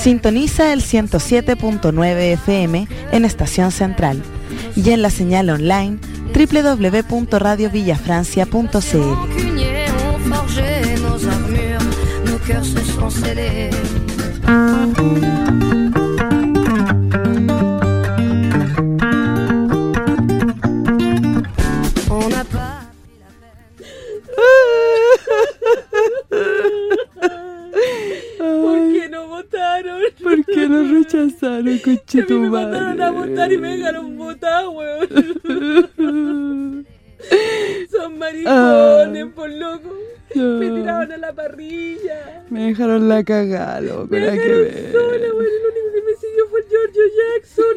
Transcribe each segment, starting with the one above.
Sintoniza el 107.9 FM en Estación Central y en la señal online www.radiovillafrancia.cl rechazaron, coche tu me mandaron a votar y me dejaron votar, weón. Son maricones, ah, por loco. Me tiraron a la parrilla. Me dejaron la cagada, loco. Me dejaron que sola, weón. El único que me siguió fue Giorgio Jackson.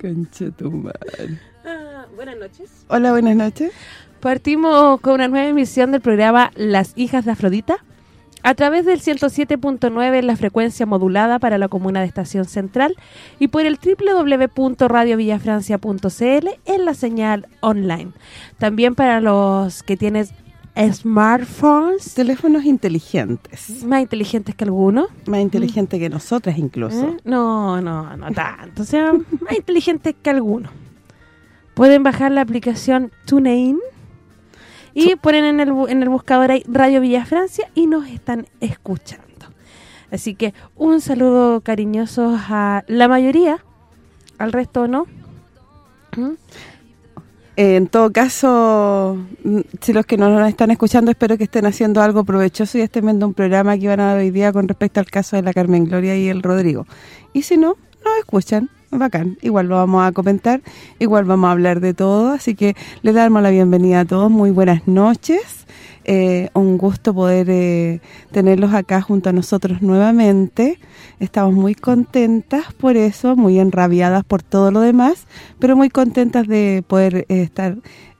Concha tu madre. Ah, buenas noches. Hola, buenas noches. Partimos con una nueva emisión del programa Las Hijas de Afrodita a través del 107.9 en la frecuencia modulada para la comuna de Estación Central y por el www.radiovillafrancia.cl en la señal online. También para los que tienen smartphones. Teléfonos inteligentes. Más inteligentes que algunos. Más inteligentes que nosotras incluso. ¿Eh? No, no, no tanto. O sea, más inteligentes que algunos. Pueden bajar la aplicación TuneIn y ponen en el, en el buscador ahí Radio Villa Francia y nos están escuchando. Así que un saludo cariñoso a la mayoría, al resto no. ¿Mm? En todo caso, mm, si los que no nos están escuchando, espero que estén haciendo algo provechoso y estén viendo un programa que van a dar hoy día con respecto al caso de la Carmen Gloria y el Rodrigo. Y si no, nos escuchan bacán. Igual lo vamos a comentar, igual vamos a hablar de todo, así que le damos la bienvenida a todos. Muy buenas noches. Eh, un gusto poder eh, tenerlos acá junto a nosotros nuevamente. Estamos muy contentas por eso, muy enrabiadas por todo lo demás, pero muy contentas de poder eh, estar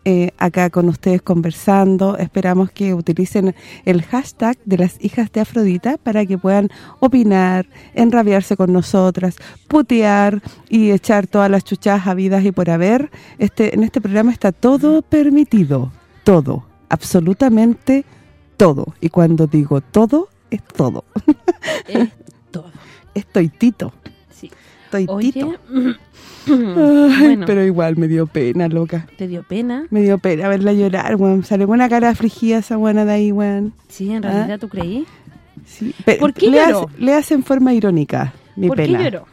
eh, acá con ustedes conversando. Esperamos que utilicen el hashtag de las hijas de Afrodita para que puedan opinar, enrabiarse con nosotras, putear y echar todas las chuchadas habidas y por haber. Este En este programa está todo permitido, todo, absolutamente todo. Y cuando digo todo, es todo. Es todo. Estoy tito. Sí. Estoy tito. Ay, pero igual me dio pena, loca. ¿Te dio pena? Me dio pena verla llorar, weón. Sale con una cara afligida esa buena de ahí, weón. Sí, en realidad, ¿Ah? ¿tú creí? Sí. ¿Por qué le lloró? Hace, le hace en forma irónica mi ¿Por pena. ¿Por qué lloró?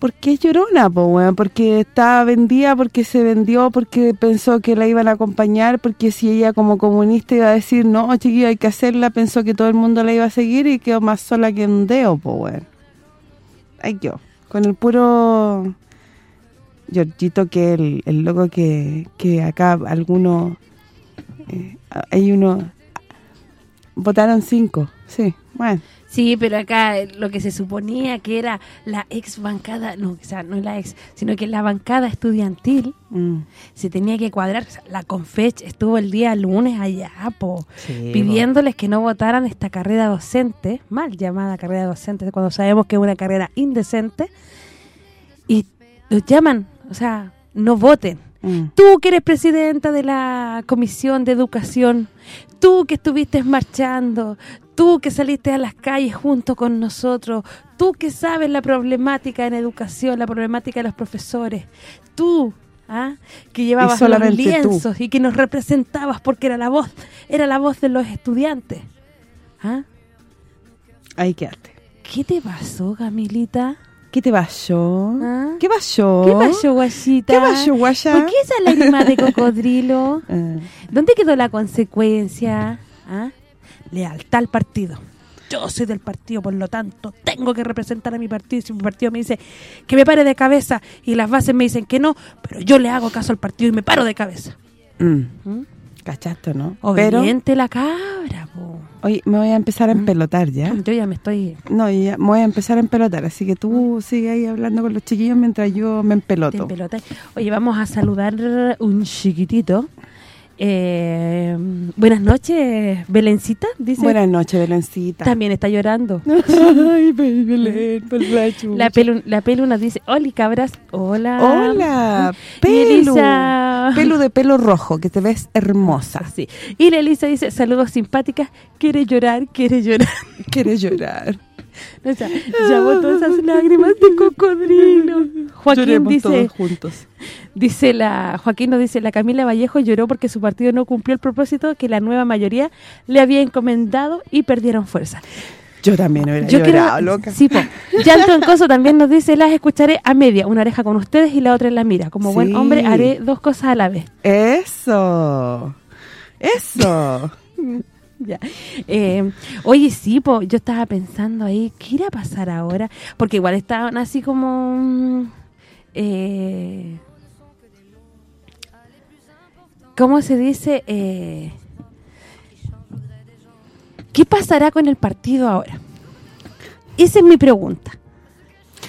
Porque es llorona, po, weón. Porque estaba vendida, porque se vendió, porque pensó que la iban a acompañar, porque si ella como comunista iba a decir, no, chiquillo, hay que hacerla, pensó que todo el mundo la iba a seguir y quedó más sola que un dedo, po, weón. Ay, yo. Con el puro Georgito, que el, el loco que, que acá algunos, eh, hay uno, votaron cinco, sí, bueno. Sí, pero acá lo que se suponía que era la ex bancada, no, o sea, no la ex, sino que la bancada estudiantil mm. se tenía que cuadrar. la Confech estuvo el día lunes allá, po, pidiéndoles que no votaran esta carrera docente, mal llamada carrera docente, cuando sabemos que es una carrera indecente, y los llaman o sea, no voten. Mm. Tú que eres presidenta de la Comisión de Educación, tú que estuviste marchando, tú que saliste a las calles junto con nosotros, tú que sabes la problemática en educación, la problemática de los profesores, tú ¿ah? que llevabas los lienzos y que nos representabas porque era la voz, era la voz de los estudiantes. ¿ah? Ahí quédate. ¿Qué te pasó, Camilita? ¿Qué te pasó? ¿Ah? ¿Qué pasó? ¿Qué pasó, guayita? ¿Qué pasó, guaya? ¿Por qué esa lágrima de cocodrilo? Ah. ¿Dónde quedó la consecuencia? ¿Ah? Lealtad al partido. Yo soy del partido, por lo tanto, tengo que representar a mi partido. Si mi partido me dice que me pare de cabeza y las bases me dicen que no, pero yo le hago caso al partido y me paro de cabeza. Mm. ¿Mm? ¿no? Obediente la cabra, po. Oye, me voy a empezar a ¿Mm? empelotar ya. Yo ya me estoy... No, ya me voy a empezar a empelotar, así que tú sigue ahí hablando con los chiquillos mientras yo me te empeloto. empelota. Oye, vamos a saludar un chiquitito. Eh, buenas noches, Belencita, dice. Buenas noches, Belencita. También está llorando. Ay, Belén, por la. La pelu, la pelu nos dice, Oli cabras, hola. Hola, pelu. Pelu de pelo rojo, que te ves hermosa. Sí. Y la Elisa dice, saludos simpáticas, quiere llorar, quiere llorar. Quieres llorar. O sea, ya botó esas lágrimas de cocodrilo. Joaquín Lloremos dice, todos juntos. dice la Joaquín nos dice, la Camila Vallejo lloró porque su partido no cumplió el propósito que la nueva mayoría le había encomendado y perdieron fuerza. Yo también hubiera Yo llorado, quiero, loca. sí, po. Llanto también nos dice, las escucharé a media, una oreja con ustedes y la otra en la mira. Como buen hombre haré dos cosas a la vez. Eso. Eso. Eh, oye, sí, po, yo estaba pensando ahí, ¿qué irá a pasar ahora? Porque igual estaban así como... mm, eh, ¿Cómo se dice? Eh, ¿Qué pasará con el partido ahora? Esa es mi pregunta.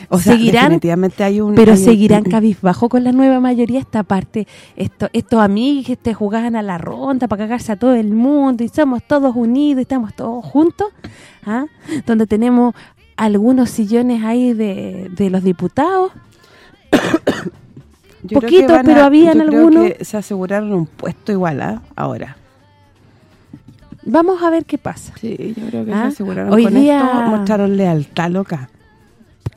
O sea, Seguirán, definitivamente hay un... Pero hay un- seguirán cabizbajo con la nueva mayoría esta parte, esto, estos amigos que jugaban a la ronda para cagarse a todo el mundo y somos todos unidos y estamos todos juntos, ¿ah? donde tenemos algunos sillones ahí de, de los diputados. Yo creo poquito, que van pero habían yo creo algunos. que se aseguraron un puesto igual, ¿ah? Ahora. Vamos a ver qué pasa. Sí, yo creo que Ah, se aseguraron hoy con día- esto. Mostraron lealtad, loca.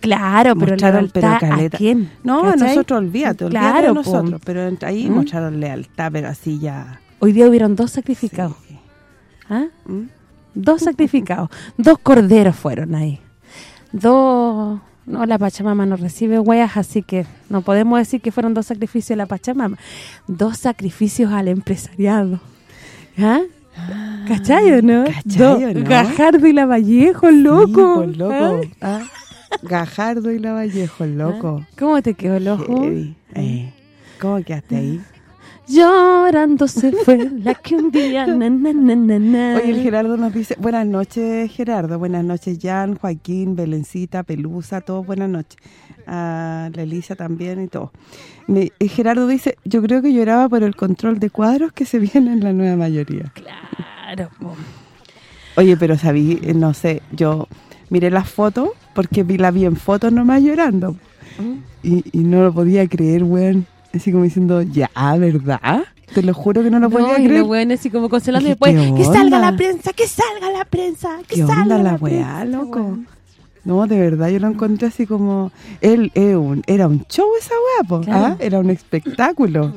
Claro, pero mostraron pero ¿a quién? No, ¿Cachai? nosotros olvídate, olvídate Claro, de nosotros. Pero ahí ¿Mm? mostraron lealtad, pero así ya... Hoy día hubieron dos sacrificados. sí. ¿ah? ¿Mm? Dos sacrificados. dos corderos fueron ahí. Dos... No, la Pachamama no recibe hueas, así que no podemos decir que fueron dos sacrificios de la Pachamama. Dos sacrificios al empresariado. ¿Ah? ¿Cachai o no? ¿Cachai Dos, o no? Gajardo y la Vallejo, loco. Sí, pues, loco. Ah, Gajardo y Lavallejo, ¿Ah? loco. ¿Cómo te quedó el ojo? Eh, ¿Cómo quedaste ahí? Llorando se fue la que un día... na, na, na, na, na. Oye, el Gerardo nos dice, buenas noches Gerardo, buenas noches Jan, Joaquín, Belencita, Pelusa, todos buenas noches. A la Elisa también y todo. Me- eh, Gerardo dice, yo creo que lloraba por el control de cuadros que se viene en la nueva mayoría. Claro. Oye, pero sabí, eh, no sé, yo miré las fotos porque vi la vi en fotos nomás llorando. ¿Mm? Y, y no lo podía creer, weón. Así como diciendo, ya, ¿verdad? Te lo juro que no lo podía No, y creer. los weones así como consolando después, ¿qué que salga la prensa, que salga la prensa, que ¿Qué salga la weá, loco? weón. No, de verdad, yo lo encontré así como... Él era un, era un show esa weá, po, Claro. ¿ah? Era un espectáculo.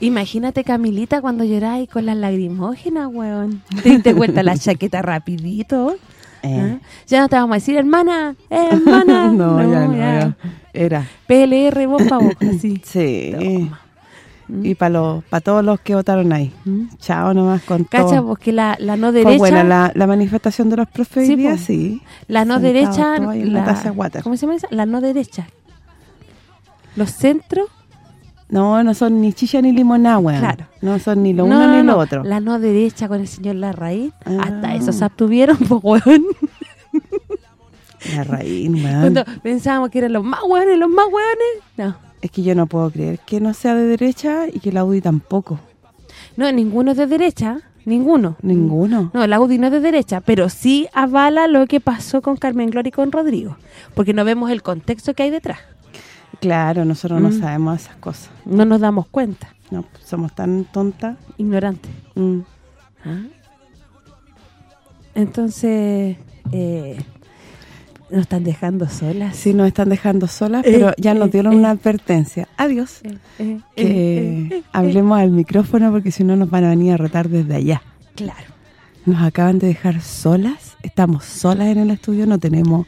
Imagínate Camilita cuando lloraba y con las lagrimógenas, weón. Te diste cuenta la chaqueta rapidito. Eh. ¿ah? Ya no te vamos a decir, hermana, eh, hermana. no, ya no, ya. Era. PLR, vos pa' vos, así. Sí. Toma. Y para los para todos los que votaron ahí. ¿Mm? Chao nomás con Cacha, todo. vos que la, la no Fue derecha... buena la, la manifestación de los profes Sí, día, sí. La no derecha... la la-. ¿Cómo se llama esa? La no derecha. Los centros... No, no son ni chicha ni limonada, weón. Claro. No son ni lo No, uno no, ni lo otro. La no derecha con el señor Larraín. Ah. Hasta eso se abstuvieron, pues, weón. La raíz, weón. Cuando pensábamos que eran los más weones, los más weones. No. Es que yo no puedo creer que no sea de derecha y que la UDI tampoco. No, ninguno es de derecha. Ninguno. Ninguno. No, la UDI no es de derecha, pero sí avala lo que pasó con Carmen Gloria y con Rodrigo. Porque no vemos el contexto que hay detrás. Claro, nosotros no Mm. sabemos esas cosas. No nos damos cuenta. No, somos tan tontas. Ignorantes. Mm. Entonces, eh, nos están dejando solas. Sí, nos están dejando solas, Eh, pero ya nos eh, dieron eh. una advertencia. Adiós. Que hablemos al micrófono porque si no nos van a venir a retar desde allá. Claro. Nos acaban de dejar solas. Estamos solas en el estudio, no tenemos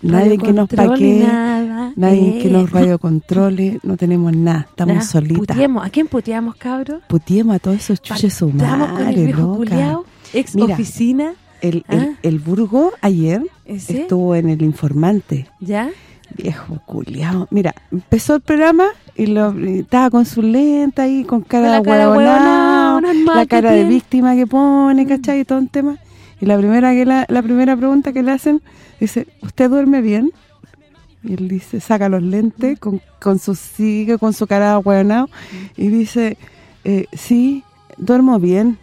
nadie que nos paquee, nada. nadie que Eh. nos radiocontrole, no tenemos nada. Estamos solitas. puteemos. ¿A quién puteamos, cabros? Putiemos a todos esos chuches Estamos con el humanos, viejo loca. culiao, ex Mira. oficina. El, el, Ah. el Burgo ayer ¿Ese? estuvo en el informante. ¿Ya? Viejo culiao. Mira, empezó el programa y, lo, estaba con su lenta ahí, con cara Con la de cara huevonao, huevonao, la cara de víctima que pone, ¿cachai? Y todo un tema. Y la primera que la, la primera pregunta que le hacen dice, ¿usted duerme bien? Y él dice, saca los lentes con, con su sigue, con su cara ahueonado y dice, eh, sí, duermo bien.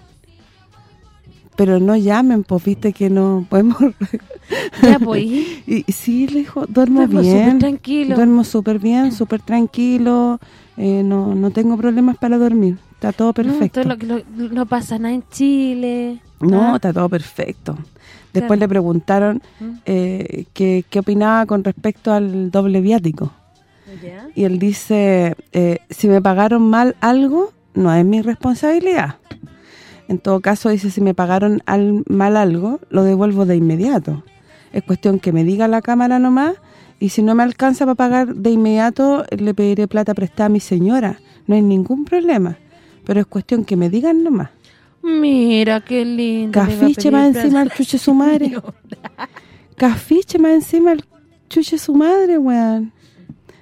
Pero no llamen, pues viste que no podemos... Ya, pues. y, y sí, le dijo, duermo Duermo bien. tranquilo. Duermo súper bien, súper tranquilo. eh, no, no tengo problemas para dormir. Está todo No, perfecto. todo lo que lo- no pasa nada en Chile. No, ¿ah? está todo perfecto. Después Claro. le preguntaron ¿Mm? eh, que, qué opinaba con respecto al doble viático. Y él dice, eh, si me pagaron mal algo, no es mi responsabilidad. En todo caso, dice, si me pagaron al, mal algo, lo devuelvo de inmediato. Es cuestión que me diga la cámara nomás, y si no me alcanza para pagar de inmediato, le pediré plata prestada a mi señora. No hay ningún problema. Pero es cuestión que me digan nomás. Mira, qué lindo. Cafiche más encima el chuche su madre. Cafiche más encima el chuche su madre, weón.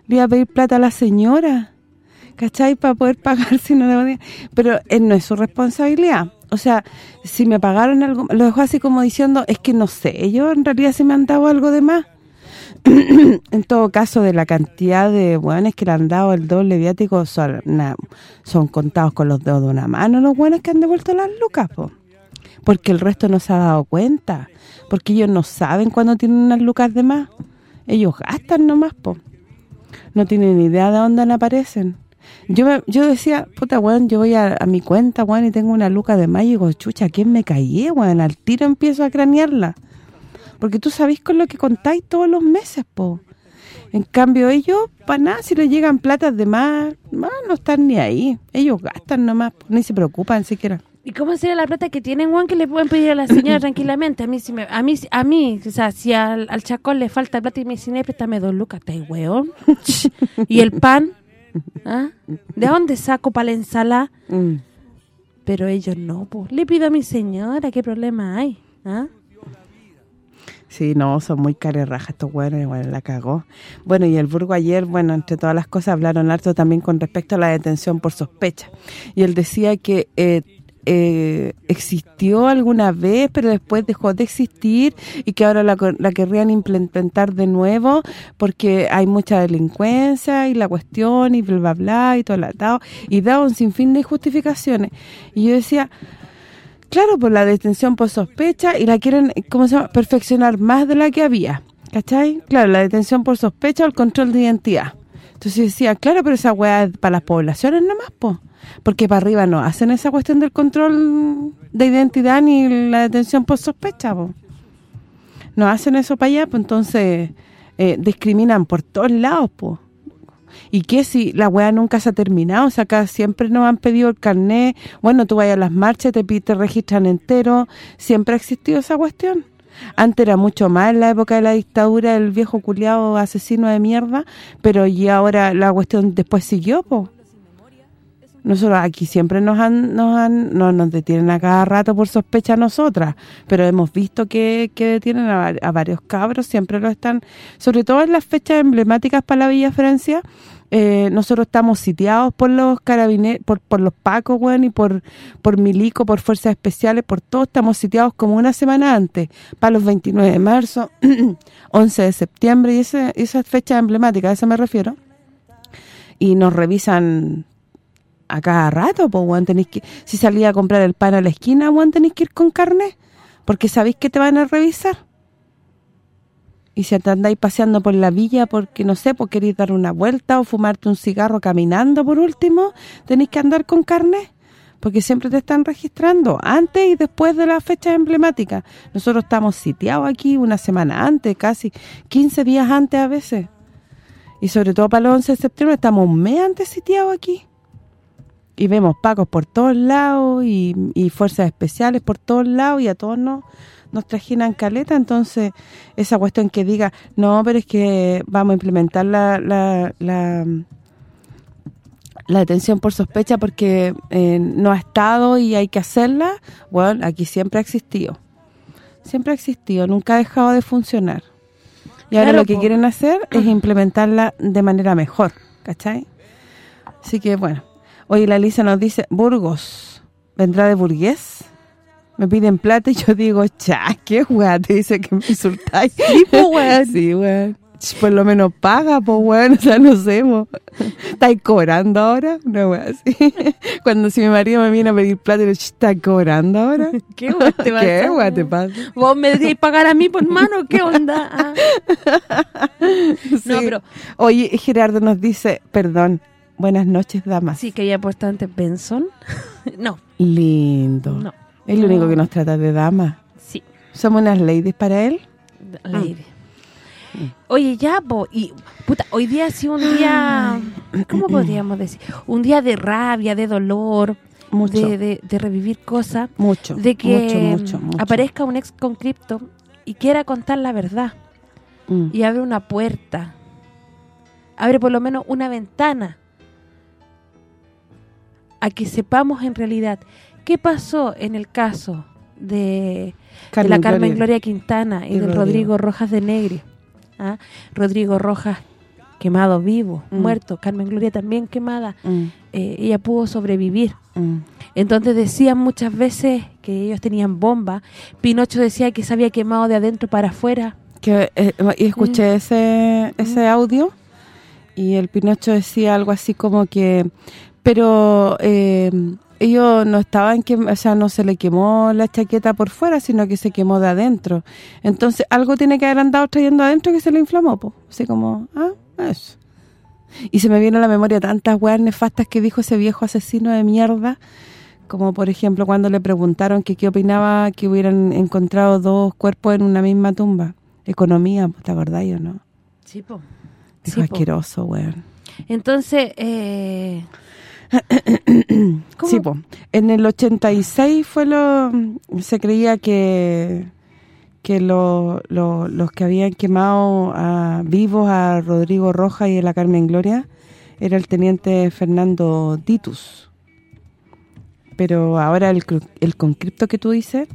Le iba a pedir plata a la señora. ¿Cachai? Para poder pagar si no le podía. Pero eh, no es su responsabilidad. O sea, si me pagaron algo, lo dejó así como diciendo, es que no sé, yo en realidad se me han dado algo de más. en todo caso, de la cantidad de buenos que le han dado el doble viático, son, na- son contados con los dedos de una mano los buenos que han devuelto las lucas, po. Porque el resto no se ha dado cuenta. Porque ellos no saben cuándo tienen unas lucas de más. Ellos gastan nomás, po. No tienen idea de dónde aparecen. Yo me- yo decía, puta, weón, yo voy a, mi cuenta, weón, y tengo una luca de más y digo, chucha, ¿a quién me caí, weón? Al tiro empiezo a cranearla. Porque tú sabés con lo que contáis todos los meses, po. En cambio, ellos, para nada, si les llegan platas de más, más no están ni ahí. Ellos gastan nomás, ni se preocupan siquiera. ¿Y cómo sería la plata que tienen, Juan, que le pueden pedir a la señora tranquilamente? A mí, si me, a mí, a mí, o sea, si al, al chacón le falta plata y me dice, "Nee, préstame dos lucas, ¿te weón? ¿Y el pan? ¿Ah? ¿De dónde saco para la ensalada? Mm. Pero ellos no, pues. Le pido a mi señora, ¿qué problema hay? ¿Ah? Sí, no, son muy carerrajas estos hueones, bueno, la cagó. Bueno, y el Burgo ayer, bueno, entre todas las cosas, hablaron harto también con respecto a la detención por sospecha. Y él decía que eh, eh, existió alguna vez, pero después dejó de existir y que ahora la, la querrían implementar de nuevo porque hay mucha delincuencia y la cuestión y bla, bla, bla, y todo el atado. Y daba un sinfín de justificaciones. Y yo decía... Claro, por la detención por sospecha y la quieren, ¿cómo se llama? Perfeccionar más de la que había, ¿cachai? Claro, la detención por sospecha o el control de identidad. Entonces decía, claro, pero esa weá es para las poblaciones nomás, po. Porque para arriba no hacen esa cuestión del control de identidad ni la detención por sospecha, po. No hacen eso para allá, pues entonces eh, discriminan por todos lados, po. ¿Y qué si la weá nunca se ha terminado? O sea, acá siempre nos han pedido el carnet. Bueno, tú vayas a las marchas, te, te registran entero. Siempre ha existido esa cuestión. Antes era mucho más en la época de la dictadura, el viejo culiado asesino de mierda, pero y ahora la cuestión después siguió, po. Nosotros aquí siempre nos han nos han no nos detienen a cada rato por sospecha a nosotras, pero hemos visto que, que detienen a varios cabros, siempre lo están, sobre todo en las fechas emblemáticas para la Villa Francia, eh, nosotros estamos sitiados por los carabineros, por, los pacos, y por por milico, por fuerzas especiales, por todo, estamos sitiados como una semana antes, para los 29 de marzo, 11 de septiembre, y ese, esas fechas emblemáticas, a eso me refiero, y nos revisan a cada rato, pues, weón, tenéis que... Si salía a comprar el pan a la esquina, weón, tenéis que ir con carne, porque sabéis que te van a revisar. Y si te andáis paseando por la villa porque, no sé, porque queréis dar una vuelta o fumarte un cigarro caminando por último, tenéis que andar con carne, porque siempre te están registrando, antes y después de las fechas emblemáticas. Nosotros estamos sitiados aquí una semana antes, casi 15 días antes a veces. Y sobre todo para el 11 de septiembre estamos un mes antes sitiados aquí y vemos pacos por todos lados y, y fuerzas especiales por todos lados y a todos nos, nos trajinan caleta, entonces esa cuestión que diga, no, pero es que vamos a implementar la, la, la, la detención por sospecha porque eh, no ha estado y hay que hacerla, bueno, aquí siempre ha existido. Siempre ha existido, nunca ha dejado de funcionar. Y ahora lo que quieren hacer es implementarla de manera mejor, ¿cachai? Así que, bueno. Oye, la Lisa nos dice, Burgos, ¿vendrá de burgués? Me piden plata y yo digo, cha, qué weá, te dice que me insultáis. Sí, pues, weón. Sí. Ch, Por lo menos paga, pues, weón, o sea, no sé, po. ¿Estáis cobrando ahora? Una weá así. Cuando si mi marido me viene a pedir plata, le digo, "Ch, ¿estás cobrando ahora? ¿Qué weá te pasa? ¿Qué weá te pasa? ¿Vos me decís pagar a mí, por mano? ¿Qué onda? Ah. No, Sí. pero Oye, Gerardo nos dice, perdón, buenas noches, damas. sí que antes Benson. no, Lindo. no. Es lo único que nos trata de damas. Sí, ¿Somos unas ladies para él? lady. Oye, ya, po, y puta, hoy día ha sido un día, ¿cómo podríamos decir? Un día de rabia, de dolor, Mucho. de, de, de revivir cosas, Mucho, de que mucho, mucho, mucho. aparezca un ex con cripto y quiera contar la verdad Mm. y abre una puerta, abre por lo menos una ventana a que sepamos en realidad qué pasó en el caso de, de la Carmen Gloria Quintana y, y del Rodrigo. Rodrigo Rojas de Negri. ¿ah? Rodrigo Rojas quemado vivo, Mm. muerto, Carmen Gloria también quemada, Mm, eh, ella pudo sobrevivir. mm. Entonces decían muchas veces que ellos tenían bomba, Pinocho decía que se había quemado de adentro para afuera. Que, eh, y escuché ese ese audio y el Pinocho decía algo así como que pero eh, ellos no estaban que o sea no se le quemó la chaqueta por fuera sino que se quemó de adentro entonces algo tiene que haber andado trayendo adentro que se le inflamó po. así como ah eso y se me viene a la memoria tantas weas nefastas que dijo ese viejo asesino de mierda como por ejemplo cuando le preguntaron que qué opinaba que hubieran encontrado dos cuerpos en una misma tumba economía, ¿te acordáis o no? Sí, po. Dijo Sí, po. asqueroso, weón. Entonces, eh, ¿cómo? Sí, po. En el 86 fue lo... Se creía que que lo- lo- los que habían quemado a, vivos a Rodrigo Roja y a la Carmen Gloria era el teniente Fernando Titus. Pero ahora el, el concripto que tú dices,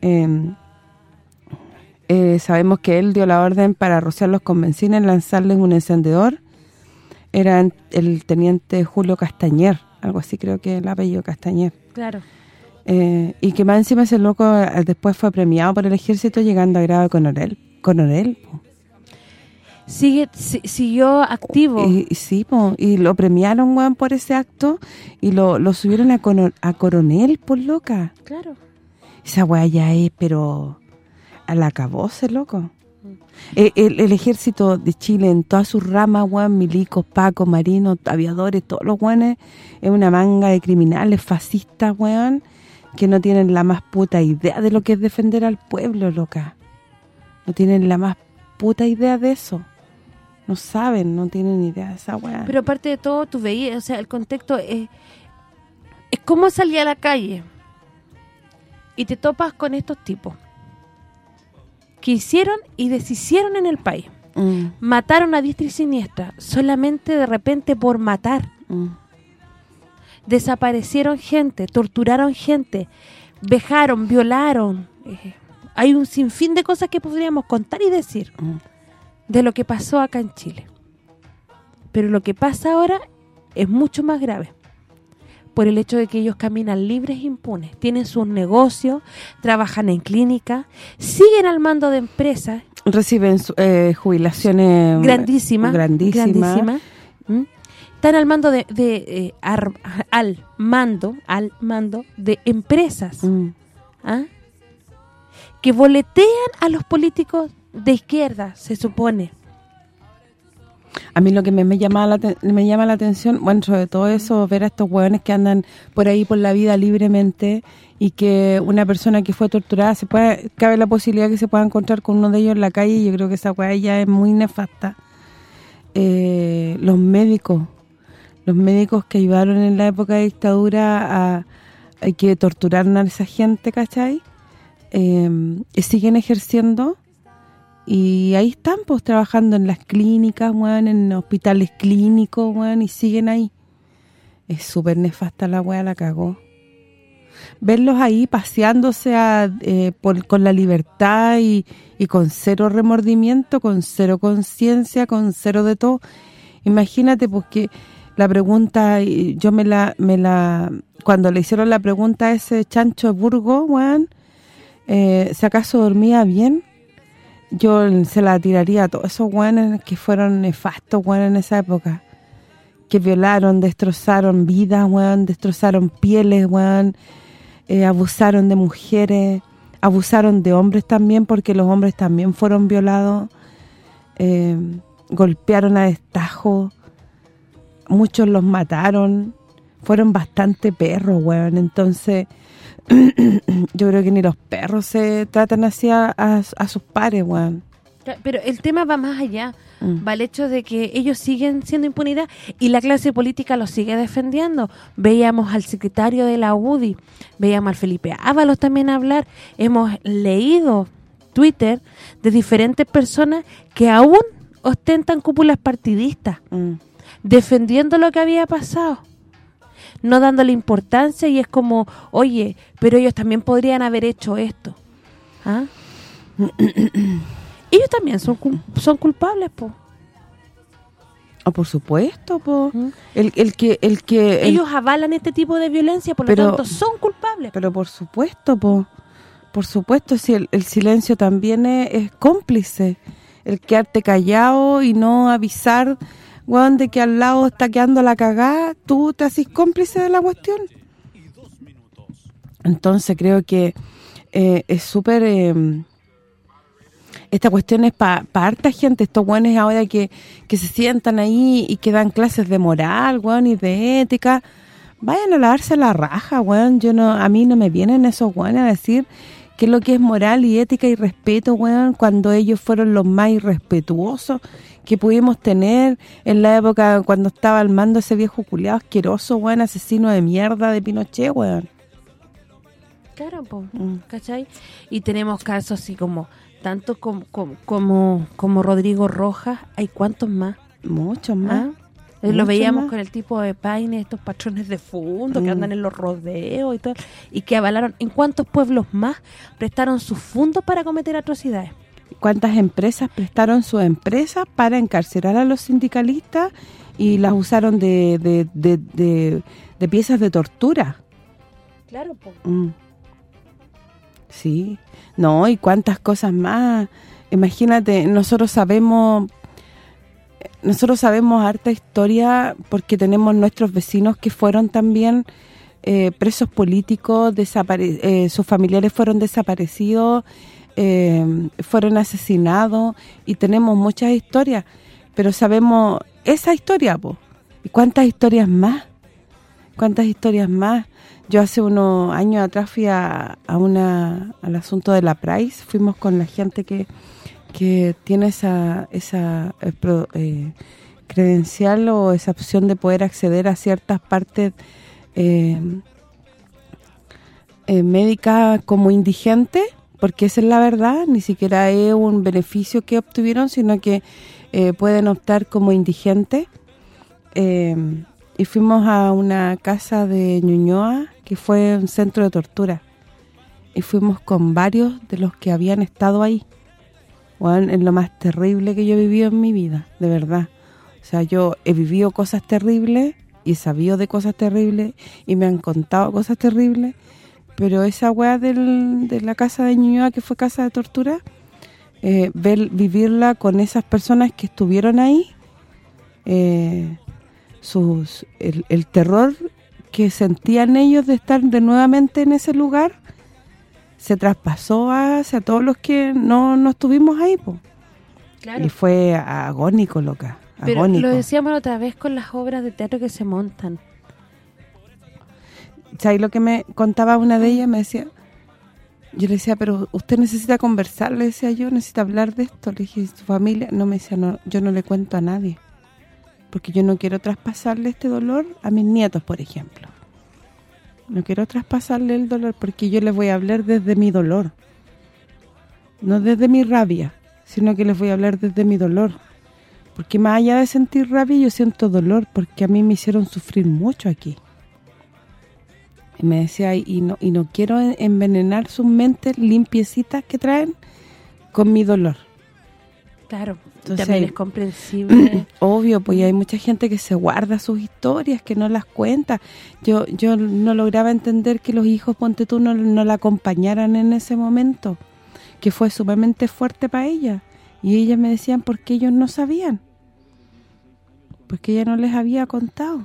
eh, eh, sabemos que él dio la orden para rociarlos con benzina y lanzarles un encendedor. Era el teniente Julio Castañer, algo así creo que el apellido Castañer. Claro. Eh, y que más encima ese loco eh, después fue premiado por el ejército llegando a grado de coronel. Coronel. Sigue si- siguió activo. Y, y sí, po, y lo premiaron, weón, por ese acto y lo, lo subieron a, cono- a coronel, por loca. claro. Esa weá ya es, pero a la ese loco. Eh, El, ejército de Chile en todas sus ramas, weón, milicos, pacos, marinos, aviadores, todos los weones, es una manga de criminales fascistas, weón, que no tienen la más puta idea de lo que es defender al pueblo, loca. No tienen la más puta idea de eso. No saben, no tienen idea de esa weá. Pero aparte de todo, tú veías, o sea, el contexto es, es cómo salía a la calle y te topas con estos tipos que hicieron y deshicieron en el país. Mm, Mataron a diestra y siniestra, solamente de repente por matar. mm, Desaparecieron gente, torturaron gente, vejaron, violaron. Eh, hay un sinfín de cosas que podríamos contar y decir mm. de lo que pasó acá en Chile. Pero lo que pasa ahora es mucho más grave. Por el hecho de que ellos caminan libres e impunes. Tienen sus negocios, trabajan en clínica, siguen al mando de empresas Reciben su- eh, jubilaciones grandísimas. grandísimas. grandísimas. Están al mando de, de, eh, ar- al mando, al mando de empresas. Mm. ¿ah? que boletean a los políticos de izquierda, se supone. A mí lo que me, llama la me llama la atención, bueno, sobre todo eso, ver a estos hueones que andan por ahí por la vida libremente y que una persona que fue torturada, se puede cabe la posibilidad que se pueda encontrar con uno de ellos en la calle y yo creo que esa hueá ya es muy nefasta. Eh, los médicos, los médicos que ayudaron en la época de dictadura a, a a esa gente, ¿cachai? Eh, siguen ejerciendo y ahí están, pues, trabajando en las clínicas, weón, en hospitales clínicos, weón, y siguen ahí. Es súper nefasta la weá, la cagó. Verlos ahí paseándose a, eh, por, con la libertad y, con cero remordimiento, con cero conciencia, con cero de todo. Imagínate, pues, que la pregunta, yo me la, me la cuando le hicieron la pregunta a ese chancho Burgo, weón, eh, si acaso dormía bien, yo se la tiraría a todos esos weones que fueron nefastos, weón, en esa época. Que violaron, destrozaron vidas, weón, destrozaron pieles, weón, eh, abusaron de mujeres, abusaron de hombres también, porque los hombres también fueron violados, eh, golpearon a destajo, muchos los mataron, fueron bastante perros, weón. Entonces, yo creo que ni los perros se tratan así a, sus pares, weón. Pero el tema va más allá, mm. va el hecho de que ellos siguen siendo impunidad y la clase política los sigue defendiendo. Veíamos al secretario de la UDI, veíamos al Felipe Ábalos también hablar, hemos leído Twitter de diferentes personas que aún ostentan cúpulas partidistas, mm. defendiendo lo que había pasado no dándole importancia y es como, oye, pero ellos también podrían haber hecho esto. ¿Ah? ellos también son son culpables, po. Oh, por supuesto, po. El, el que el que ellos avalan este tipo de violencia, por lo tanto son culpables. Pero por supuesto, po. Por supuesto, si el, silencio también es, es cómplice. El quedarte callado y no avisar weón, de que al lado está quedando la cagada, tú te haces cómplice de la cuestión. Entonces creo que eh, es súper... Eh, esta cuestión es para harta gente, estos weones ahora que, que se sientan ahí y que dan clases de moral, weón, y de ética, vayan a lavarse la raja, weón. Yo no A mí no me vienen esos weones a decir qué es lo que es moral y ética y respeto, weón, cuando ellos fueron los más irrespetuosos que pudimos tener en la época cuando estaba al mando ese viejo culiado asqueroso, weón, asesino de mierda de Pinochet, weón. Claro, mm. ¿cachai? Y tenemos casos así como, tanto como, como, como, Rodrigo Rojas, ¿hay cuántos más? Muchos más. ¿Ah? Eh, lo veíamos con el tipo de paines, estos patrones de fondo que mm. andan en los rodeos y todo, y que avalaron. ¿En cuántos pueblos más prestaron sus fondos para cometer atrocidades? Cuántas empresas prestaron su empresa para encarcelar a los sindicalistas y las usaron de, de, piezas de tortura. Claro, pues. Sí. No, y cuántas cosas más. Imagínate, nosotros sabemos nosotros sabemos harta historia porque tenemos nuestros vecinos que fueron también eh, presos políticos, eh, sus familiares fueron desaparecidos eh, fueron asesinados y tenemos muchas historias, pero sabemos esa historia, ¿Y cuántas historias más? ¿Cuántas historias más? Yo hace unos años atrás fui a, una al asunto de la Price, fuimos con la gente que, que tiene esa esa eh, eh, credencial o esa opción de poder acceder a ciertas partes eh, médicas como indigente porque esa es la verdad, ni siquiera es un beneficio que obtuvieron, sino que eh, pueden optar como indigentes. Em, y fuimos a una casa de Ñuñoa, que fue un centro de tortura. Y fuimos con varios de los que habían estado ahí. Bueno, es lo más terrible que yo he vivido en mi vida, de verdad. O sea, yo he vivido cosas terribles y he sabido de cosas terribles y me han contado cosas terribles pero esa weá de la casa de Ñuñoa que fue casa de tortura, eh, ver, vivirla con esas personas que estuvieron ahí, eh, sus el, terror que sentían ellos de estar de nuevamente en ese lugar, se traspasó hacia todos los que no, no estuvimos ahí, po. Y fue agónico, loca, Pero lo decíamos otra vez con las obras de teatro que se montan ¿sabes lo que me contaba una de ellas? Me decía, yo le decía, pero usted necesita conversar, le decía yo, necesita hablar de esto. Le dije, ¿su familia? No, me decía, no, yo no le cuento a nadie. Porque yo no quiero traspasarle este dolor a mis nietos, por ejemplo. No quiero traspasarle el dolor porque yo les voy a hablar desde mi dolor. No desde mi rabia, sino que les voy a hablar desde mi dolor. Porque más allá de sentir rabia, yo siento dolor porque a mí me hicieron sufrir mucho aquí. Y me decía, y no y no quiero envenenar sus mentes limpiecitas que traen con mi dolor. Claro, Entonces, también es comprensible. Obvio, pues hay mucha gente que se guarda sus historias, que no las cuenta. Yo yo no lograba entender que los hijos, ponte tú, no, no la acompañaran en ese momento, que fue sumamente fuerte para ella. Y ellas me decían por qué ellos no sabían. Porque ella no les había contado.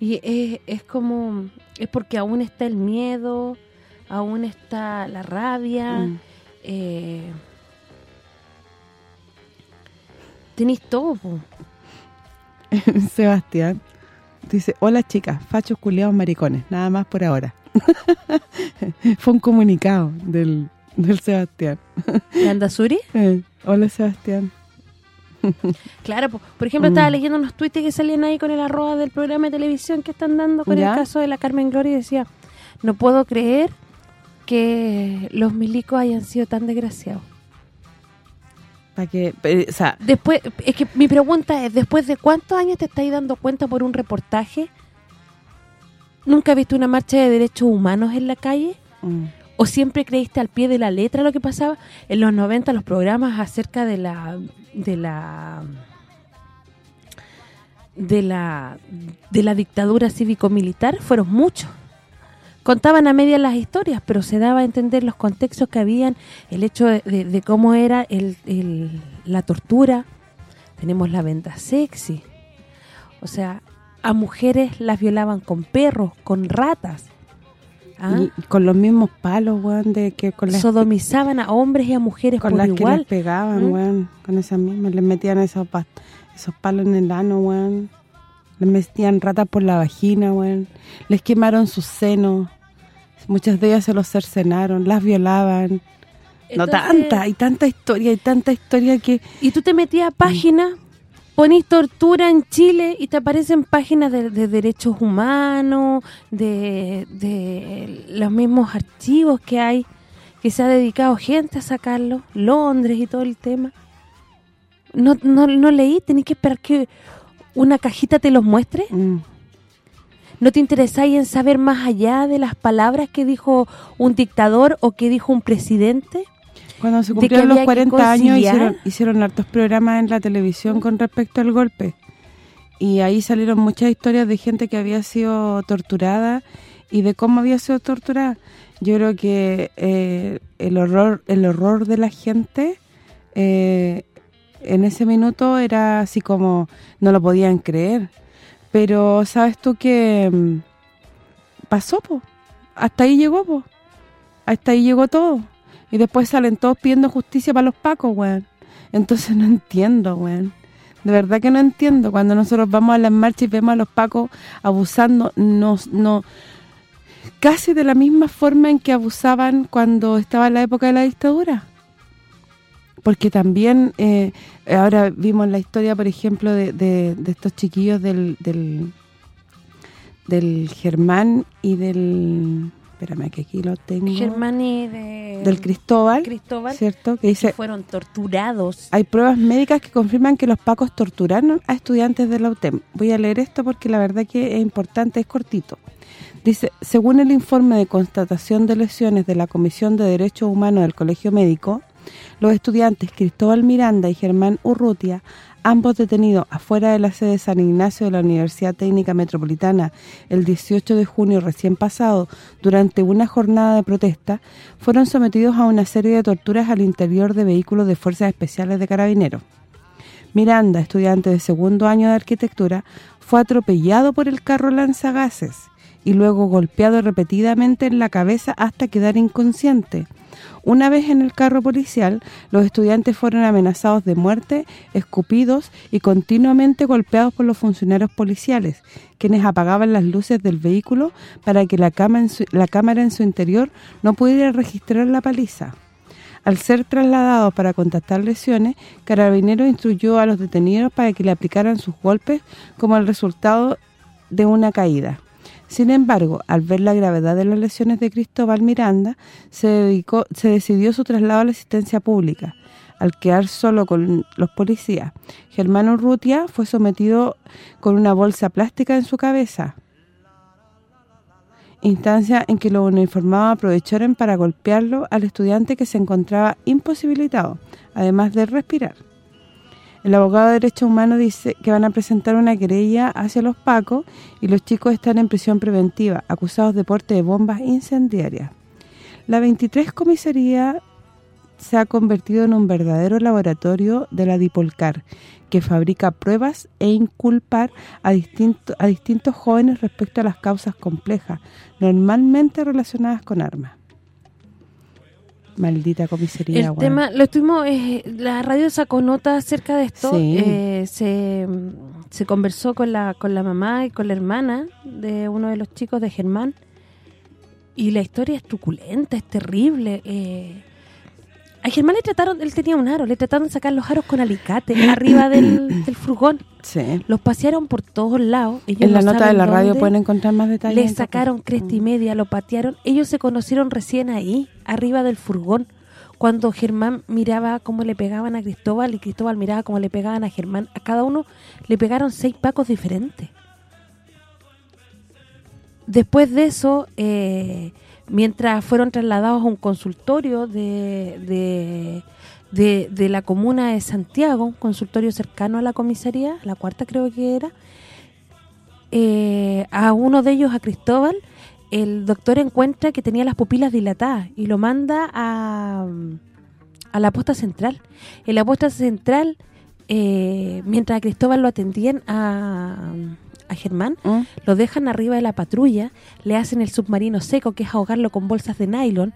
Y es, es como, es porque aún está el miedo, aún está la rabia, Mm. eh, tenéis todo, po. Sebastián dice, hola chicas, fachos culiados maricones, nada más por ahora. Fue un comunicado del, del Sebastián. ¿De Andazuri? Eh, hola Sebastián. Claro, po. por ejemplo, Mm. estaba leyendo unos tweets que salían ahí con el arroba del programa de televisión que están dando con ¿Ya? el caso de la Carmen Gloria y decía, no puedo creer que los milicos hayan sido tan desgraciados. Para que, o sea, Después, es que mi pregunta es, ¿después de cuántos años te estáis dando cuenta por un reportaje? ¿Nunca viste una marcha de derechos humanos en la calle? mm, ¿O siempre creíste al pie de la letra lo que pasaba? En los 90 los programas acerca de la de la de la de la dictadura cívico-militar fueron muchos. Contaban a medias las historias, pero se daba a entender los contextos que habían, el hecho de, cómo era la tortura. Tenemos la venta sexy. O sea, a mujeres las violaban con perros, con ratas. ¿Ah? y con los mismos palos, weón, de que con las, sodomizaban a hombres y a mujeres con por las que les pegaban, ¿Mm? weón, con esas mismas, les metían esos pa- esos palos en el ano, weón. Les metían ratas por la vagina, weón. Les quemaron sus senos. Muchas de ellas se los cercenaron, las violaban. no tanta, hay tanta historia, hay tanta historia que Y tú te metías a páginas, ponís tortura en Chile y te aparecen páginas de, de derechos humanos, de, de los mismos archivos que hay, que se ha dedicado gente a sacarlo, Londres y todo el tema. No, no, no leí, tenés que esperar que una cajita te los muestre. mm, ¿No te interesáis en saber más allá de las palabras que dijo un dictador o que dijo un presidente? Cuando se cumplieron los había que 40 años hicieron, hicieron hartos programas en la televisión con respecto al golpe. Y ahí salieron muchas historias de gente que había sido torturada y de cómo había sido torturada. Yo creo que eh, el horror el horror de la gente eh, en ese minuto era así como no lo podían creer. Pero sabes tú que mm, pasó, po. Hasta ahí llegó, po. Hasta ahí llegó todo. Y después salen todos pidiendo justicia para los pacos, weón. Entonces no entiendo, weón. De verdad que no entiendo. Cuando nosotros vamos a las marchas y vemos a los pacos abusando, nos, no casi de la misma forma en que abusaban cuando estaba la época de la dictadura. Porque también, eh, ahora vimos la historia, por ejemplo, de, de- de estos chiquillos del, del, del Germán y del... Espérame, que aquí lo tengo. Germán y de... Del Cristóbal, Cristóbal, ¿cierto? Que que dice, fueron torturados. hay pruebas médicas que confirman que los pacos torturaron a estudiantes de la UTEM. Voy a leer esto porque la verdad que es importante, es cortito. Dice, según el informe de constatación de lesiones de la Comisión de Derechos Humanos del Colegio Médico, los estudiantes Cristóbal Miranda y Germán Urrutia, ambos detenidos afuera de la sede de San Ignacio de la Universidad Técnica Metropolitana el 18 de junio recién pasado, durante una jornada de protesta, fueron sometidos a una serie de torturas al interior de vehículos de Fuerzas Especiales de Carabineros. Miranda, estudiante de segundo año de arquitectura, fue atropellado por el carro lanzagases y luego golpeado repetidamente en la cabeza hasta quedar inconsciente. Una vez en el carro policial, los estudiantes fueron amenazados de muerte, escupidos y continuamente golpeados por los funcionarios policiales, quienes apagaban las luces del vehículo para que la, cámara en su interior no pudiera registrar la paliza. Al ser trasladados para contactar lesiones, Carabineros instruyó a los detenidos para que le aplicaran sus golpes como el resultado de una caída. Sin embargo, al ver la gravedad de las lesiones de Cristóbal Miranda, se dedicó se decidió su traslado a la asistencia pública. Al quedar solo con los policías, Germán Urrutia fue sometido con una bolsa plástica en su cabeza instancia en que los uniformados aprovecharon para golpearlo al estudiante que se encontraba imposibilitado, además de respirar. El abogado de Derechos Humanos dice que van a presentar una querella hacia los pacos y los chicos están en prisión preventiva, acusados de porte de bombas incendiarias. La 23 comisaría se ha convertido en un verdadero laboratorio de la Dipolcar, que fabrica pruebas e inculpar a, a distintos jóvenes respecto a las causas complejas, normalmente relacionadas con armas. Maldita comisaría, El tema, lo estuvimos, eh, la radio sacó nota acerca de esto, eh, se, se, conversó con la con la mamá y con la hermana de uno de los chicos de Germán, y la historia es truculenta, es terrible, eh, a Germán le trataron, él tenía un aro, le trataron de sacar los aros con alicate arriba del, furgón. Sí. Los pasearon por todos lados. en la nota de la radio pueden encontrar más detalles. Le sacaron cresta y mm. media, lo patearon. Ellos se conocieron recién ahí, arriba del furgón. Cuando Germán miraba cómo le pegaban a Cristóbal y Cristóbal miraba cómo le pegaban a Germán. A cada uno le pegaron seis pacos diferentes. Después de eso... Eh, mientras fueron trasladados a un consultorio de, de, la comuna de Santiago, un consultorio cercano a la comisaría, la cuarta creo que era, eh, a uno de ellos, a Cristóbal, el doctor encuentra que tenía las pupilas dilatadas y lo manda a, a la posta central. En la posta central, eh, mientras a Cristóbal lo atendían a a Germán, ¿Mm? lo dejan arriba de la patrulla, le hacen el submarino seco, que es ahogarlo con bolsas de nylon,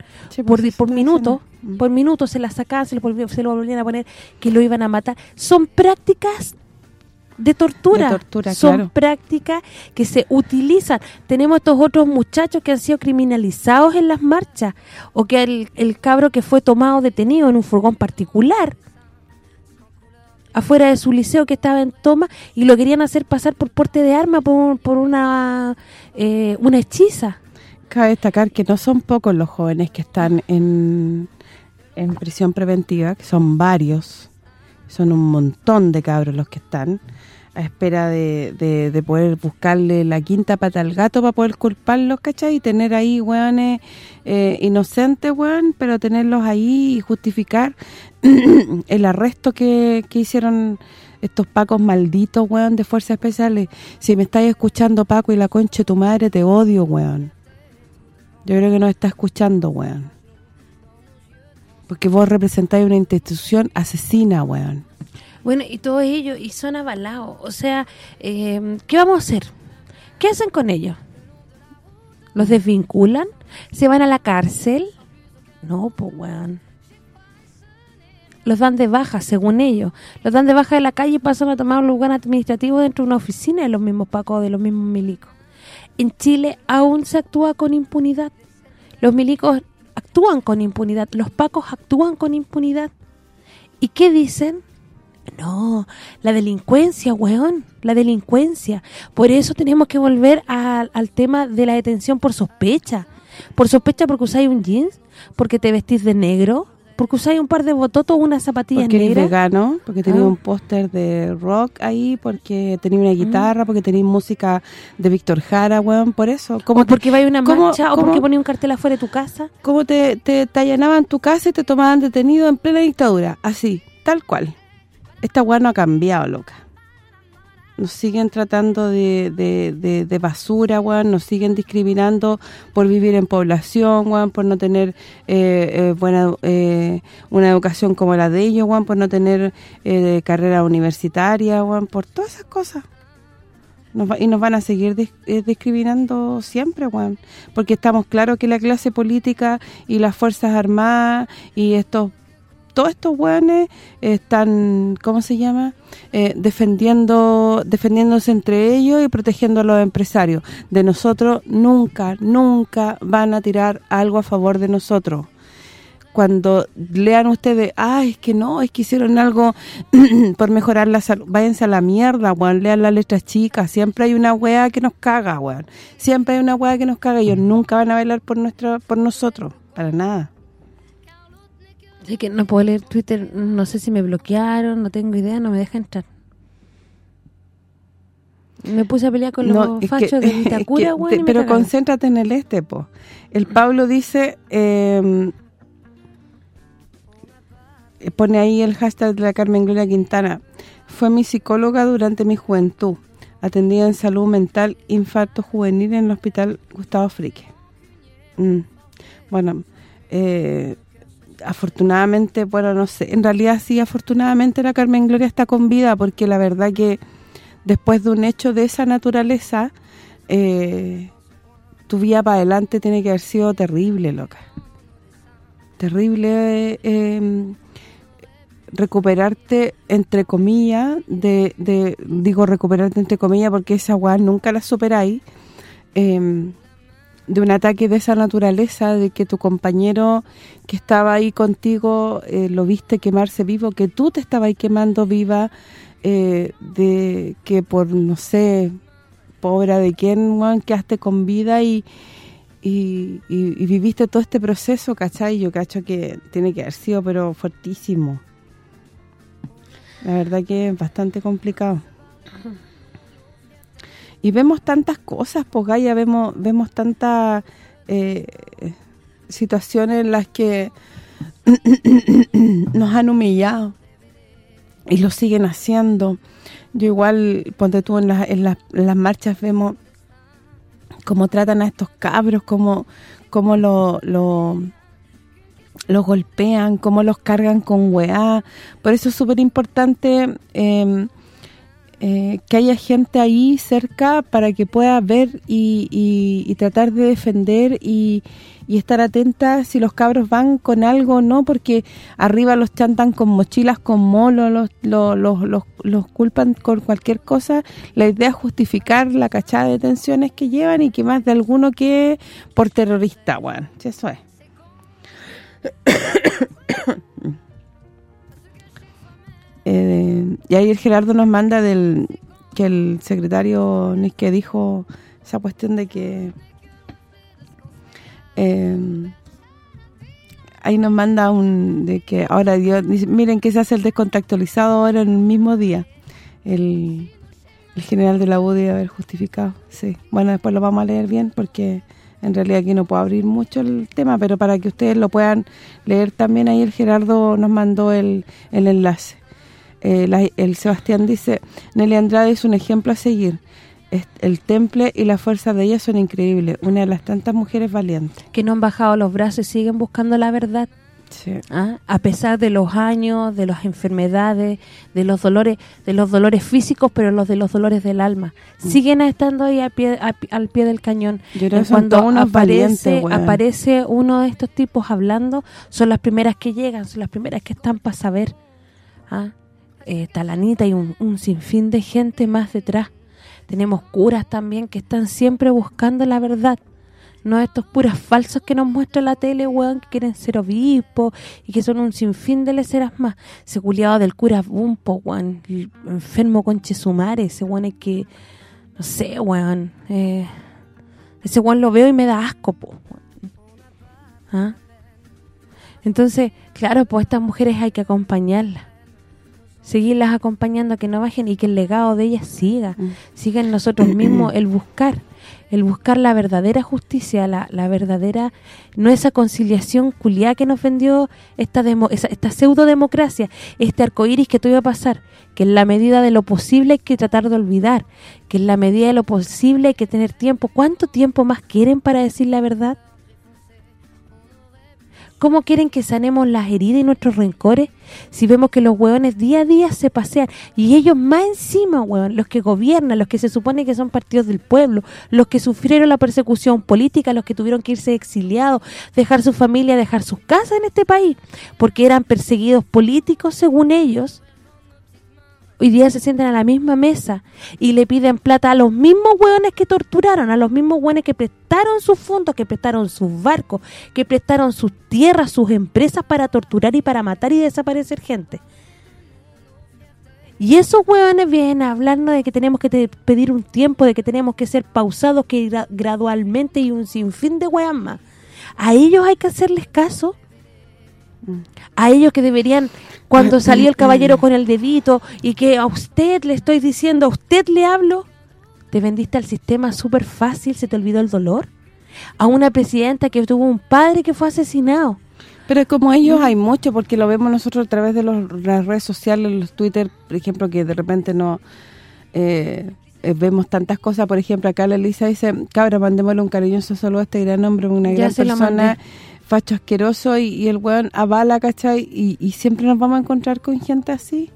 por, pues, por minuto, ¿Mm? por minuto se la sacaban, se lo, volvían, a poner, que lo iban a matar. Son prácticas de tortura, son prácticas que se utilizan. Tenemos estos otros muchachos que han sido criminalizados en las marchas, o que el, el cabro que fue tomado detenido en un furgón particular, afuera de su liceo que estaba en toma y lo querían hacer pasar por porte de arma por, por una eh, una hechiza. Cabe destacar que no son pocos los jóvenes que están en, en prisión preventiva, que son varios, son un montón de cabros los que están a espera de, de, poder buscarle la quinta pata al gato para poder culparlos, ¿cachai? Y tener ahí, weones eh, inocentes, weón, pero tenerlos ahí y justificar el arresto que, que hicieron estos pacos malditos, weón, de fuerzas especiales. Si me estáis escuchando, Paco, y la concha de tu madre, te odio, weón. Yo creo que no está escuchando, weón. Porque vos representáis una institución asesina, weón. Bueno, y todo ello, y son avalados. O sea, eh, ¿qué vamos a hacer? ¿Qué hacen con ellos? ¿Los desvinculan? ¿Se van a la cárcel? No, pues, weón. Los dan de baja, según ellos. Los dan de baja de la calle y pasan a tomar un lugar administrativo dentro de una oficina de los mismos pacos, de los mismos milicos. En Chile aún se actúa con impunidad. Los milicos actúan con impunidad. Los pacos actúan con impunidad. ¿Y qué dicen? No, la delincuencia, weón, la delincuencia. Por eso tenemos que volver al tema de la detención por sospecha. Por sospecha porque usáis un jeans, porque te vestís de negro, porque usáis un par de bototos o unas zapatillas porque negras. Porque vegano, porque tenéis ah. un póster de rock ahí, porque tenéis una guitarra, porque tenéis música de Víctor Jara, weón, por eso. ¿Cómo o porque vais a una marcha, o porque ponéis un cartel afuera de tu casa. ¿Cómo te, te, te allanaban tu casa y te tomaban detenido en plena dictadura? Así, tal cual esta weá no ha cambiado, loca. Nos siguen tratando de, de, de, basura, weón, nos siguen discriminando por vivir en población, weón, por no tener eh, eh, buena eh, una educación como la de ellos, weón, por no tener carrera universitaria, weón, por todas esas cosas. y nos van a seguir discriminando siempre, weón. Porque estamos claros que la clase política y las Fuerzas Armadas y estos todos estos hueones están, ¿cómo se llama? Eh, defendiendo defendiéndose entre ellos y protegiendo a los empresarios. De nosotros nunca, nunca van a tirar algo a favor de nosotros. Cuando lean ustedes, ah, es que no, es que hicieron algo por mejorar la salud, váyanse a la mierda, weón, lean las letras chicas, siempre hay una wea que nos caga, weón. Siempre hay una wea que nos caga, ellos nunca van a bailar por nuestra por nosotros, para nada. Sí, que no puedo leer Twitter, no sé si me bloquearon, no tengo idea, no me deja entrar. Me puse a pelear con los fachos de Vitacura, güey. Pero concéntrate en el este, po. El Pablo dice... Em, pone ahí el hashtag de la Carmen Gloria Quintana. Fue mi psicóloga durante mi juventud. Atendida en salud mental, infarto juvenil en el hospital Gustavo Frique. Mm. Bueno, eh, afortunadamente, bueno, no sé, en realidad sí, afortunadamente la Carmen Gloria está con vida porque la verdad que después de un hecho de esa naturaleza, eh, tu vida para adelante tiene que haber sido terrible, loca. Terrible eh, recuperarte, entre comillas, de, digo recuperarte entre comillas porque esa weá nunca la superáis, eh, de un ataque de esa naturaleza, de que tu compañero que estaba ahí contigo eh, lo viste quemarse vivo, que tú te estabas ahí quemando viva, eh, de que por, no sé, pobre de quién, quedaste con vida y, y, viviste todo este proceso, ¿cachai? Yo cacho que tiene que haber sido, pero fuertísimo. La verdad que es bastante complicado. Y vemos tantas cosas, pues Gaia, vemos vemos tantas eh, situaciones en las que nos han humillado y lo siguen haciendo. Yo igual, ponte tú, en, en, las marchas vemos cómo tratan a estos cabros, cómo, cómo lo, lo, los golpean, cómo los cargan con weá. Por eso es súper importante... Eh, eh, que haya gente ahí cerca para que pueda ver y, tratar de defender y, estar atenta si los cabros van con algo o no, porque arriba los chantan con mochilas, con molos, los, los, los, culpan con cualquier cosa. La idea es justificar la cachada de detenciones que llevan y que más de alguno que por terrorista, bueno, eso es. Eh, y ahí el Gerardo nos manda del que el secretario que dijo esa cuestión de que eh, ahí nos manda un de que ahora Dios miren que se hace el descontactualizado ahora en el mismo día el, el general de la U debe haber justificado sí. Bueno después lo vamos a leer bien porque en realidad aquí no puedo abrir mucho el tema pero para que ustedes lo puedan leer también ahí el Gerardo nos mandó el, el enlace eh, el Sebastián dice, Nelly Andrade es un ejemplo a seguir. El temple y la fuerza de ella son increíbles. Una de las tantas mujeres valientes. Que no han bajado los brazos y siguen buscando la verdad. ¿Ah? A pesar de los años, de las enfermedades, de los dolores de los dolores físicos, pero los de los dolores del alma. Mm. Siguen estando ahí al pie, al pie del cañón. cuando aparece, aparece uno de estos tipos hablando, son las primeras que llegan, son las primeras que están para saber. ¿Ah? Eh, Talanita y un, sinfín de gente más detrás. Tenemos curas también que están siempre buscando la verdad. No estos puras falsos que nos muestra la tele, weón, que quieren ser obispos y que son un sinfín de leceras más. Ese culiado del cura Bumpo, weón, enfermo con Chesumare, ese weón es que, no sé, weón, eh, ese weón lo veo y me da asco, po. ¿Ah? Entonces, claro, pues estas mujeres hay que acompañarlas seguirlas acompañando a que no bajen y que el legado de ellas siga, mm. siga en nosotros mismos el buscar, el buscar la verdadera justicia, la, la verdadera, no esa conciliación culiada que nos vendió esta demo, esta pseudo democracia, este arcoíris que todo iba a pasar, que en la medida de lo posible hay que tratar de olvidar, que en la medida de lo posible hay que tener tiempo. ¿Cuánto tiempo más quieren para decir la verdad? ¿Cómo quieren que sanemos las heridas y nuestros rencores? Si vemos que los hueones día a día se pasean y ellos más encima, hueón, los que gobiernan, los que se supone que son partidos del pueblo, los que sufrieron la persecución política, los que tuvieron que irse exiliados, dejar su familia, dejar sus casas en este país, porque eran perseguidos políticos según ellos, hoy día se sienten a la misma mesa y le piden plata a los mismos hueones que torturaron, a los mismos hueones que prestaron sus fondos, que prestaron sus barcos, que prestaron sus tierras, sus empresas para torturar y para matar y desaparecer gente. Y esos hueones vienen a hablarnos de que tenemos que pedir un tiempo, de que tenemos que ser pausados que gradualmente y un sinfín de hueas más. ¿A ellos hay que hacerles caso? A ellos que deberían, cuando salió el caballero con el dedito y que a usted le estoy diciendo, a usted le hablo, te vendiste al sistema súper fácil, se te olvidó el dolor. A una presidenta que tuvo un padre que fue asesinado. Pero como ellos hay mucho, porque lo vemos nosotros a través de los, las redes sociales, los Twitter, por ejemplo, que de repente no... Eh, eh, vemos tantas cosas, por ejemplo, acá la Elisa dice, cabra, mandémosle un cariñoso saludo a este gran hombre, una gran persona, facho asqueroso, y, el weón avala, ¿cachai? Y, y, siempre nos vamos a encontrar con gente así.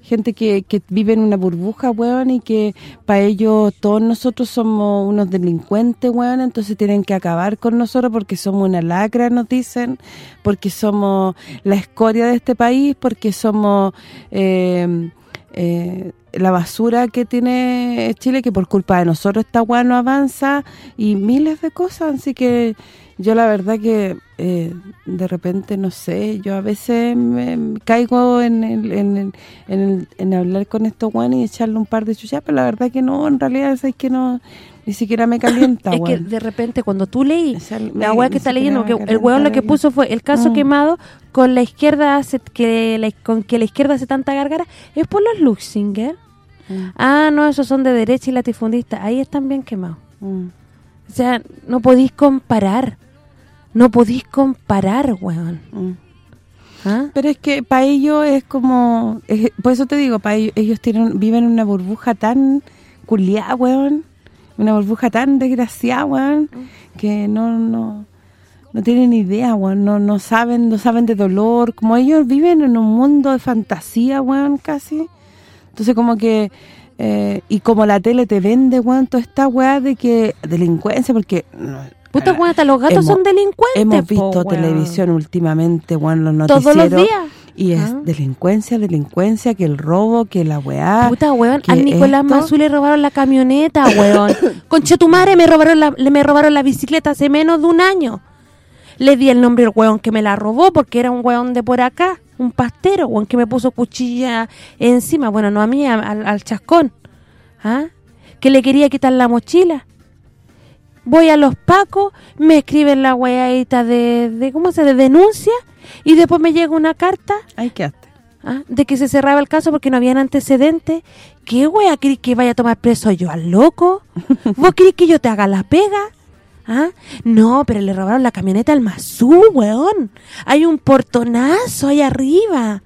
Gente que, que vive en una burbuja, weón, y que para ellos todos nosotros somos unos delincuentes, weón, entonces tienen que acabar con nosotros porque somos una lacra, nos dicen, porque somos la escoria de este país, porque somos... Eh, eh, la basura que tiene Chile, que por culpa de nosotros esta weá no avanza, y miles de cosas, así que yo la verdad que eh, de repente, no sé, yo a veces me caigo en, en, en, hablar con estos weones y echarle un par de chuchas, pero la verdad que no, en realidad es que no ni siquiera me calienta, Es que de repente cuando tú leí, la weá que está leyendo, que el weón lo que puso fue el caso mm. quemado con la izquierda hace que la, con que la izquierda hace tanta gargara, es por los Luxinger. Mm. Ah, no, esos son de derecha y latifundistas. Ahí están bien quemados. Mm. O sea, no podéis comparar. No podéis comparar, weón. ¿Ah? Pero es que para ellos es como... por eso te digo, para ellos, ellos tienen viven en una burbuja tan culiada, weón una burbuja tan desgraciada, weón, que no no no tienen idea, weón, no, no saben no saben de dolor, como ellos viven en un mundo de fantasía, weón, casi. Entonces como que eh, y como la tele te vende, weón, toda esta weá de que delincuencia, porque Puta, weón, hasta los gatos son delincuentes, Hemos visto televisión últimamente, weón, los noticieros. Todos los días. Y es ah. delincuencia, delincuencia, que el robo, que la weá. Puta, weón, a Nicolás Mazú le robaron la camioneta, weón. Conche tu madre, me robaron la, me robaron la bicicleta hace menos de un año. Le di el nombre al weón que me la robó porque era un weón de por acá, un pastero, weón que me puso cuchilla encima. Bueno, no a mí, al, chascón. ¿Ah? Que le quería quitar la mochila voy a los pacos, me escriben la weadita de, de, ¿cómo se de denuncia y después me llega una carta. Ay, ¿qué ¿ah? De que se cerraba el caso porque no habían antecedentes. ¿Qué wea crees que vaya a tomar preso yo al loco? ¿Vos crees que yo te haga la pega? ¿Ah? No, pero le robaron la camioneta al Mazú, weón. Hay un portonazo ahí arriba.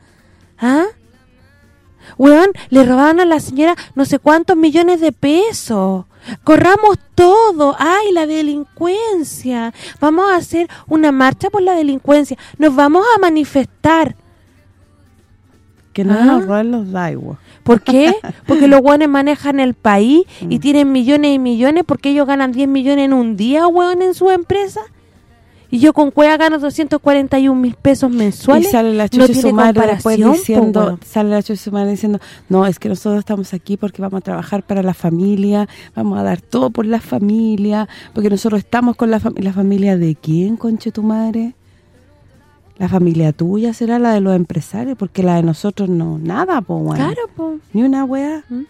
¿Ah? Weón, le robaron a la señora no sé cuántos millones de pesos. Corramos todo. ¡Ay, la delincuencia! Vamos a hacer una marcha por la delincuencia. Nos vamos a manifestar. Que no nos ¿Ah? roben los daigua. ¿Por qué? Porque los guanes manejan el país y mm. tienen millones y millones porque ellos ganan 10 millones en un día, weón, en su empresa y yo con Cueva gano 241 mil pesos mensuales. Y sale la chucha su madre después diciendo, sale la chucha su madre diciendo, no, es que nosotros estamos aquí porque vamos a trabajar para la familia, vamos a dar todo por la familia, porque nosotros estamos con la, familia. ¿La familia de quién, conche tu madre? La familia tuya será la de los empresarios, porque la de nosotros no, nada, po, Claro, po. Ni una wea. ¿Mm?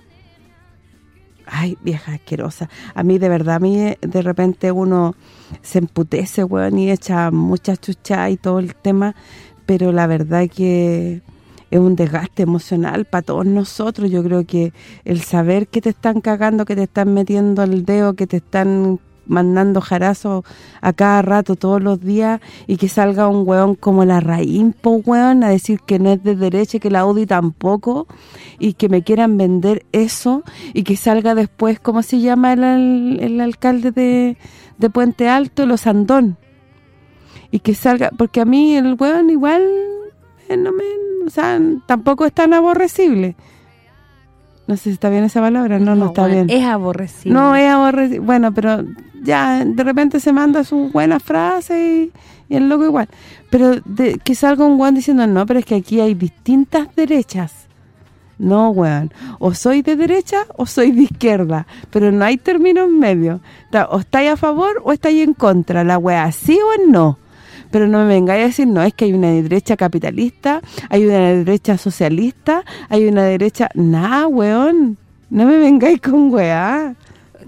Ay, vieja asquerosa. A mí, de verdad, a mí de repente uno se emputece, weón, y echa mucha chucha y todo el tema, pero la verdad que es un desgaste emocional para todos nosotros. Yo creo que el saber que te están cagando, que te están metiendo el dedo, que te están mandando jarazo a cada rato, todos los días, y que salga un weón como la Raimpo, weón, a decir que no es de derecha, que la Audi tampoco, y que me quieran vender eso, y que salga después, ¿cómo se llama el, el alcalde de, de Puente Alto? Los Andón. Y que salga, porque a mí el weón igual, eh, no me, o sea, tampoco es tan aborrecible. No sé si está bien esa palabra, no, no, está bien. Es aborrecible. No, es aborrecible. Bueno, pero ya de repente se manda su buena frase y, el loco igual. Pero de, que salga un weón diciendo, no, pero es que aquí hay distintas derechas. No, weón. O soy de derecha o soy de izquierda. Pero no hay término en medio. O estáis a favor o estáis en contra. La weá, sí o no. Pero no me vengáis a decir, no, es que hay una derecha capitalista, hay una derecha socialista, hay una derecha... Nada, weón. No me vengáis con weá.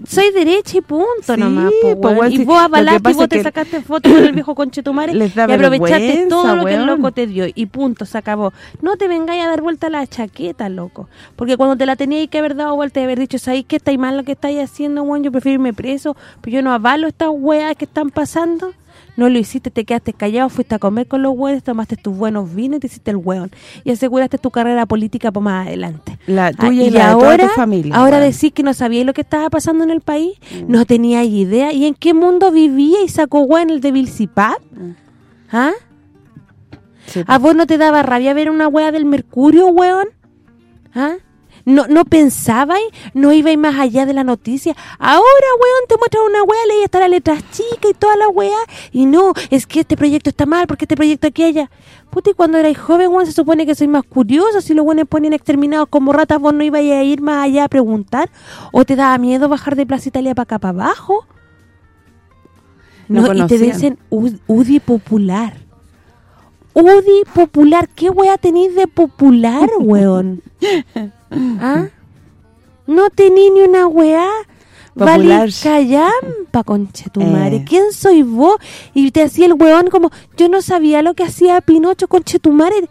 Soy derecha y punto Sí, nomás, po, po, weón. weón, Y vos avalaste y vos te sacaste fotos con el viejo conchetumare y aprovechaste todo lo que el loco te dio. Y punto, se acabó. No te vengáis a dar vuelta a la chaqueta, loco. Porque cuando te la teníais que haber dado vuelta y haber dicho, ¿sabéis que estáis mal lo que estáis haciendo, weón? Yo prefiero irme preso, pero yo no avalo estas weas que están pasando. No lo hiciste, te quedaste callado, fuiste a comer con los hueones, tomaste tus buenos vinos y te hiciste el hueón. Y aseguraste tu carrera política para más adelante. La Ah, tuya y, la de ahora, toda tu familia. ahora weón. decís que no sabíais lo que estaba pasando en el país, no teníais idea. ¿Y en qué mundo vivía y sacó hueá en el de Vilcipap? ¿Ah? Sí, ¿A vos no te daba rabia ver una hueá del Mercurio, weón? ¿Ah? ¿No, no pensabais? ¿No ibais más allá de la noticia? Ahora, weón, te muestran una hueá, leí hasta las letras chicas y toda la hueá. Y no, es que este proyecto está mal, porque este proyecto aquella. Puta, y cuando erais joven, weón, se supone que sois más curioso. Si los buenos ponían exterminados como ratas, vos no ibais a ir más allá a preguntar. ¿O te daba miedo bajar de Plaza Italia para acá, para abajo? No No, y te dicen UDI popular. UDI popular. ¿Qué wea tenéis de popular, weón? ¿Ah? No tení ni una weá. Vale callampa, conchetumare. Eh. ¿Quién soy vos? Y te hacía el weón como, yo no sabía lo que hacía Pinocho, conchetumare.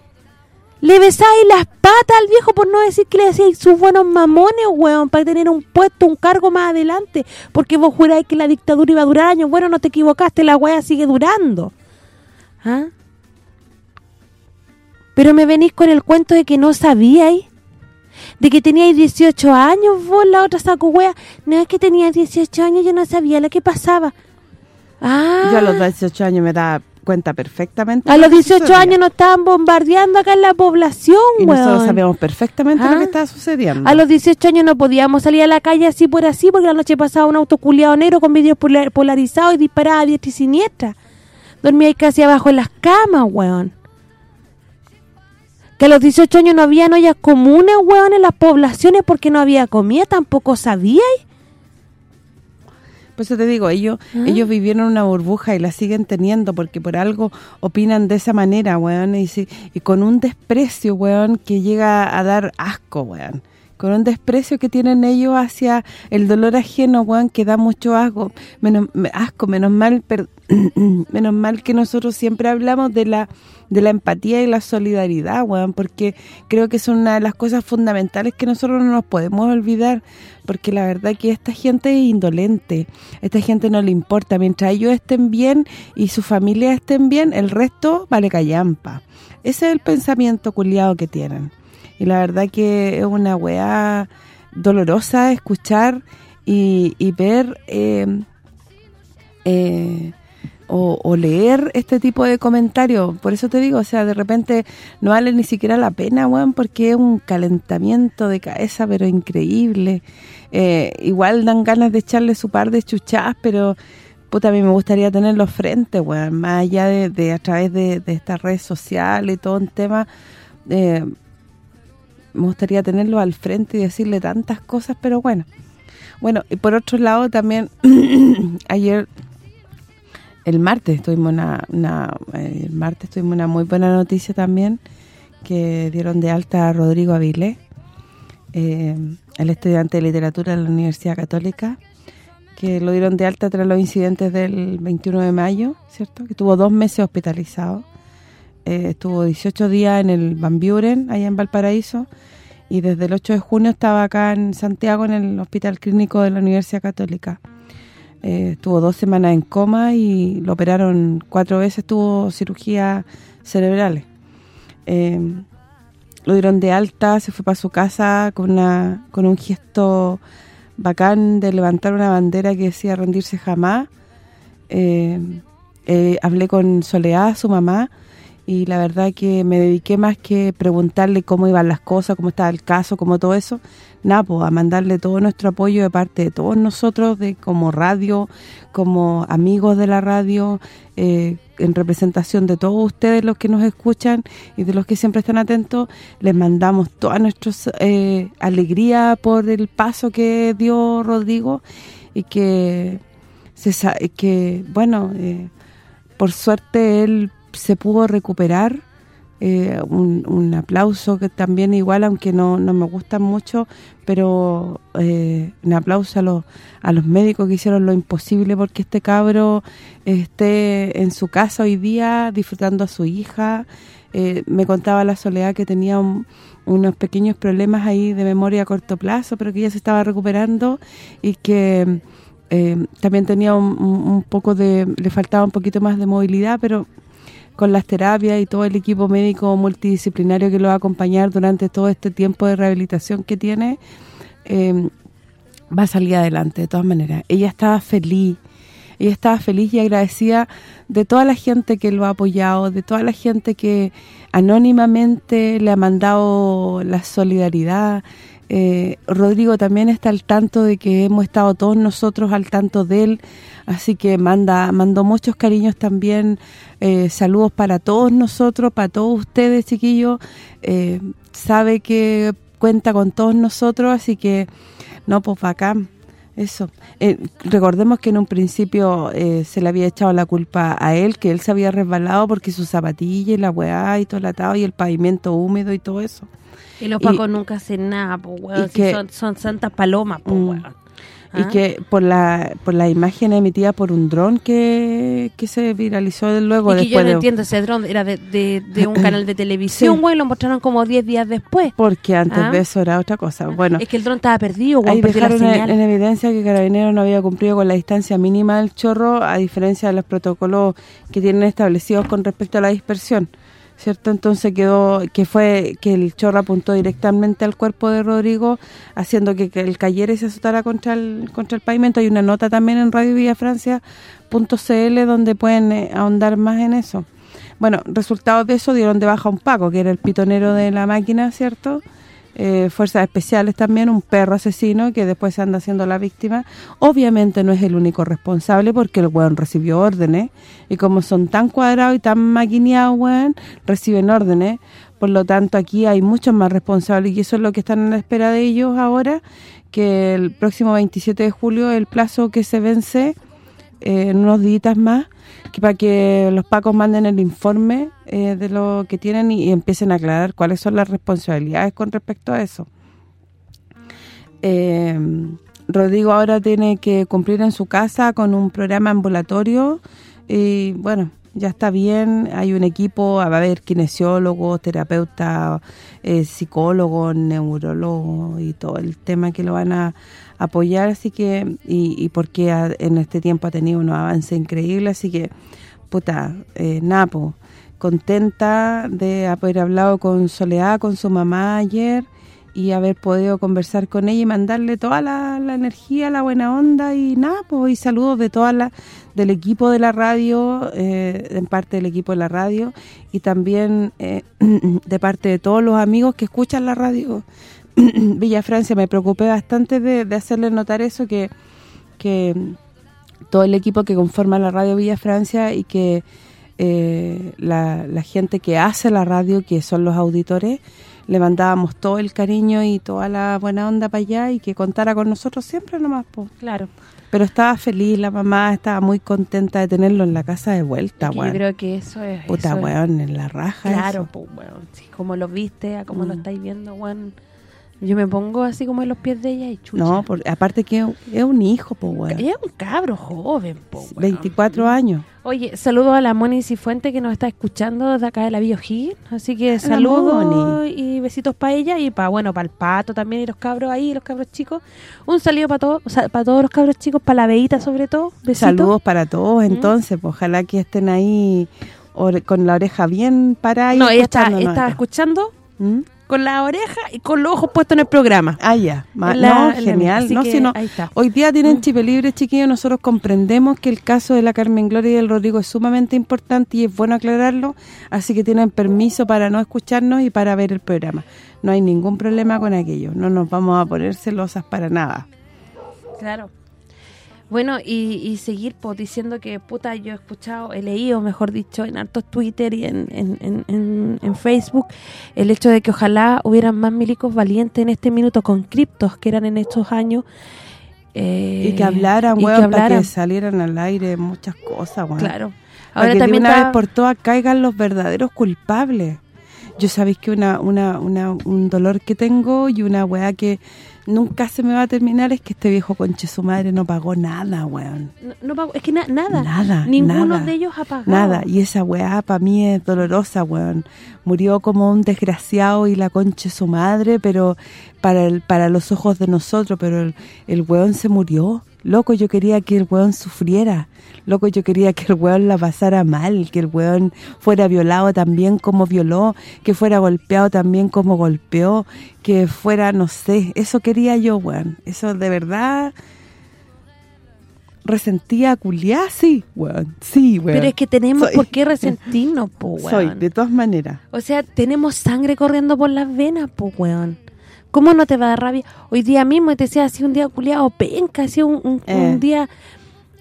Le besáis las patas al viejo por no decir que le hacíais sus buenos mamones, weón, para tener un puesto, un cargo más adelante. Porque vos juráis que la dictadura iba a durar años. Bueno, no te equivocaste, la weá sigue durando. ¿Ah? Pero me venís con el cuento de que no sabíais. De que teníais 18 años vos, la otra saco wea. No, es que tenía 18 años, yo no sabía lo que pasaba. Ah, Yo a los 18 años me daba cuenta perfectamente. a los lo que 18 sucedía. años nos estaban bombardeando acá en la población, Y nosotros weón. sabíamos perfectamente Ah. lo que estaba sucediendo. A los 18 años no podíamos salir a la calle así por así, porque la noche pasaba un auto culiado negro con vidrios polar- polarizados y disparaba a diestra y siniestra. Dormía casi abajo en las camas, weón. Que a los 18 años no había ollas comunes, weón, en las poblaciones porque no había comida, tampoco sabíais. Por eso te digo, ellos Ah. ellos vivieron una burbuja y la siguen teniendo porque por algo opinan de esa manera, weón, y, si- y con un desprecio, weón, que llega a dar asco, weón. Con un desprecio que tienen ellos hacia el dolor ajeno, weón, que da mucho asco. Menos me- asco, menos mal per- menos mal que nosotros siempre hablamos de la de la empatía y la solidaridad, weón, porque creo que son una de las cosas fundamentales que nosotros no nos podemos olvidar, porque la verdad que esta gente es indolente, esta gente no le importa, mientras ellos estén bien y su familia estén bien, el resto vale callampa. Ese es el pensamiento culiado que tienen. Y la verdad que es una weá dolorosa escuchar y, ver eh, eh, o, leer este tipo de comentarios. Por eso te digo, o sea, de repente no vale ni siquiera la pena, weón, porque es un calentamiento de cabeza, pero increíble. Eh, igual dan ganas de echarle su par de chuchadas, pero puta, a me gustaría tenerlo frente, weón, más allá de, a través de, estas redes sociales y todo un tema, me gustaría tenerlo al frente y decirle tantas cosas, pero bueno. Bueno, y por otro lado también, ayer, el martes tuvimos una, una eh, el martes tuvimos una muy buena noticia también, que dieron de alta a Rodrigo Avilés, eh, el estudiante de literatura de la Universidad Católica, que lo dieron de alta tras los incidentes del 21 de mayo, ¿cierto? Que tuvo dos meses hospitalizado. Eh, estuvo 18 días en el Van allá en Valparaíso, y desde el 8 de junio estaba acá en Santiago, en el Hospital Clínico de la Universidad Católica. Eh, estuvo dos semanas en coma y lo operaron cuatro veces, tuvo cirugías cerebrales. Eh, lo dieron de alta, se fue para su casa con una con un gesto bacán de levantar una bandera que decía rendirse jamás. Eh, hablé con Soledad, su mamá, y la verdad que me dediqué más que preguntarle cómo iban las cosas, cómo estaba el caso, cómo todo eso, nada, pues a mandarle todo nuestro apoyo de parte de todos nosotros, de como radio, como amigos de la radio, eh, en representación de todos ustedes los que nos escuchan y de los que siempre están atentos, les mandamos toda nuestra eh, alegría por el paso que dio Rodrigo y que se que bueno, eh, por suerte él se pudo recuperar eh, un, aplauso que también igual, aunque no, no me gustan mucho, pero eh, un aplauso a los, a los médicos que hicieron lo imposible porque este cabro esté en su casa hoy día disfrutando a su hija. Eh, me contaba la Soledad que tenía unos pequeños problemas ahí de memoria a corto plazo, pero que ella se estaba recuperando y que también tenía un, un poco de... le faltaba un poquito más de movilidad, pero con las terapias y todo el equipo médico multidisciplinario que lo va a acompañar durante todo este tiempo de rehabilitación que tiene, em, va a salir adelante de todas maneras. Ella estaba feliz, ella estaba feliz y agradecida de toda la gente que lo ha apoyado, de toda la gente que anónimamente le ha mandado la solidaridad, eh, Rodrigo también está al tanto de que hemos estado todos nosotros al tanto de él, así que manda mandó muchos cariños también, eh, saludos para todos nosotros, para todos ustedes, chiquillos, eh, sabe que cuenta con todos nosotros, así que, no, pues acá eso. recordemos que en un principio se le había echado la culpa a él, que él se había resbalado porque su zapatilla y la weá y todo el atado y el pavimento húmedo y todo eso. Y los pacos nunca hacen nada, weón. son, son, santas palomas, pues, weón. Y ¿Ah? que por la por la imagen emitida por un dron que, que se viralizó luego y que yo no entiendo, ese dron era de, de, un canal de televisión, güey, lo mostraron como 10 días después. Porque antes ¿Ah? de eso era otra cosa. bueno Es que el dron estaba perdido, güey, dejaron en, evidencia que Carabinero no había cumplido con la distancia mínima del chorro, a diferencia de los protocolos que tienen establecidos con respecto a la dispersión. ¿Cierto? Entonces quedó que fue que el chorro apuntó directamente al cuerpo de Rodrigo, haciendo que, el cayera y se azotara contra el contra el pavimento. Hay una nota también en Radio Villafrancia.cl donde pueden eh, ahondar más en eso. Bueno, resultados de eso dieron de baja un Paco, que era el pitonero de la máquina, ¿cierto?, eh, fuerzas especiales también, un perro asesino que después se anda haciendo la víctima. Obviamente no es el único responsable porque el weón recibió órdenes y como son tan cuadrados y tan maquineados, weón, reciben órdenes. Por lo tanto, aquí hay muchos más responsables y eso es lo que están en la espera de ellos ahora, que el próximo 27 de julio, el plazo que se vence, eh, en unos días más, que para que los pacos manden el informe eh, de lo que tienen y, empiecen a aclarar cuáles son las responsabilidades con respecto a eso. Eh, Rodrigo ahora tiene que cumplir en su casa con un programa ambulatorio y bueno, ya está bien, hay un equipo, va a haber kinesiólogo, terapeuta, eh, psicólogo, neurólogo y todo el tema que lo van a apoyar, así que, y, porque en este tiempo ha tenido un avance increíble, así que, puta, eh, Napo, contenta de haber hablado con Soledad, con su mamá ayer, y haber podido conversar con ella y mandarle toda la, energía, la buena onda y nada, pues y saludos de toda la del equipo de la radio, eh, en parte del equipo de la radio y también eh, de parte de todos los amigos que escuchan la radio. Villa Francia, me preocupé bastante de, hacerle notar eso, que, que todo el equipo que conforma la radio Villa Francia y que eh, la, gente que hace la radio, que son los auditores, le mandábamos todo el cariño y toda la buena onda para allá y que contara con nosotros siempre nomás, pues. Claro. Pero estaba feliz, la mamá estaba muy contenta de tenerlo en la casa de vuelta, Yo creo que eso es... Puta, weón, en la raja Claro, pues, weón. como lo viste, a como lo mm. estáis viendo, weón yo me pongo así como en los pies de ella y chucha. No, aparte que es un hijo, po, weón. Es un cabro joven, po, weón. 24 años. Oye, saludo a la Moni Cifuente que nos está escuchando desde acá de la Biojí. Así que saludos y besitos para ella y para, bueno, para el pato también y los cabros ahí, los cabros chicos. Un saludo para todos, para todos los cabros chicos, para la veita sobre todo. Saludos para todos, ¿Mm? entonces, pues ojalá que estén ahí con la oreja bien para No, ella está, estaba escuchando ¿Mm? Con la oreja y con los ojos puestos en el programa. Ah, ya. no, genial. No, sino, hoy día tienen mm. chip libre, chiquillos. Nosotros comprendemos que el caso de la Carmen Gloria y del Rodrigo es sumamente importante y es bueno aclararlo. Así que tienen permiso para no escucharnos y para ver el programa. No hay ningún problema con aquello. No nos vamos a poner celosas para nada. Claro. Bueno, y, seguir pues, diciendo que, puta, yo he escuchado, he leído, mejor dicho, en hartos Twitter y en, en, en, Facebook, el hecho de que ojalá hubieran más milicos valientes en este minuto con criptos que eran en estos años. Eh, y que hablaran, weón, para que salieran al aire muchas cosas, weón. Claro. Ahora también de una vez por todas caigan los verdaderos culpables. yo sabéis que una, una, una, un dolor que tengo y una weá que nunca se me va a terminar es que este viejo conche su madre no pagó nada, weón. No, pagó, es que nada. Nada, Ninguno de ellos ha pagado. Nada, y esa weá para mí es dolorosa, weón. Murió como un desgraciado y la conche su madre, pero para el para los ojos de nosotros, pero el, el weón se murió. Loco, yo quería que el weón sufriera. Loco, yo quería que el weón la pasara mal, que el weón fuera violado también como violó, que fuera golpeado también como golpeó, que fuera, no sé, eso quería yo, weón. Eso de verdad resentía culiá, sí, weón. Sí, weón. Pero es que tenemos por qué resentirnos, po, weón. Soy, de todas maneras. O sea, tenemos sangre corriendo por las venas, po, weón. ¿Cómo no te va a dar rabia? Hoy día mismo te decía, así un día culiado, penca, así un, un, Eh. un día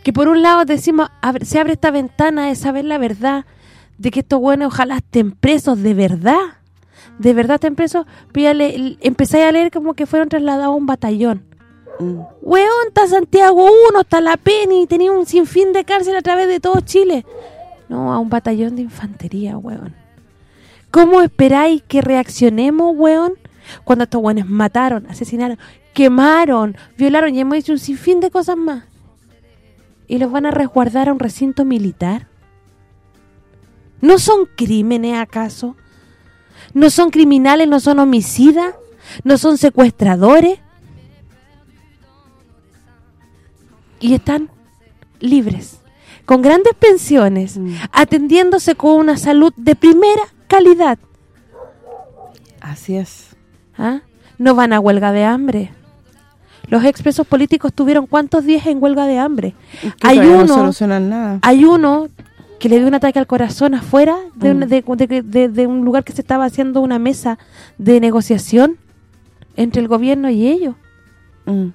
que por un lado decimos, abre- se abre esta ventana de saber la verdad, de que estos buenos ojalá estén presos de verdad, de verdad estén presos, pero ya le, a leer como que fueron trasladados a un batallón. Mm. Weón, está Santiago 1, está La Peni, tenía un sinfín de cárcel a través de todo Chile. No, a un batallón de infantería, weón. ¿Cómo esperáis que reaccionemos, weón? Cuando estos weones mataron, asesinaron, quemaron, violaron y hemos hecho un sinfín de cosas más. ¿Y los van a resguardar a un recinto militar? ¿No son crímenes acaso? ¿No son criminales, no son homicidas? ¿No son secuestradores? y están libres, con grandes pensiones, Mm. atendiéndose con una salud de primera calidad. Así es. ¿Ah? No van a huelga de hambre. Los expresos políticos tuvieron cuántos días en huelga de hambre. Hay no uno, nada. hay uno que le dio un ataque al corazón afuera de, Mm. un, de, de- de- de un lugar que se estaba haciendo una mesa de negociación entre el gobierno y ellos. Mm.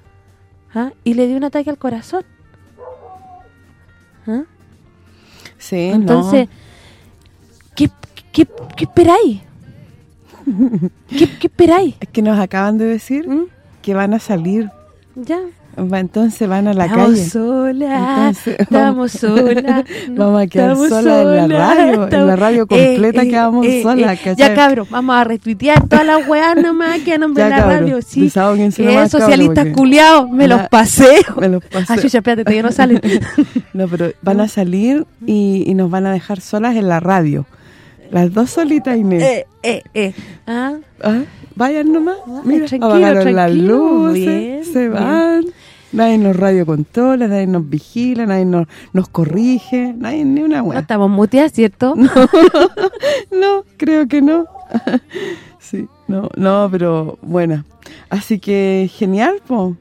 ¿ah? Y le dio un ataque al corazón. ¿ah? Sí, Entonces, ¿qué, qué, qué esperáis? ¿Qué, qué esperáis? Es que nos acaban de decir ¿Mm? que van a salir. Ya. Entonces van a la estamos calle. solas, Entonces, estamos solas. Vamos a quedar estamos solas en la radio, en la radio completa quedamos solas, Ya ¿cachai? cabros, vamos a retuitear todas las weas nomás que nombre Ya, en la radio, sí. Que nomás, socialistas porque- culiados, me La- los paseo. Me los pasé. Ah, chucha, espérate, todavía no salen. No, pero van a salir y, y nos van a dejar solas en la radio. Las dos solitas, Inés. eh, eh, eh. ¿Ah? Ah, Vayan nomás. Ay, Mira, tranquilo, apagaron las luces, bien, se bien. van. Nadie nos radiocontrola, nadie nos vigila, nadie nos, nos corrige, nadie ni una No hueá. estamos muteadas, ¿cierto? No, creo que no. sí, no, no, pero bueno. Así que genial, po.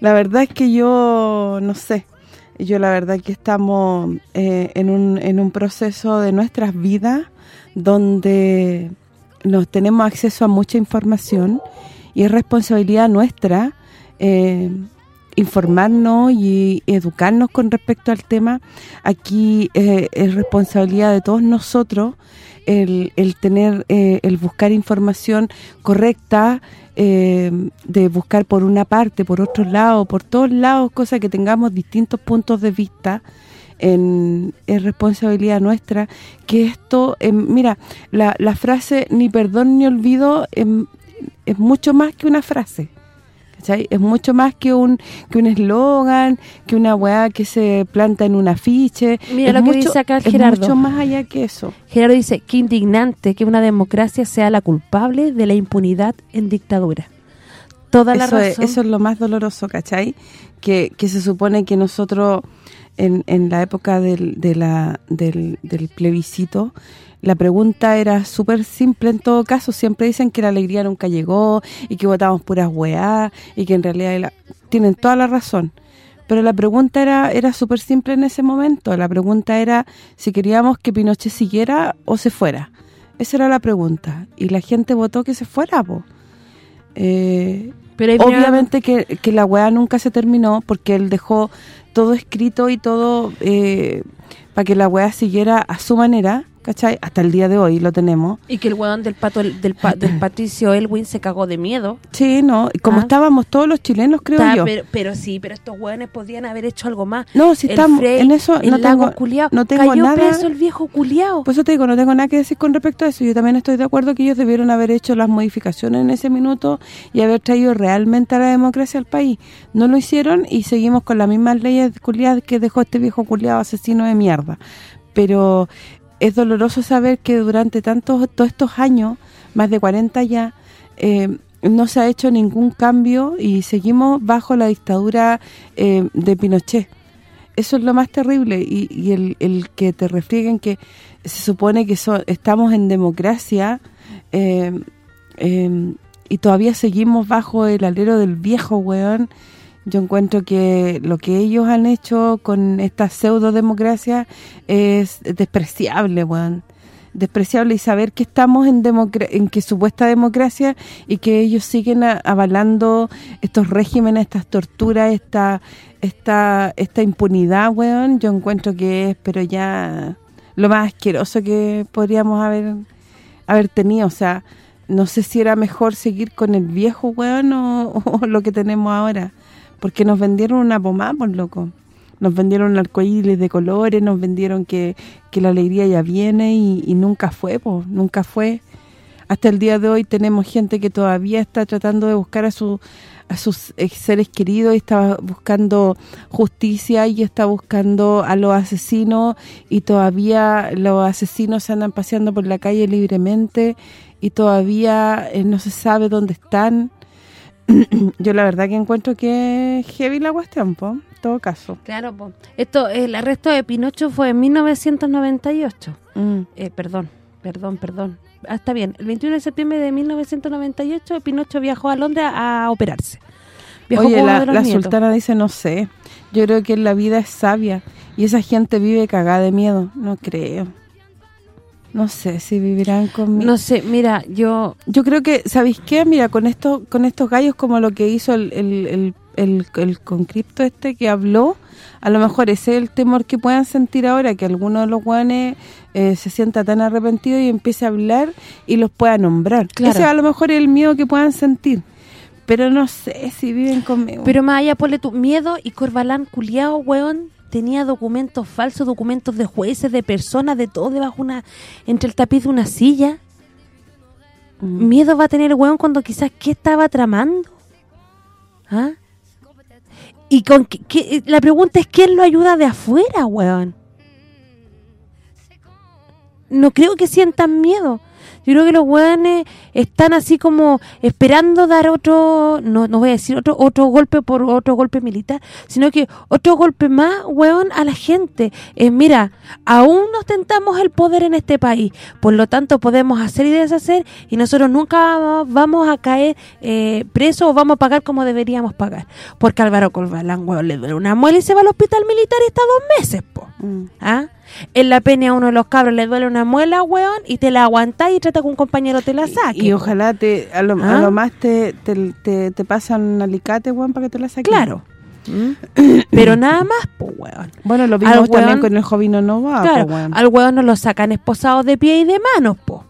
La verdad es que yo, no sé, yo la verdad que estamos eh, en, un, en un proceso de nuestras vidas donde nos tenemos acceso a mucha información y es responsabilidad nuestra eh, informarnos y educarnos con respecto al tema. Aquí eh, es responsabilidad de todos nosotros el, el tener, eh, el buscar información correcta, eh, de buscar por una parte, por otro lado, por todos lados, cosas que tengamos distintos puntos de vista, en, es responsabilidad nuestra que esto, eh, mira, la, la frase ni perdón ni olvido em, es mucho más que una frase. ¿cachai? Es mucho más que un que un eslogan, que una weá que se planta en un afiche. Mira es lo que mucho- dice acá el es Gerardo. mucho más allá que eso. Gerardo dice, qué indignante que una democracia sea la culpable de la impunidad en dictadura. Toda la eso, es, razón. eso es lo más doloroso, ¿cachai? Que, que se supone que nosotros, en, en la época del, de la, del, del plebiscito, la pregunta era súper simple en todo caso. Siempre dicen que la alegría nunca llegó y que votamos puras weá y que en realidad tienen toda la razón. Pero la pregunta era era súper simple en ese momento. La pregunta era si queríamos que Pinochet siguiera o se fuera. Esa era la pregunta. Y la gente votó que se fuera, po. Eh, Obviamente que, que la weá nunca se terminó porque él dejó todo escrito y todo para que la weá siguiera a su manera, ¿cachai? Hasta el día de hoy lo tenemos. Y que el weón del pato del, pa- del Patricio Elwin se cagó de miedo. Sí, no, como Ah. estábamos todos los chilenos, creo Está, yo. pero, pero sí, pero estos weones podrían haber hecho algo más. No, si El estamos Frey, en eso el no tengo culiao. no tengo Cayó nada preso el viejo culiao. Por eso te digo, no tengo nada que decir con respecto a eso. Yo también estoy de acuerdo que ellos debieron haber hecho las modificaciones en ese minuto y haber traído realmente a la democracia al país. No lo hicieron y seguimos con las mismas leyes culiadas que dejó este viejo culiado asesino de mierda. Pero es doloroso saber que durante tantos todos estos años, más de 40 ya, eh, no se ha hecho ningún cambio y seguimos bajo la dictadura eh, de Pinochet. Eso es lo más terrible y, y el, el que te refrieguen que se supone que so- estamos en democracia eh, y todavía seguimos bajo el alero del viejo weón. Yo encuentro que lo que ellos han hecho con esta pseudo-democracia es despreciable, weón. Despreciable y saber que estamos en en que supuesta democracia y que ellos siguen avalando estos regímenes, estas torturas, esta esta esta impunidad, weón, yo encuentro que es pero ya lo más asqueroso que podríamos haber haber tenido, o sea, no sé si era mejor seguir con el viejo weón o lo que tenemos ahora, porque nos vendieron una pomada, por loco. Nos vendieron arcoíris de colores, nos vendieron que, que la alegría ya viene y, y nunca fue, pues, nunca fue. Hasta el día de hoy tenemos gente que todavía está tratando de buscar a su a sus seres queridos y está buscando justicia y está buscando a los asesinos y todavía los asesinos se andan paseando por la calle libremente y todavía eh, no se sabe dónde están. Yo la verdad que encuentro que es heavy la cuestión, po, en todo caso. Claro, po. Esto, el arresto de Pinocho fue en 1998. Mm. Eh, perdón, perdón, perdón. Ah, está bien. El 21 de septiembre de 1998, Pinocho viajó a Londres a, operarse. Viajó Oye, la, la sultana dice, no sé, yo creo que la vida es sabia y esa gente vive cagada de miedo. No creo. No sé si vivirán conmigo. No sé, mira, yo... Yo creo que, ¿sabéis qué? Mira, con esto, con estos gallos como lo que hizo el, el, el, el, el concripto este que habló, a lo mejor ese es el temor que puedan sentir ahora, que alguno de los guanes eh, se sienta tan arrepentido y empiece a hablar y los pueda nombrar. Claro. Ese a lo mejor es el miedo que puedan sentir. Pero no sé si viven conmigo. Pero más allá, ponle tu miedo y Corbalán culiao, weón, tenía documentos falsos, documentos de jueces, de personas, de todo debajo una entre el tapiz de una silla. Mm. Miedo va a tener el weón cuando quizás qué estaba tramando. ¿Ah? Y con qué- qué- la pregunta es quién lo ayuda de afuera, weón. No creo que sientan miedo. Yo creo que los weones están así como esperando dar otro, no no voy a decir otro otro golpe por otro golpe militar, sino que otro golpe más, weón, a la gente. Eh, mira, aún nos tentamos el poder en este país, por lo tanto podemos hacer y deshacer y nosotros nunca vamos, a caer eh, presos o vamos a pagar como deberíamos pagar. Porque Álvaro Corbalán, weón, le duele una muela y se va al hospital militar y está dos meses, po. Mm. ¿Ah? En la pena a uno de los cabros le duele una muela, weón, y te la aguantás y trata que un compañero te la saque. Y, y ojalá te a lo, a ¿Ah? lo más te, te, te, te pasan un alicate, weón, para que te la saquen. Claro. Pero nada más, pues, weón. Bueno, lo Al vimos también weón- con el Jovino Nova, claro, po, weón. al weón nos lo sacan esposados de pie y de manos, po.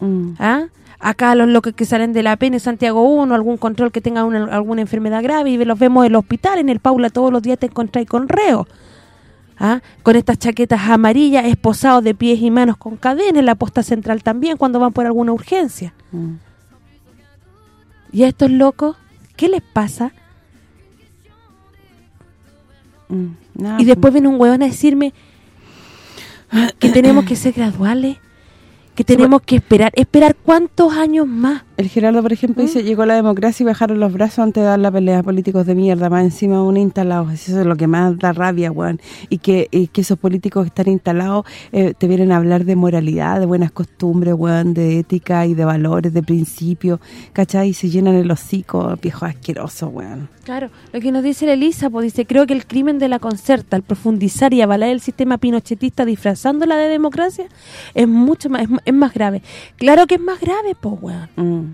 Mm. ¿Ah? Acá los locos que salen de la en Santiago 1, algún control que tenga una- alguna enfermedad grave y los vemos en el hospital, en el Paula todos los días te encontráis con reo. ¿Ah? Con estas chaquetas amarillas, esposados de pies y manos con cadena, en la posta central también, cuando van por alguna urgencia. Mm. ¿Y a estos locos qué les pasa? Mm. Y después viene un huevón a decirme que tenemos que ser graduales, que tenemos que esperar. ¿Esperar cuántos años más? El Gerardo, por ejemplo, ¿Mm? dice, llegó la democracia y bajaron los brazos antes de dar la pelea a políticos de mierda, más encima un instalado. Eso es lo que más da rabia, weón. Y que, y que esos políticos que están instalados eh, te vienen a hablar de moralidad, de buenas costumbres, weón, de ética y de valores, de principios, ¿cachai? Y se llenan el hocico, viejo asqueroso, weón. Claro, lo que nos dice la Elisa, pues dice, creo que el crimen de la concerta, al profundizar y avalar el sistema pinochetista disfrazándola de democracia, es mucho más, es, es más grave. Claro que es más grave, pues, weón. Mm.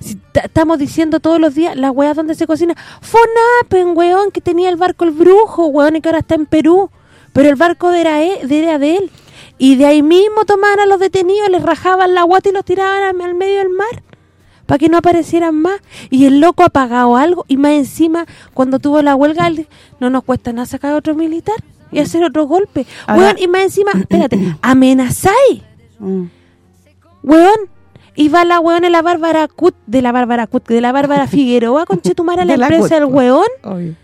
Si ta- estamos diciendo todos los días, la weá donde se cocina, Fonapen, weón, que tenía el barco el brujo, weón, y que ahora está en Perú. Pero el barco de era, e- de era de él. Y de ahí mismo tomaban a los detenidos, les rajaban la guata y los tiraban al, medio del mar para que no aparecieran más. Y el loco ha pagado algo y más encima, cuando tuvo la huelga, no nos cuesta nada sacar otro militar y hacer otro golpe. Ahora- Weón, y más encima, espérate, amenazáis. Mm. Weón, y va la weón de la Bárbara Cut, de la Bárbara Cut, de la Bárbara Figueroa, con Chetumara, la De empresa del pues. weón. Obvio.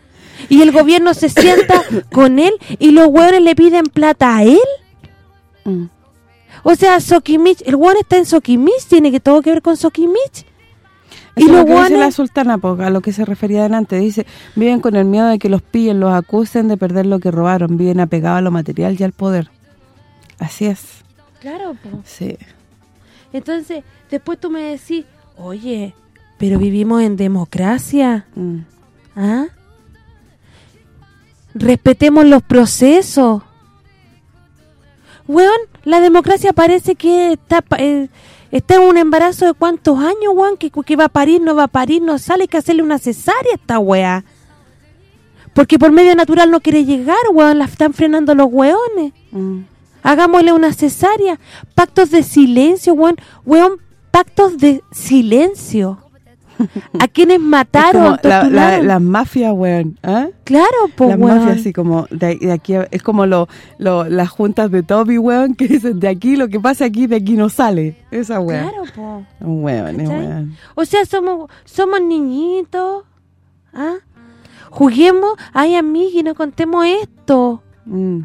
Y el gobierno se sienta con él y los weones le piden plata a él. Mm. O sea, Sokimich, el weón está en Sokimich, tiene que todo que ver con Sokimich. Y Y lo que dice la sultana, a lo que se refería adelante, dice, viven con el miedo de que los pillen, los acusen de perder lo que robaron, viven apegados a lo material y al poder. Así es, Claro, po. sí. Entonces, después tú me decís, oye, pero vivimos en democracia, Mm. ¿ah? Respetemos los procesos. Weón, la democracia parece que está eh, está en un embarazo de cuántos años, weón, que, que va a parir, no va a parir, no sale, hay que hacerle una cesárea a esta weá. Porque por medio natural no quiere llegar, weón, la están frenando los weones. Mm. Hagámosle una cesárea. Pactos de silencio, weón. Weón, pactos de silencio. A quienes Es mataron, la- la- las mafias, weón, ¿ah? claro, po, las mafias así como de, de aquí es como lo, lo- las juntas de Toby, weón, que dicen de aquí lo que pasa aquí de aquí no sale. Esa weón. Claro, po. Un weón, es weón. O sea, somos somos niñitos. ¿Ah? Juguemos, ay, amigui, no contemos esto. Mm.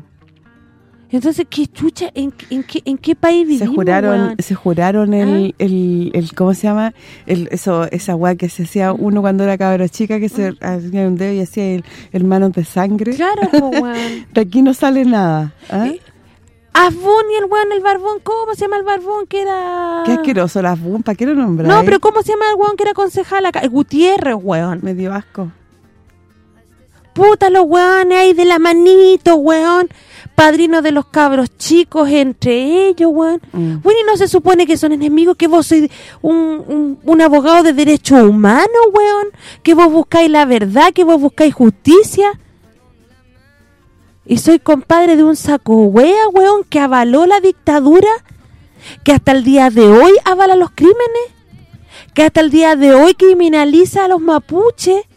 Entonces, ¿qué chucha? ¿En, en, qué, en qué país se vivimos, juraron weón? se juraron el, ¿Ah? el, el ¿cómo se llama? el eso esa weá que se hacía uno cuando era cabro chica que se hacía un dedo y hacía el, el manos de sangre Claro, weón. de aquí no sale nada ¿ah? Eh, Asbun y el weón, el barbón, ¿cómo se llama el barbón que era...? qué asqueroso las boom ¿para qué lo nombráis? No, pero ¿cómo se llama el weón que era concejal acá? El Gutiérrez, weón. medio asco Puta los weones ahí de la manito, weón. Padrinos de los cabros chicos entre ellos, weón. Mm. Bueno, y no se supone que son enemigos, que vos sois un, un, un abogado de derechos humanos, weón. Que vos buscáis la verdad, que vos buscáis justicia. Y soy compadre de un saco wea, weón, que avaló la dictadura. Que hasta el día de hoy avala los crímenes. Que hasta el día de hoy criminaliza a los mapuches.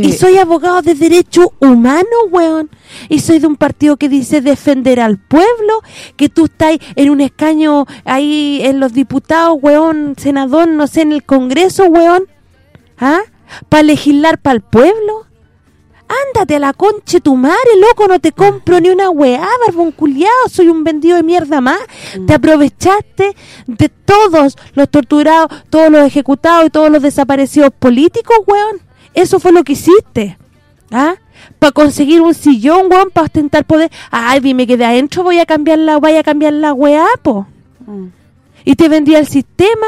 Que Y soy abogado de derechos humanos, weón. Y soy de un partido que dice defender al pueblo, que tú estás en un escaño ahí en los diputados, weón, senador, no sé, en el Congreso, weón. ¿Ah? Para legislar para el pueblo. Ándate a la conche tu madre, loco, no te compro ni una weá, barbón culiao, soy un vendido de mierda más. Te aprovechaste de todos los torturados, todos los ejecutados y todos los desaparecidos políticos, weón. Eso fue lo que hiciste. ¿Ah? Para conseguir un sillón, weón, para ostentar poder. Ay, dime que de adentro voy a cambiar la, voy a cambiar la weá, po. Mm. Y te vendía el sistema.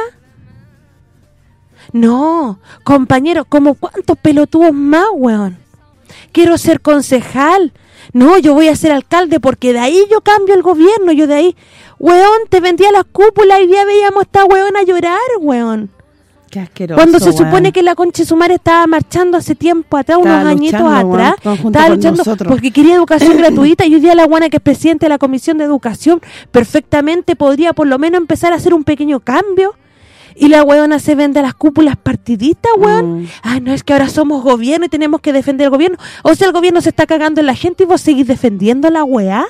No, compañero, como cuántos pelotudos más, weón. Quiero ser concejal. No, yo voy a ser alcalde porque de ahí yo cambio el gobierno, yo de ahí. Weón, te vendía las cúpulas y ya veíamos a esta weón a llorar, weón. Qué asqueroso Cuando se weón. supone que la concha de su madre estaba marchando hace tiempo atrás, unos añitos weón, atrás, estaba luchando nosotros. porque quería educación gratuita y hoy día la guana que es presidente de la Comisión de Educación perfectamente podría por lo menos empezar a hacer un pequeño cambio. Y la weona se vende a las cúpulas partidistas, weón. Mm. Ah, no, es que ahora somos gobierno y tenemos que defender el gobierno. O sea, el gobierno se está cagando en la gente y vos seguís defendiendo a la weá.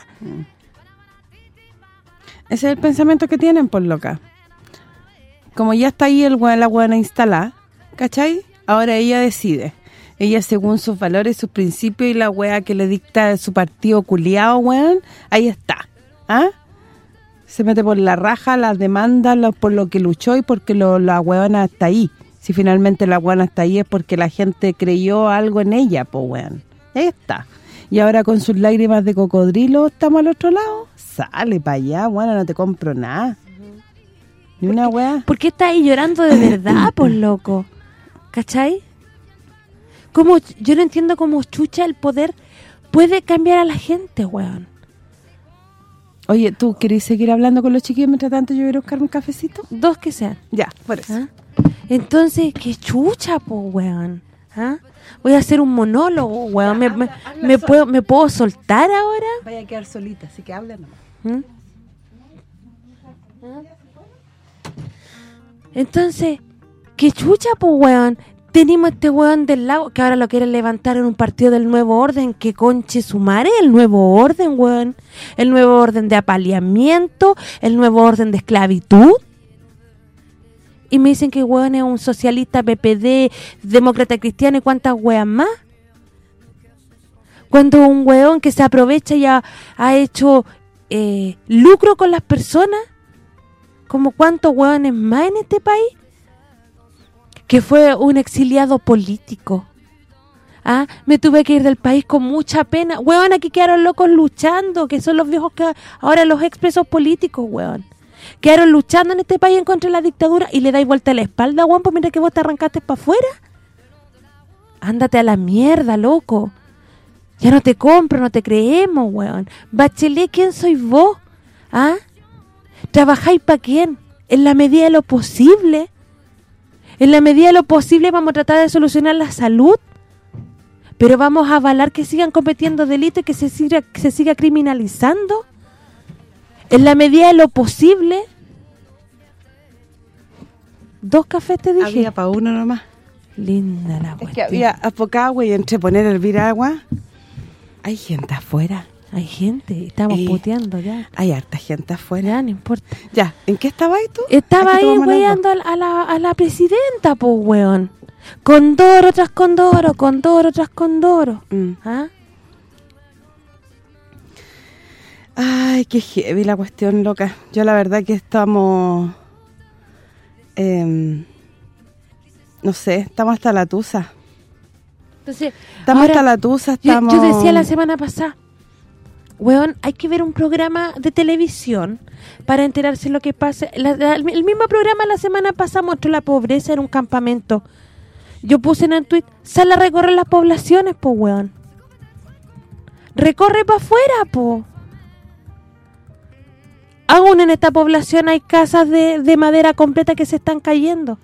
Ese es el pensamiento que tienen, por loca. Como ya está ahí el weón, la buena instalada, ¿cachai? Ahora ella decide. Ella según sus valores, sus principios y la wea que le dicta su partido culiado, weón, ahí está. ¿Ah? Se mete por la raja, las demandas, lo- por lo que luchó y porque lo, la weona está ahí. Si finalmente la weona está ahí es porque la gente creyó algo en ella, pues weón. Ahí está. Y ahora con sus lágrimas de cocodrilo estamos al otro lado. Sale para allá, bueno, no te compro nada. Ni una wea. ¿Por qué estás ahí llorando de verdad, por loco? ¿Cachai? Como Yo no entiendo cómo chucha el poder puede cambiar a la gente, weón. Oye, ¿tú querés seguir hablando con los chiquillos mientras tanto yo voy a buscar un cafecito? Dos que sean. Ya, por eso. ¿ah? Entonces, qué chucha, po, weón. ¿Ah? Voy a hacer un monólogo, weón. ¿Me, me, me puedo, ¿Me puedo soltar ahora? Vaya a quedar solita, así que habla nomás. ¿Mm? Entonces, qué chucha, pues, weón. Tenemos este weón del lago que ahora lo quieren levantar en un partido del nuevo orden. Que conche su madre, el nuevo orden, weón. El nuevo orden de apaleamiento, el nuevo orden de esclavitud. Y me dicen que weón es un socialista PPD, demócrata cristiano y cuántas weas más. Cuando un weón que se aprovecha y ha, ha hecho eh, lucro con las personas, como cuántos weones más en este país, que fue un exiliado político. ¿Ah? Me tuve que ir del país con mucha pena. Weón, aquí quedaron locos luchando, que son los viejos que ahora los expresos políticos, weón. Quedaron luchando en este país en contra de la dictadura y le dais vuelta a la espalda, weón, pues mira que vos te arrancaste para afuera. Ándate a la mierda, loco. Ya no te compro, no te creemos, weón. Bachelet, ¿quién sois vos? ¿Ah? ¿Trabajáis para quién? En la medida de lo posible. En la medida de lo posible vamos a tratar de solucionar la salud. Pero vamos a avalar que sigan cometiendo delitos y que se siga, que se siga criminalizando. En la medida de lo posible. Dos cafés te dije. Había para uno nomás. Linda la Es que había poca agua y entre poner a hervir agua, hay gente afuera. Hay gente, estamos puteando ya. Hay harta gente afuera. Ya, no importa. Ya, ¿en qué tú? Estaba ahí tomamos algo. weyando a la, a la, a la presidenta, pues, weón. Condoro tras condoro, condoro tras condoro. Mm. ¿Ah? Ay, qué heavy la cuestión, loca. Yo la verdad que estamos... em, no sé, estamos hasta la tusa. Entonces, Estamos ahora, hasta la tusa, yo, estamos... yo decía la semana pasada, weón, hay que ver un programa de televisión para enterarse lo que pasa. El mismo programa la semana pasada mostró la pobreza en un campamento. Yo puse en el tweet, sale a recorrer las poblaciones, po, weón. Recorre para afuera, po. Aún en esta población hay casas de, de madera completa que se están cayendo.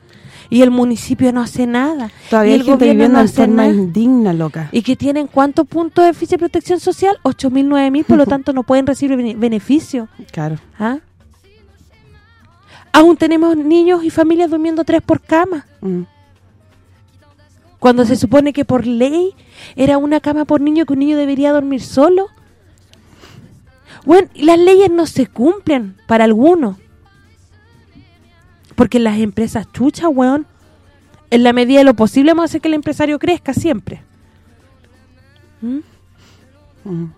Y el municipio no hace nada. Todavía y hay el gente viviendo no en forma nada. indigna, loca. ¿Y que tienen cuántos puntos de de protección social? 8.000, 9.000, por lo tanto no pueden recibir bene- beneficio. Claro. ¿Ah? Aún tenemos niños y familias durmiendo tres por cama. Mm. Cuando se supone que por ley era una cama por niño que un niño debería dormir solo. Bueno, las leyes no se cumplen para algunos. Porque las empresas chuchas, weón, en la medida de lo posible vamos a hacer que el empresario crezca siempre. ¿Mm? Mm.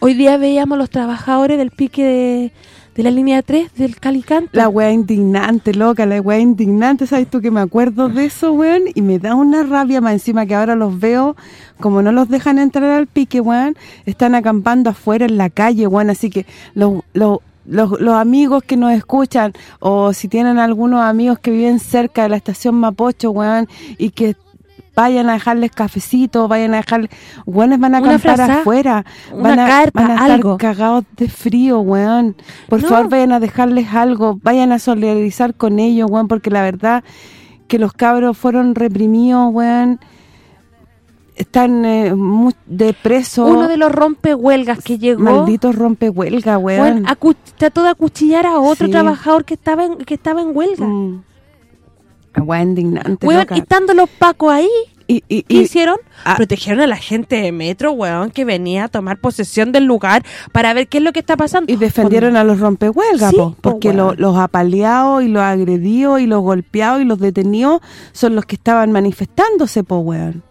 Hoy día veíamos los trabajadores del pique de, de la línea 3 del Calicanto. La wea indignante, loca, la wea indignante, ¿sabes tú que me acuerdo de eso, weón? Y me da una rabia más encima que ahora los veo, como no los dejan entrar al pique, weón, están acampando afuera en la calle, weón, así que los, los, los, los amigos que nos escuchan, o si tienen algunos amigos que viven cerca de la estación Mapocho, weón, y que vayan a dejarles cafecito, vayan a dejarles... Weones van a Una acampar frazada, afuera, van a, carpa, van a estar algo. cagados de frío, weón. Por No. favor, vayan a dejarles algo, vayan a solidarizar con ellos, weón, porque la verdad que los cabros fueron reprimidos, weón. Están eh, mu- de preso. Uno de los rompehuelgas que llegó... Malditos rompehuelga, weón. Weón, acu- trató de acuchillar a otro Sí. trabajador que estaba en, que estaba en huelga. Mm. Weón, indignante, Weón, loca. y estando los pacos ahí, Y, y, ¿qué y- hicieron? ah. Protegieron a la gente de Metro, weón, que venía a tomar posesión del lugar para ver qué es lo que está pasando. y defendieron a los rompehuelgas, Sí, po, po, porque lo- los apaleados y los agredidos y los golpeados y los detenidos son los que estaban manifestándose, po, weón.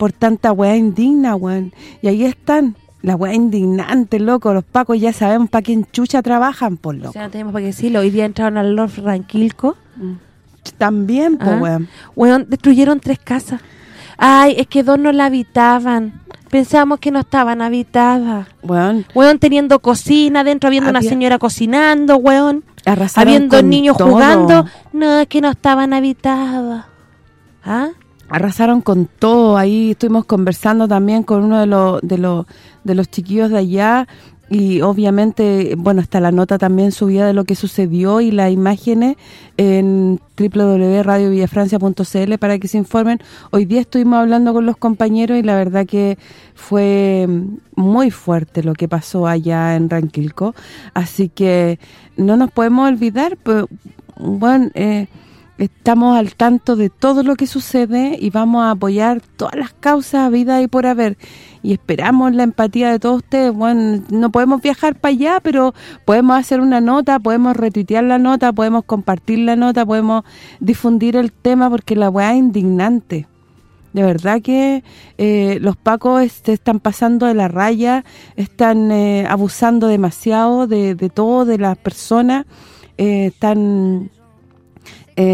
Por tanta weá indigna, weón. Y ahí están, la weá indignante, loco. Los pacos ya sabemos para quién chucha trabajan, por O loco. sea, no tenemos para qué decirlo. Hoy día entraron al Lord Ranquilco. También, po, Ah. weón. Weón, destruyeron tres casas. Ay, es que dos no la habitaban. Pensábamos que no estaban habitadas. Weón, Weón, teniendo cocina dentro, habiendo una señora cocinando, weón. arrasaron Habiendo niños todo. jugando. No, es que no estaban habitadas. ¿Ah? Arrasaron con todo. Ahí estuvimos conversando también con uno de los de los de los chiquillos de allá y obviamente, bueno, está la nota también subida de lo que sucedió y las imágenes en www.radiovillafrancia.cl para que se informen. Hoy día estuvimos hablando con los compañeros y la verdad que fue muy fuerte lo que pasó allá en Ranquilco. Así que no nos podemos olvidar, pues, bueno, eh, estamos al tanto de todo lo que sucede y vamos a apoyar todas las causas a vida y por haber y esperamos la empatía de todos ustedes. Bueno, no podemos viajar para allá, pero podemos hacer una nota, podemos retuitear la nota, podemos compartir la nota, podemos difundir el tema porque la weá es indignante. De verdad que eh, los pacos se están pasando de la raya, están eh, abusando demasiado de, todo, de las personas, eh, están...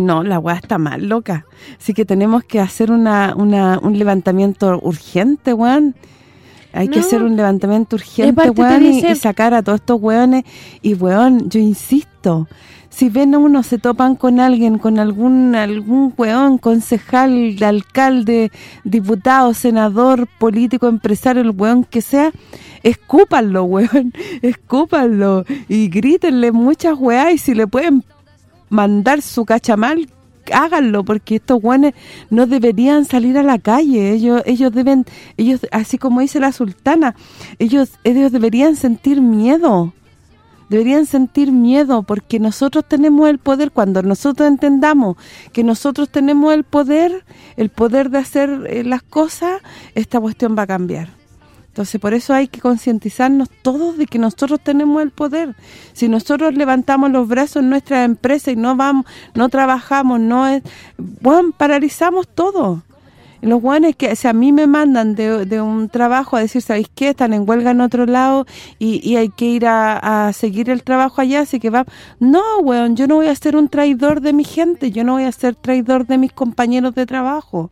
no, la weá está mal, loca. Así que tenemos que hacer una, un levantamiento urgente, weón. Hay que hacer un levantamiento urgente, weón, y, sacar a todos estos weones. Y, weón, yo insisto, si ven a uno, se topan con alguien, con algún algún weón, concejal, alcalde, diputado, senador, político, empresario, el weón que sea, escúpanlo, weón, escúpanlo. Y grítenle muchas weas y si le pueden mandar su cachamal, háganlo porque estos guanes no deberían salir a la calle. Ellos ellos deben ellos así como dice la sultana, ellos ellos deberían sentir miedo. Deberían sentir miedo porque nosotros tenemos el poder cuando nosotros entendamos que nosotros tenemos el poder, el poder de hacer eh, las cosas, esta cuestión va a cambiar. Entonces, por eso hay que concientizarnos todos de que nosotros tenemos el poder. Si nosotros levantamos los brazos en nuestra empresa y no vamos, no trabajamos, no es, bueno, paralizamos todo. Los guanes que si a mí me mandan de, un trabajo a decir, ¿sabéis qué? Están en huelga en otro lado y, hay que ir a, seguir el trabajo allá, así que va... No, weón, yo no voy a ser un traidor de mi gente, yo no voy a ser traidor de mis compañeros de trabajo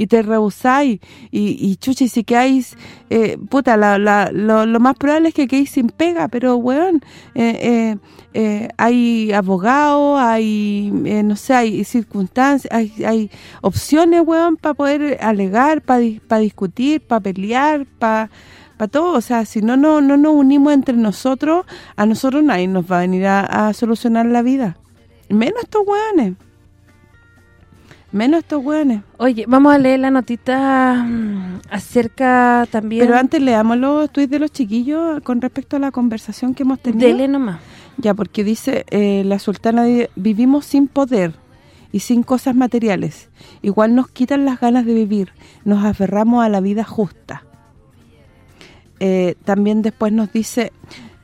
y te rehusáis y, y chuchi, si quedáis, eh, puta, lo, más probable es que quedéis sin pega, pero weón, eh, eh, hay abogados, hay, no sé, hay circunstancias, hay, hay opciones, weón, para poder alegar, para discutir, para pelear, para para todo, o sea, si no, no no nos unimos entre nosotros, a nosotros nadie nos va a venir a, a solucionar la vida. Menos estos weones. Menos estos hueones. Oye, vamos a leer la notita mm, acerca también... Pero antes leamos los tweets de los chiquillos con respecto a la conversación que hemos tenido. Dele nomás. Ya, porque dice eh, la sultana, vivimos sin poder y sin cosas materiales. Igual nos quitan las ganas de vivir, nos aferramos a la vida justa. Eh, también después nos dice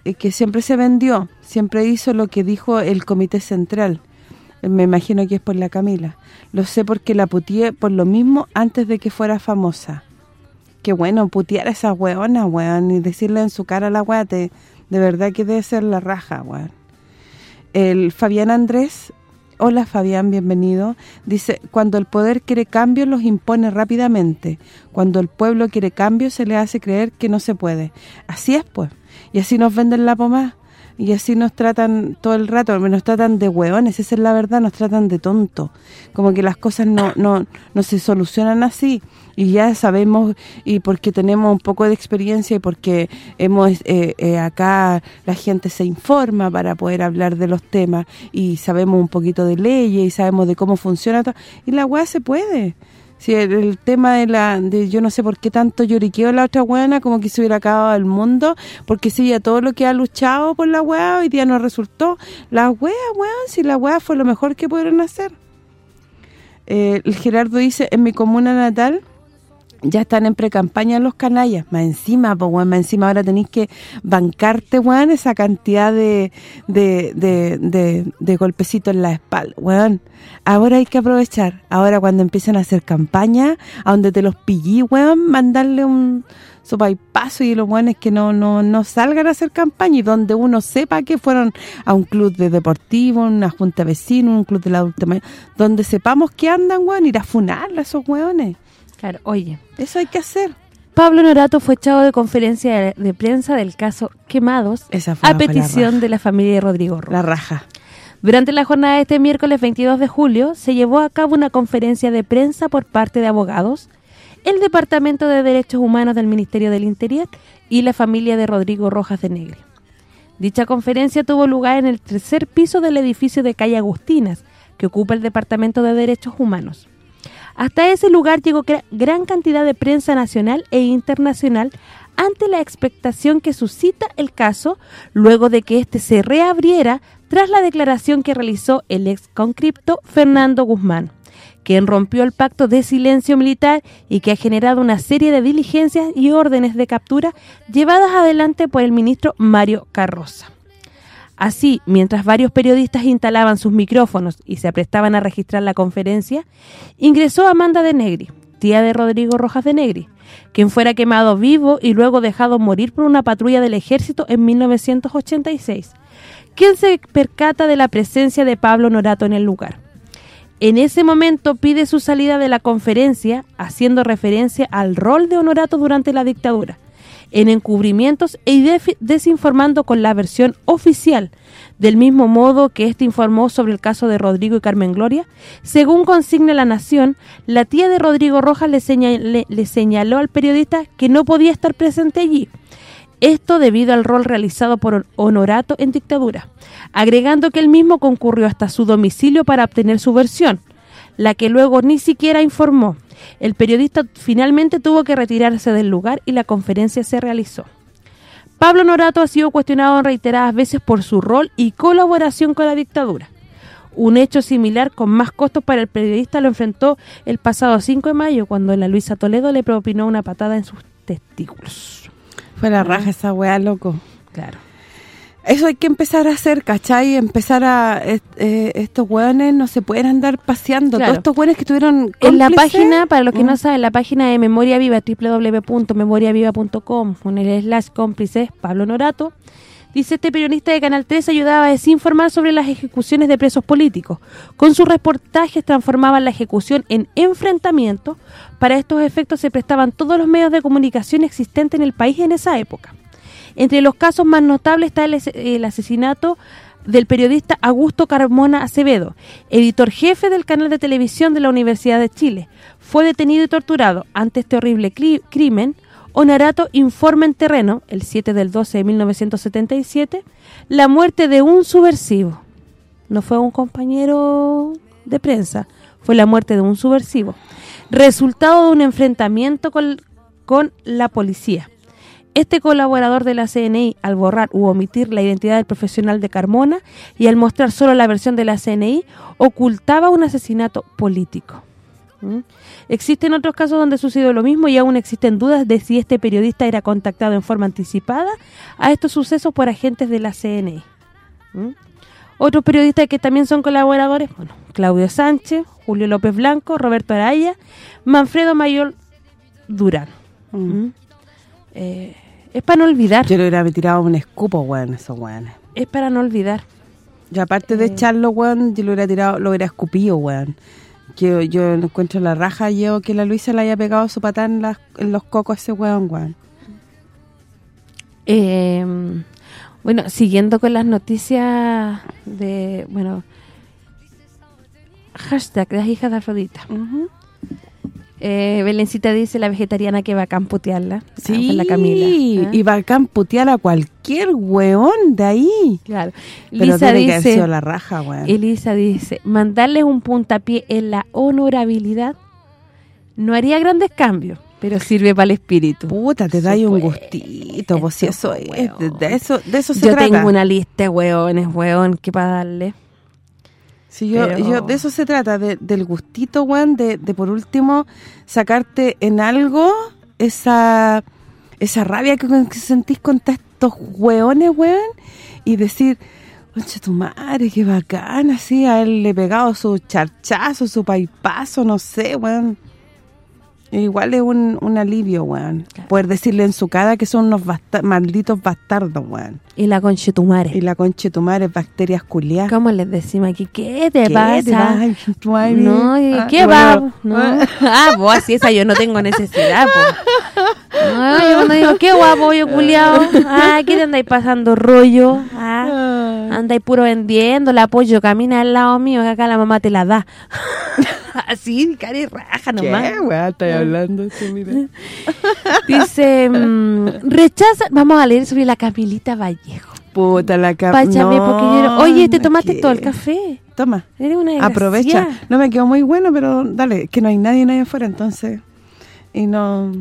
eh, que siempre se vendió, siempre hizo lo que dijo el Comité Central. Me imagino que es por la Camila. Lo sé porque la putié por lo mismo antes de que fuera famosa. Qué bueno, putear a esa weona, weón, y decirle en su cara a la weá, de verdad que debe ser la raja, weón. El Fabián Andrés, hola Fabián, bienvenido, dice, cuando el poder quiere cambio los impone rápidamente, cuando el pueblo quiere cambio se le hace creer que no se puede. Así es, pues, y así nos venden la pomada y así nos tratan todo el rato, nos tratan de hueones, esa es la verdad, nos tratan de tonto, como que las cosas no, no, no se solucionan así. Y ya sabemos y porque tenemos un poco de experiencia y porque hemos eh, eh, acá la gente se informa para poder hablar de los temas y sabemos un poquito de leyes y sabemos de cómo funciona todo, y la hueá se puede si el, tema de la de yo no sé por qué tanto lloriqueo la otra buena como que se hubiera acabado el mundo, porque si ya todo lo que ha luchado por la weá hoy día no resultó. La weá, weón, si la weá fue lo mejor que pudieron hacer. Eh, el Gerardo dice, en mi comuna natal ya están en pre-campaña los canallas, más encima, pues weón, más encima ahora tenéis que bancarte, weón, esa cantidad de, de, de, de, golpecitos en la espalda, weón. Ahora hay que aprovechar, ahora cuando empiecen a hacer campaña, a donde te los pillí, weón, mandarle un sopa y los weones que no, no, no salgan a hacer campaña y donde uno sepa que fueron a un club de deportivo, una junta de vecinos, un club de la adulta mayor, donde sepamos que andan, weón, ir a funarla a esos weones. Claro, oye. Eso hay que hacer. Pablo Norato fue echado de conferencia de prensa del caso Quemados a petición de la familia de Rodrigo La raja. Durante la jornada de este miércoles 22 de julio se llevó a cabo una conferencia de prensa por parte de abogados el Departamento de Derechos Humanos del Ministerio del Interior y la familia de Rodrigo Rojas de Negri. Dicha conferencia tuvo lugar en el tercer piso del edificio de Calle Agustinas, que ocupa el Departamento de Derechos Humanos. Hasta ese lugar llegó gran cantidad de prensa nacional e internacional ante la expectación que suscita el caso luego de que éste se reabriera tras la declaración que realizó el ex concripto Fernando Guzmán, quien rompió el pacto de silencio militar y que ha generado una serie de diligencias y órdenes de captura llevadas adelante por el ministro Mario Carroza. Así, mientras varios periodistas instalaban sus micrófonos y se aprestaban a registrar la conferencia, ingresó Amanda de Negri, tía de Rodrigo Rojas de Negri, quien fuera quemado vivo y luego dejado morir por una patrulla del ejército en 1986, quien se percata de la presencia de Pablo Norato en el lugar. En ese momento pide su salida de la conferencia, haciendo referencia al rol de Honorato durante la dictadura, en encubrimientos e desinformando con la versión oficial, del mismo modo que este informó sobre el caso de Rodrigo y Carmen Gloria. Según consigna La Nación, la tía de Rodrigo Rojas le, le señaló al periodista que no podía estar presente allí, esto debido al rol realizado por Honorato en dictadura, agregando que él mismo concurrió hasta su domicilio para obtener su versión, la que luego ni siquiera informó. El periodista finalmente tuvo que retirarse del lugar y la conferencia se realizó. Pablo Norato ha sido cuestionado reiteradas veces por su rol y colaboración con la dictadura. Un hecho similar con más costos para el periodista lo enfrentó el pasado 5 de mayo cuando la Luisa Toledo le propinó una patada en sus testículos. Fue la raja esa weá, loco. Claro eso hay que empezar a hacer, ¿cachai? Empezar a... Eh, estos hueones no se pueden andar paseando. Todos estos hueones que tuvieron En la página, para los que no mm. saben, la página de Memoria Viva, www.memoriaviva.com, con el slash cómplices, Pablo Norato, dice este periodista de Canal 3 ayudaba a desinformar sobre las ejecuciones de presos políticos. Con sus reportajes transformaban la ejecución en enfrentamiento. Para estos efectos se prestaban todos los medios de comunicación existentes en el país en esa época. Entre los casos más notables está el, asesinato del periodista Augusto Carmona Acevedo, editor jefe del canal de televisión de la Universidad de Chile. Fue detenido y torturado. Ante este horrible crimen, Onarato informa en terreno, el 7 del 12 de 1977, la muerte de un subversivo. No fue un compañero de prensa, fue la muerte de un subversivo. Resultado de un enfrentamiento con, con la policía. Este colaborador de la CNI, al borrar u omitir la identidad del profesional de Carmona y al mostrar solo la versión de la CNI, ocultaba un asesinato político. ¿Mm? Existen otros casos donde sucedió lo mismo y aún existen dudas de si este periodista era contactado en forma anticipada a estos sucesos por agentes de la CNI. ¿Mm? Otros periodistas que también son colaboradores, bueno, Claudio Sánchez, Julio López Blanco, Roberto Araya, Manfredo Mayor Durán. ¿Mm? Eh, es para no olvidar. Yo le hubiera tirado un escupo, weón, esos weones. Es para no olvidar. Y aparte de eh. echarlo, weón, yo lo hubiera tirado, lo hubiera escupido, weón. Que yo encuentro la raja yo que la Luisa le haya pegado su patán en, los cocos a ese weón, weón. Em, bueno, siguiendo con las noticias de, bueno, hashtag las hijas de Afrodita. Eh, Belencita dice la vegetariana que va a camputearla. Sí, la Camila. ¿eh? y va a camputear a cualquier weón de ahí. Claro. Lisa dice, la raja, Elisa dice, mandarles un puntapié en la honorabilidad no haría grandes cambios, pero sirve para el espíritu. Puta, te da un gustito, pues si eso es, de, eso, de eso se Yo tengo una lista de weones, weón, que para darle. Sí, yo, de eso se trata, del gustito, weón, de, por último sacarte en algo esa esa rabia que, sentís con estos weones, weón, y decir, concha tu madre, qué bacán, así, a él le he pegado su charchazo, su paipazo, no sé, weón. Igual es un, un alivio, weón. Poder decirle en su cara que son unos malditos bastardos, weón. Y la conchetumare. Y la conchetumare, bacterias culiadas. ¿Cómo les decimos aquí? ¿Qué te pasa? no, ah, ¿qué va? No. ah, vos así esa yo no tengo necesidad, No, yo no digo, qué guapo, yo culiao. Ah, ¿qué te andáis pasando rollo? Ah, andáis puro vendiendo, el apoyo camina al lado mío, que acá la mamá te la da. Así, cara y raja nomás. ¿Qué, weá, estás hablando? Este, mira. Dice, mm, rechaza, vamos a leer sobre la Camilita Vallejo. Puta, la capa. No, Oye, te tomaste todo el café. Toma, Eres una aprovecha. No me quedó muy bueno, pero dale, que no hay nadie, nadie afuera, entonces... Y no...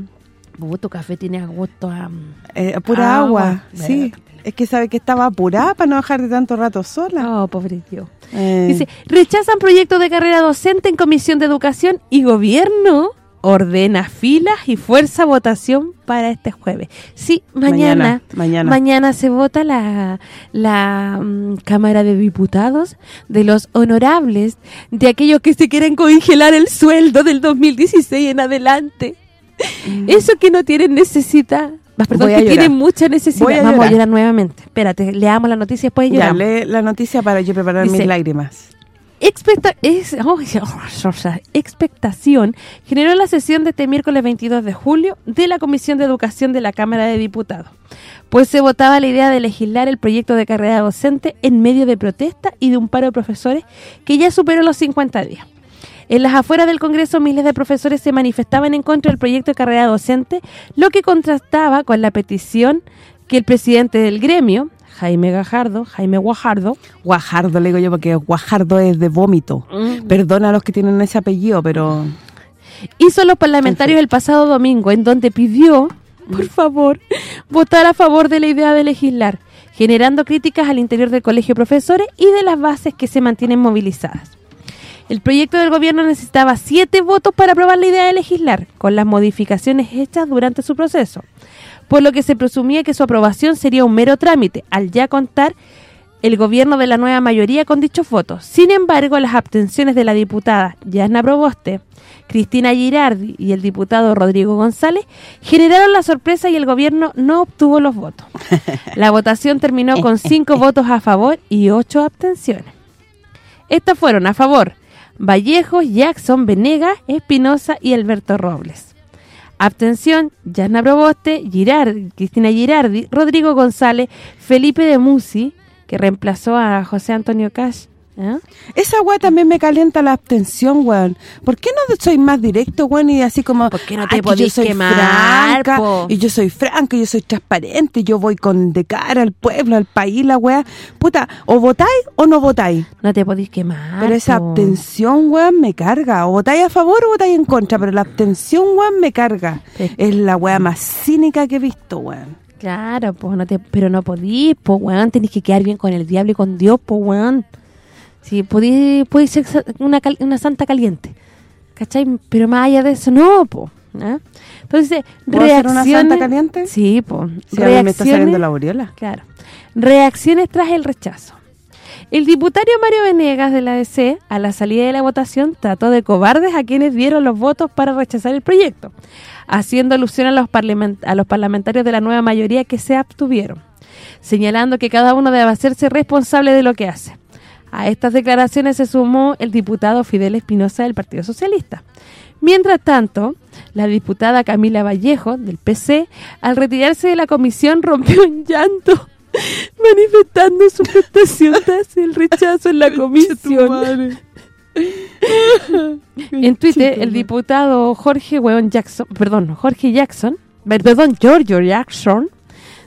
Tu café tiene gusto a... Eh, pura Agua. agua, sí. Es que sabe que estaba apurada para no dejar de tanto rato sola. Oh, pobre Dios. Eh, Dice, rechazan proyecto de carrera docente en Comisión de Educación y Gobierno ordena filas y fuerza votación para este jueves. Sí, mañana, Mañana, mañana. mañana se vota la, la mm, Cámara de Diputados de los honorables, de aquellos que se quieren congelar el sueldo del 2016 en adelante. Eso que no tienen necesidad, más perdón, Mm. Que tienen mucha necesidad. Voy a Vamos a llorar. nuevamente. Espérate, leamos la noticia y después Ya, lloramos. lee la noticia para yo preparar Dice, mis lágrimas. Expectación generó la sesión de este miércoles 22 de julio de la Comisión de Educación de la Cámara de Diputados, pues se votaba la idea de legislar el proyecto de carrera docente en medio de protesta y de un paro de profesores que ya superó los 50 días. En las afueras del Congreso, miles de profesores se manifestaban en contra del proyecto de carrera docente, lo que contrastaba con la petición que el presidente del gremio, Jaime Gajardo, Jaime Guajardo, Guajardo le digo yo porque Guajardo es de vómito. Perdona a los que tienen ese apellido, pero... hizo los parlamentarios el pasado domingo, en donde pidió, por favor, votar a favor de la idea de legislar, generando críticas al interior del colegio de profesores y de las bases que se mantienen movilizadas. El proyecto del gobierno necesitaba siete votos para aprobar la idea de legislar, con las modificaciones hechas durante su proceso, por lo que se presumía que su aprobación sería un mero trámite, al ya contar el gobierno de la nueva mayoría con dichos votos. Sin embargo, las abstenciones de la diputada Yasna Proboste, Cristina Girardi y el diputado Rodrigo González generaron la sorpresa y el gobierno no obtuvo los votos. La votación terminó con cinco votos a favor y ocho abstenciones. Estas fueron a favor Vallejos, Jackson, Venegas, Espinosa y Alberto Robles. Abstención, Yasna Proboste, Girardi, Cristina Girardi, Rodrigo González, Felipe de Musi, que reemplazó a José Antonio Cash. ¿Eh? Esa weá también me calienta la abstención, weón. ¿Por qué no soy más directo, weón? Y así como... ¿Por qué no te "Ay, que podís yo soy quemar, franca, po?" Y yo soy franca, yo soy transparente, yo voy con de cara al pueblo, al país, la weá. Puta, o votáis o no votáis. No te podís quemar. Pero esa po. abstención, weón, me carga. O votáis a favor o votáis en contra, pero la abstención, weón, me carga. Sí. Es la weá más cínica que he visto, weón. Claro, pues no te, pero no podís, pues weón, tenés que quedar bien con el diablo y con Dios, pues weón. Sí, podís, podís ser una, cal- una santa caliente, ¿cachai? Pero más allá de eso, no, pues. Entonces, ¿Puedo ser una reacciones... santa caliente? Sí, pues. Si a mí me está saliendo la aureola. Claro. Reacciones tras el rechazo. El diputario Mario Venegas de la DC, a la salida de la votación, trató de cobardes a quienes dieron los votos para rechazar el proyecto, haciendo alusión a los, a los parlamentarios de la nueva mayoría que se abstuvieron, señalando que cada uno debe hacerse responsable de lo que hace. A estas declaraciones se sumó el diputado Fidel Espinosa del Partido Socialista. Mientras tanto, la diputada Camila Vallejo, del PC, al retirarse de la comisión rompió en llanto, manifestando su frustración tras el rechazo en la comisión. En Twitter, el diputado Jorge Weón Jackson, perdón, Jorge Jackson, perdón, Giorgio Jackson,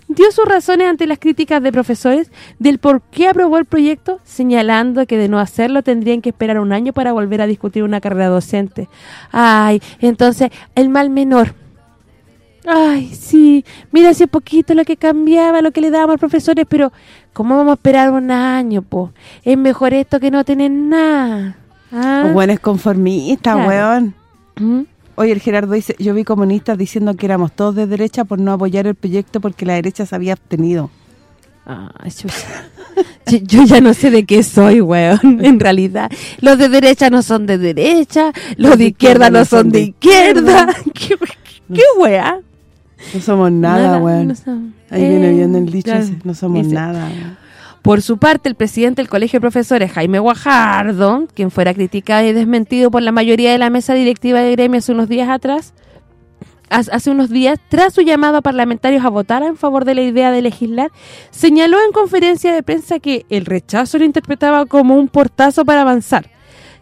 dio sus razones ante las críticas de profesores del por qué aprobó el proyecto, señalando que de no hacerlo tendrían que esperar un año para volver a discutir una carrera docente. Ay, entonces, el mal menor. Ay, sí, mira hace poquito lo que cambiaba, lo que le dábamos a los profesores, pero ¿cómo vamos a esperar un año, po? Es mejor esto que no tener nada. ¿Ah? Los weones conformistas, Claro. weón. ¿Mm? Oye, el Gerardo dice, yo vi comunistas diciendo que éramos todos de derecha por no apoyar el proyecto porque la derecha se había abstenido. Ay, chucha. yo, yo ya no sé de qué soy, weón, en realidad. Los de derecha no son de derecha, los de izquierda no son de izquierda. ¿Qué, qué weá? No somos nada, weón. no son- Ahí Eh, viene viendo el dicho claro. ese, no somos Dice, nada. weón. Por su parte, el presidente del Colegio de Profesores, Jaime Guajardo, quien fuera criticado y desmentido por la mayoría de la mesa directiva de gremio hace unos días atrás, hace unos días, tras su llamado a parlamentarios a votar en favor de la idea de legislar, señaló en conferencia de prensa que el rechazo lo interpretaba como un portazo para avanzar,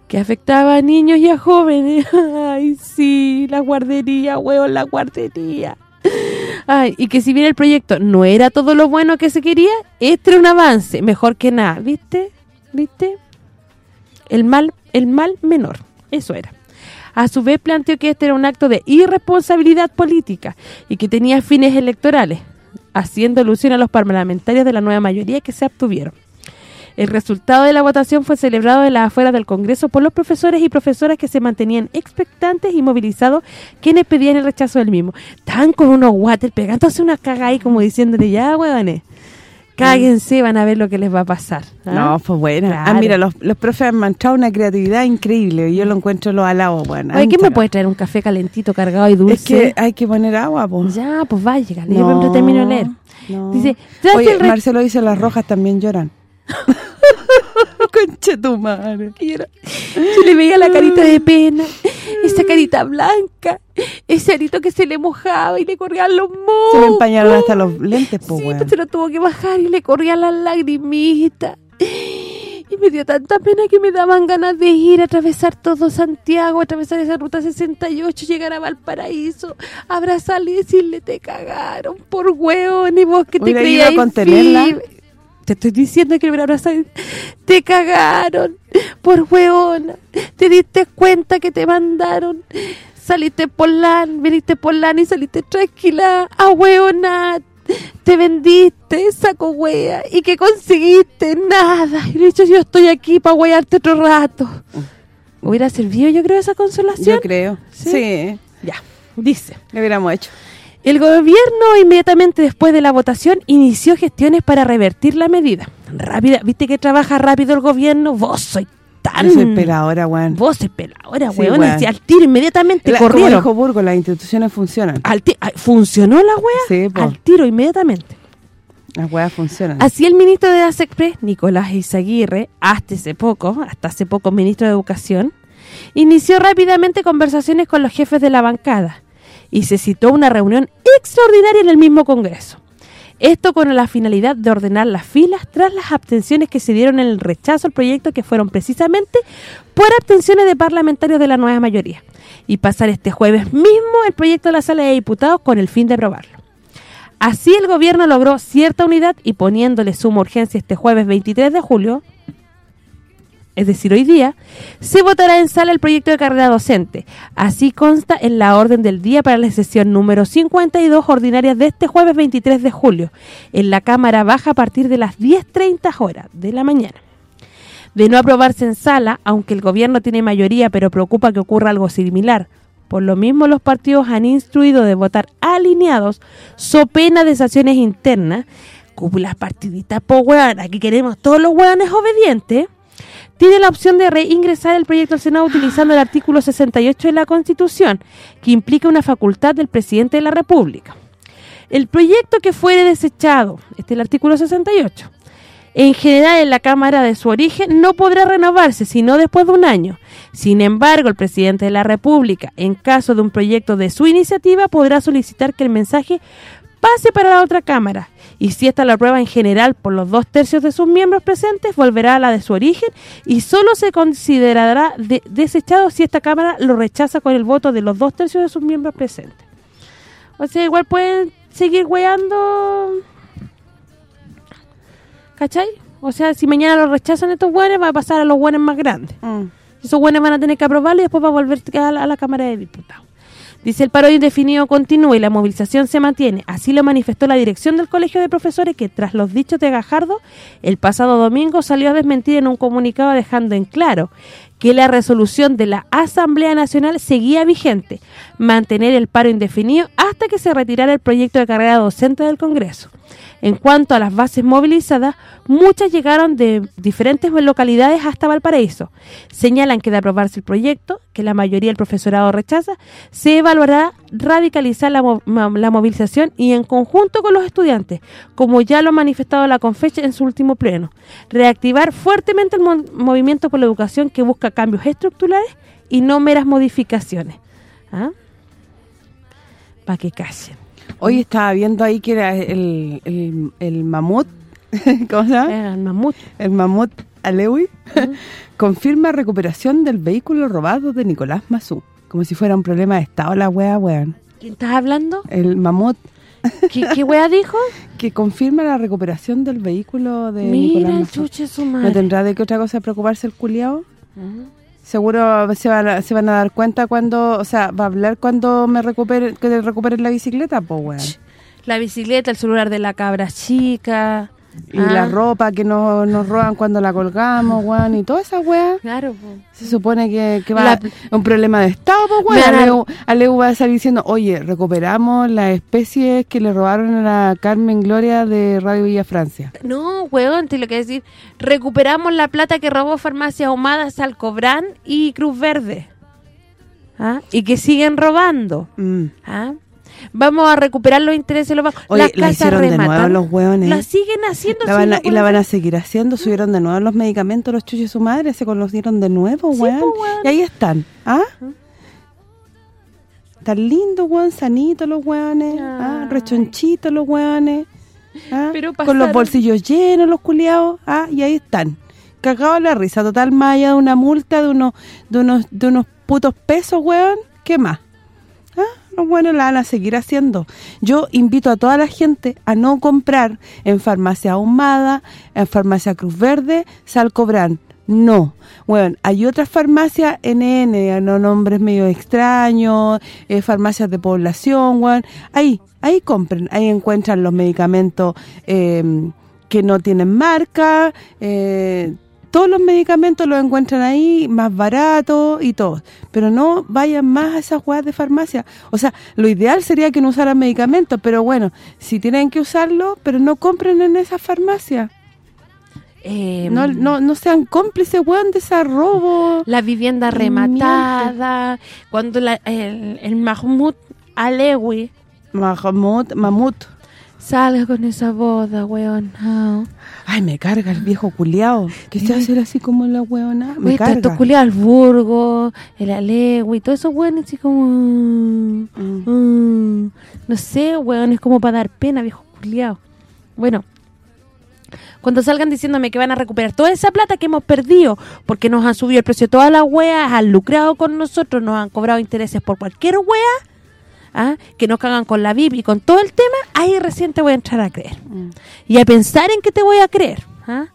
que afectaba a niños y a jóvenes. Ay, sí, la guardería, huevón, la guardería. Ay, y que si bien el proyecto no era todo lo bueno que se quería, este era un avance, mejor que nada, ¿viste? ¿Viste? El mal, el mal menor, eso era. A su vez planteó que este era un acto de irresponsabilidad política y que tenía fines electorales, haciendo alusión a los parlamentarios de la nueva mayoría que se obtuvieron. El resultado de la votación fue celebrado en las afueras del Congreso por los profesores y profesoras que se mantenían expectantes y movilizados, quienes pedían el rechazo del mismo. Estaban con unos water pegándose una caga ahí como diciéndole, ya, huevones, cáguense, van a ver lo que les va a pasar. ¿ah? No, pues bueno. Ah, mira, los, los profes han manchado una creatividad increíble. y Yo lo encuentro los alados, bueno. Oye, ¿quién me puede traer un café calentito, cargado y dulce? Es que hay que poner agua, pues. Ya, pues vaya, yo siempre termino de leer. no. Dice, Oye, el Marcelo dice, las rojas también lloran. Conche tu madre. Se le veía la carita de pena, esa carita blanca, ese arito que se le mojaba y le corrían los mocos. Se le empañaron hasta los lentes, pues, Sí, pues se lo tuvo que bajar y le corrían las lagrimitas. Y me dio tanta pena que me daban ganas de ir a atravesar todo Santiago, atravesar esa ruta 68, llegar a Valparaíso, abrazarle y decirle, te cagaron por hueón y vos que te creías a contenerla. Firme". Te estoy diciendo que me abrazar. Te cagaron por hueona. Te diste cuenta que te mandaron. Saliste por LAN, viniste por LAN y saliste tranquila. A hueona. Te vendiste, saco wea. ¿Y que conseguiste? Nada. Y le he dicho, yo estoy aquí para huearte otro rato. ¿Hubiera servido yo creo esa consolación? Yo creo. ¿Sí? Sí. Ya, dice. Lo hubiéramos hecho. El gobierno inmediatamente después de la votación inició gestiones para revertir la medida. Rápida, ¿viste que trabaja rápido el gobierno? Vos soy tan... Yo soy peladora, weón. Vos sois peladora, Sí, weón. al tiro inmediatamente La- como corrieron. dijo Burgo, las instituciones funcionan. Al ¿Funcionó la wea? Sí. Al tiro inmediatamente. Las weas funcionan. Así el ministro de ASECPRE, Nicolás Izaguirre, hasta hace poco, hasta hace poco ministro de Educación, inició rápidamente conversaciones con los jefes de la bancada y se citó una reunión extraordinaria en el mismo Congreso. Esto con la finalidad de ordenar las filas tras las abstenciones que se dieron en el rechazo al proyecto que fueron precisamente por abstenciones de parlamentarios de la nueva mayoría y pasar este jueves mismo el proyecto a la sala de diputados con el fin de aprobarlo. Así el gobierno logró cierta unidad y poniéndole suma urgencia este jueves 23 de julio, es decir, hoy día, se votará en sala el proyecto de carrera docente. Así consta en la orden del día para la sesión número 52 ordinaria de este jueves 23 de julio, en la Cámara Baja a partir de las 10.30 horas de la mañana. De no aprobarse en sala, aunque el gobierno tiene mayoría pero preocupa que ocurra algo similar, por lo mismo los partidos han instruido de votar alineados, so pena de sanciones internas, cúpulas partiditas, po weón, aquí queremos todos los weones obedientes, tiene la opción de reingresar el proyecto al Senado utilizando el artículo 68 de la Constitución, que implica una facultad del presidente de la República. El proyecto que fuere desechado, este es el artículo 68, en general en la Cámara de su origen no podrá renovarse sino después de un año. Sin embargo, el presidente de la República, en caso de un proyecto de su iniciativa, podrá solicitar que el mensaje pase para la otra Cámara. Y si esta lo aprueba en general por los dos tercios de sus miembros presentes, volverá a la de su origen y solo se considerará de- desechado si esta Cámara lo rechaza con el voto de los dos tercios de sus miembros presentes. O sea, igual pueden seguir weando... ¿Cachai? O sea, si mañana lo rechazan estos buenos, va a pasar a los buenos más grandes. Mm. Esos buenos van a tener que aprobarlo y después va a volver a la, a la Cámara de Diputados. Dice, el paro indefinido continúa y la movilización se mantiene. Así lo manifestó la dirección del Colegio de Profesores que tras los dichos de Gajardo, el pasado domingo salió a desmentir en un comunicado dejando en claro que la resolución de la Asamblea Nacional seguía vigente, mantener el paro indefinido hasta que se retirara el proyecto de carrera docente del Congreso. En cuanto a las bases movilizadas, muchas llegaron de diferentes localidades hasta Valparaíso. Señalan que de aprobarse el proyecto, que la mayoría del profesorado rechaza, se evaluará radicalizar la, movilización y en conjunto con los estudiantes, como ya lo ha manifestado la Confecha en su último pleno. Reactivar fuertemente el mo- movimiento por la educación que busca cambios estructurales y no meras modificaciones. ¿Ah? Para que callen. Hoy estaba viendo ahí que era el, el, el mamut, ¿cómo se llama? El mamut. El mamut Alewi confirma recuperación del vehículo robado de Nicolás Mazú. Como si fuera un problema de estado la wea, weón. ¿Quién estás hablando? El mamut ¿Qué, qué wea dijo? que confirma la recuperación del vehículo de Mira Nicolás chuche su ¿No madre. tendrá de qué otra cosa preocuparse el culiao? Seguro se van, a, se van a dar cuenta cuando, o sea, va a hablar cuando me recupere, que recupere la bicicleta, pues weón. La bicicleta, el celular de la cabra chica. Y Ah, la ropa que nos, nos roban cuando la colgamos, weón, y toda esa weá. Claro, po. Se supone que, que va La- un problema de Estado, a- weón. Aleu, Aleu va a salir diciendo, oye, recuperamos las especies que le robaron a la Carmen Gloria de Radio Villa Francia. No, weón, te lo que decir. Recuperamos la plata que robó Farmacia Ahumada, Salcobrán y Cruz Verde. ¿Ah? Y que siguen robando. Mm. ¿Ah? Vamos a recuperar los intereses de los bancos. Oye, Las la casas hicieron de nuevo los weones. La siguen haciendo. La sí, van a- no y la van a seguir haciendo, subieron de nuevo los medicamentos, los chuches su madre, se conocieron de nuevo, Sí, weón. Y ahí están, ¿ah? Tan lindos, weón, sanitos los weones, ¿ah? Rechonchitos los weones, ¿ah? Pero Con los bolsillos llenos los culiados, ¿ah? Y ahí están. Cagados la risa, total más allá de una multa de unos de unos de unos putos pesos, weón, ¿qué más? Los buenos la van a seguir haciendo. Yo invito a toda la gente a no comprar en Farmacia Ahumada, en Farmacia Cruz Verde, Salcobran. No. Bueno, hay otras farmacias NN, no nombres medio extraños, eh, farmacias de población, weón. Ahí, ahí compren, ahí encuentran los medicamentos eh, que no tienen marca, eh, todos los medicamentos los encuentran ahí, más baratos y todo. Pero no vayan más a esas huevas de farmacia. O sea, lo ideal sería que no usaran medicamentos, pero bueno, si tienen que usarlo, pero no compren en esas farmacias. Eh, No, no, no sean cómplices, weón, de ese robo. La vivienda rematada. Cuando la- el, el Mahmoud Alewi Mamut, mamut. salga con esa boda, weón. Ah. Ay, me carga el viejo culiao. Que se hace así como la weona. Me Oye, carga. tanto culiao al Burgo, el Alewi, todos esos weones así como... Mm. mm, no sé, weón, es como para dar pena, viejo culiao. Bueno, cuando salgan diciéndome que van a recuperar toda esa plata que hemos perdido, porque nos han subido el precio de todas las weas, han lucrado con nosotros, nos han cobrado intereses por cualquier wea, ¿ah? que nos cagan con la VIP y con todo el tema, ahí recién te voy a entrar a creer. Mm. Y a pensar en que te voy a creer, ¿ah?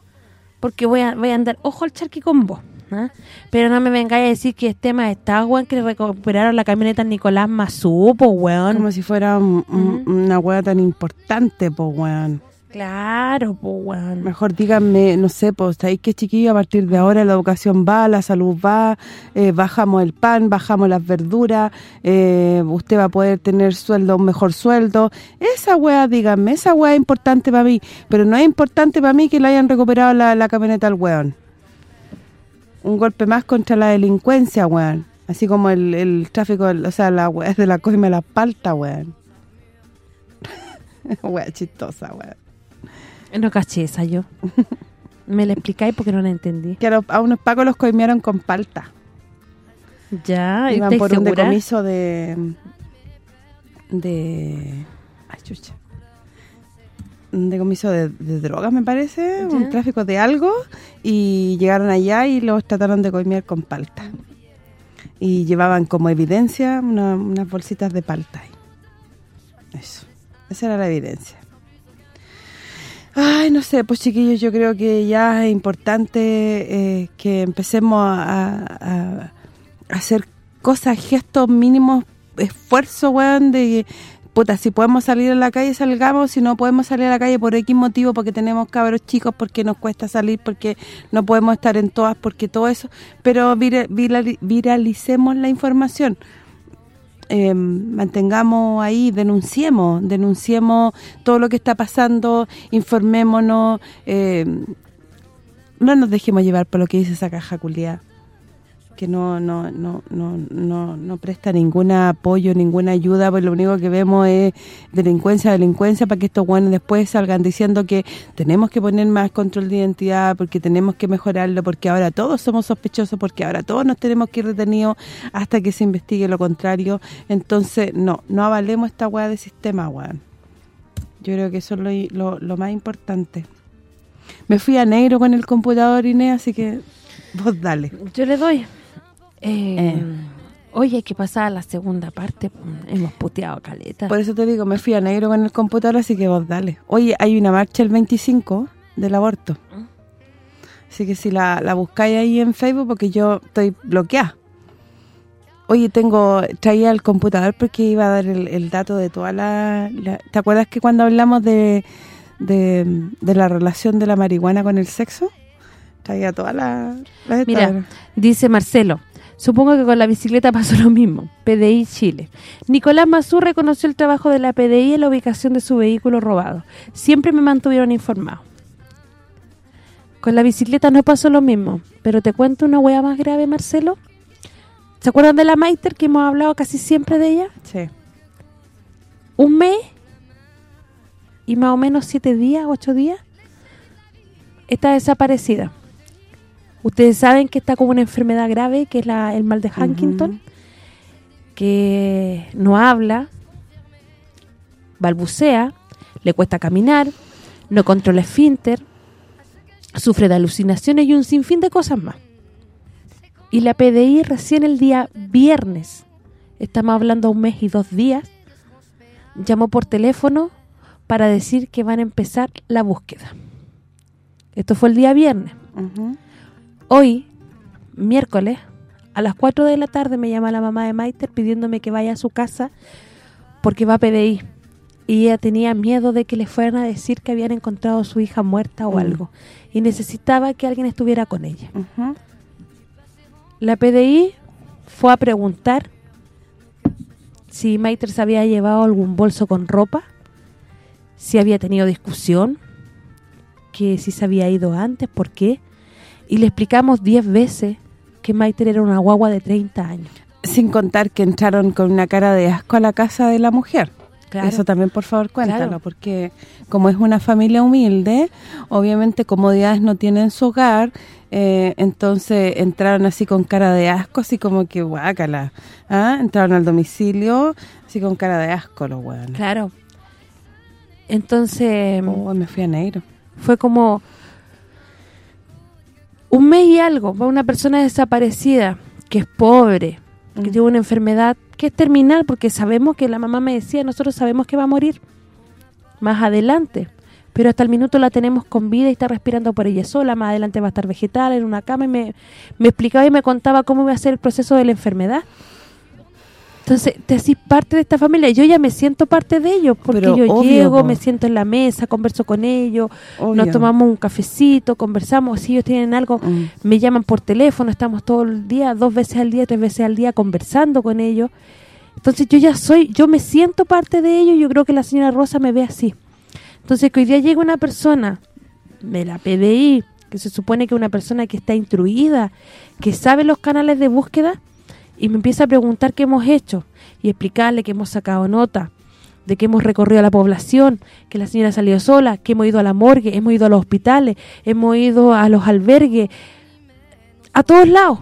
porque voy a, voy a andar ojo al charqui con vos. ¿ah? Pero no me vengáis a decir que es tema de esta weón, que recuperaron la camioneta Nicolás Mazú, po, weón. Como si fuera un- un- una wea tan importante, pues, weón. Claro, po, weón. Mejor díganme, no sé, pues, ¿sabéis qué, chiquillo? A partir de ahora la educación va, la salud va, eh, bajamos el pan, bajamos las verduras, eh, usted va a poder tener sueldo, un mejor sueldo. Esa weá, díganme, esa weá es importante para mí, pero no es importante para mí que le hayan recuperado la, camioneta al weón. Un golpe más contra la delincuencia, weón. Así como el, el tráfico, o sea, la weá de la coima de la palta, weón. weá chistosa, weón. No caché esa yo. ¿Me la explicáis porque no la entendí? que a, los- a unos pacos los coimearon con palta. Ya, Iban ¿estáis por un decomiso de... de... Ay, chucha. Un decomiso de, de drogas, me parece, un tráfico de algo, y llegaron allá y los trataron de coimear con palta. Y llevaban como evidencia una- unas bolsitas de palta. Eso. Esa era la evidencia. Ay, no sé, pues chiquillos, yo creo que ya es importante eh, que empecemos a, hacer cosas, gestos mínimos, esfuerzo, weón, de puta, si podemos salir a la calle, salgamos, si no podemos salir a la calle por X motivo, porque tenemos cabros chicos, porque nos cuesta salir, porque no podemos estar en todas, porque todo eso, pero vira- virali- viralicemos la información. Eh, mantengamos ahí, denunciemos, denunciemos todo lo que está pasando, informémonos, eh, no nos dejemos llevar por lo que dice esa caja culiada que no no no no no no presta ningún apoyo, ninguna ayuda, pues lo único que vemos es delincuencia, delincuencia para que estos buenos después salgan diciendo que tenemos que poner más control de identidad, porque tenemos que mejorarlo, porque ahora todos somos sospechosos, porque ahora todos nos tenemos que ir retenidos hasta que se investigue lo contrario. Entonces, no, no avalemos esta weá de sistema, weón. Yo creo que eso es lo, lo más importante. Me fui a negro con el computador, Inés, así que vos dale. Yo le doy. Eh, eh. Oye, hay que pasar a la segunda parte. Hemos puteado caleta. Por eso te digo, me fui a negro con el computador, así que vos dale. Oye, hay una marcha el 25 del aborto. ¿Mm? Así que si la, la buscáis ahí en Facebook, porque yo estoy bloqueada. Oye, tengo traía el computador porque iba a dar el, dato de toda la, ¿Te acuerdas que cuando hablamos de, de, la relación de la marihuana con el sexo? Traía toda la... Mira, dice Marcelo, Supongo que con la bicicleta pasó lo mismo. PDI Chile. Nicolás Mazú reconoció el trabajo de la PDI en la ubicación de su vehículo robado. Siempre me mantuvieron informado. Con la bicicleta no pasó lo mismo. Pero te cuento una hueá más grave, Marcelo. ¿Se acuerdan de la Maiter que hemos hablado casi siempre de ella? Sí. Un mes y más o menos siete días, ocho días, está desaparecida. Ustedes saben que está con una enfermedad grave, que es la, el mal de Huntington, que no habla, balbucea, le cuesta caminar, no controla esfínter, sufre de alucinaciones y un sinfín de cosas más. Y la PDI recién el día viernes, estamos hablando un mes y dos días, llamó por teléfono para decir que van a empezar la búsqueda. Esto fue el día viernes. Hoy, miércoles, a las 4 de la tarde me llama la mamá de Maiter pidiéndome que vaya a su casa porque va a PDI. Y ella tenía miedo de que le fueran a decir que habían encontrado a su hija muerta o mm. algo. Y necesitaba que alguien estuviera con ella. La PDI fue a preguntar si Maiter se había llevado algún bolso con ropa, si había tenido discusión, que si se había ido antes, por qué y le explicamos 10 veces que Maiter era una guagua de 30 años. Sin contar que entraron con una cara de asco a la casa de la mujer. Eso también, por favor, cuéntalo, porque como es una familia humilde, obviamente comodidades no tienen su hogar, eh, entonces entraron así con cara de asco, así como que guácala. ¿ah? Entraron al domicilio así con cara de asco los hueones. Claro. Entonces... Oh, me fui a negro. Fue como un mes y algo para una persona desaparecida, que es pobre, que mm. tiene una enfermedad que es terminal, porque sabemos que la mamá me decía, nosotros sabemos que va a morir más adelante, pero hasta el minuto la tenemos con vida y está respirando por ella sola, más adelante va a estar vegetal en una cama y me, me explicaba y me contaba cómo iba a ser el proceso de la enfermedad. Entonces, te decís parte de esta familia. Yo ya me siento parte de ellos, porque yo llego, me siento en la mesa, converso con ellos, nos tomamos un cafecito, conversamos, si ellos tienen algo, mm. me llaman por teléfono, estamos todo el día, dos veces al día, tres veces al día conversando con ellos. Entonces, yo ya soy, yo me siento parte de ellos, yo creo que la señora Rosa me ve así. Entonces, que hoy día llega una persona de la PDI, que se supone que es una persona que está instruida, que sabe los canales de búsqueda, y me empieza a preguntar qué hemos hecho y explicarle que hemos sacado nota, de que hemos recorrido a la población, que la señora salió sola, que hemos ido a la morgue, hemos ido a los hospitales, hemos ido a los albergues, a todos lados.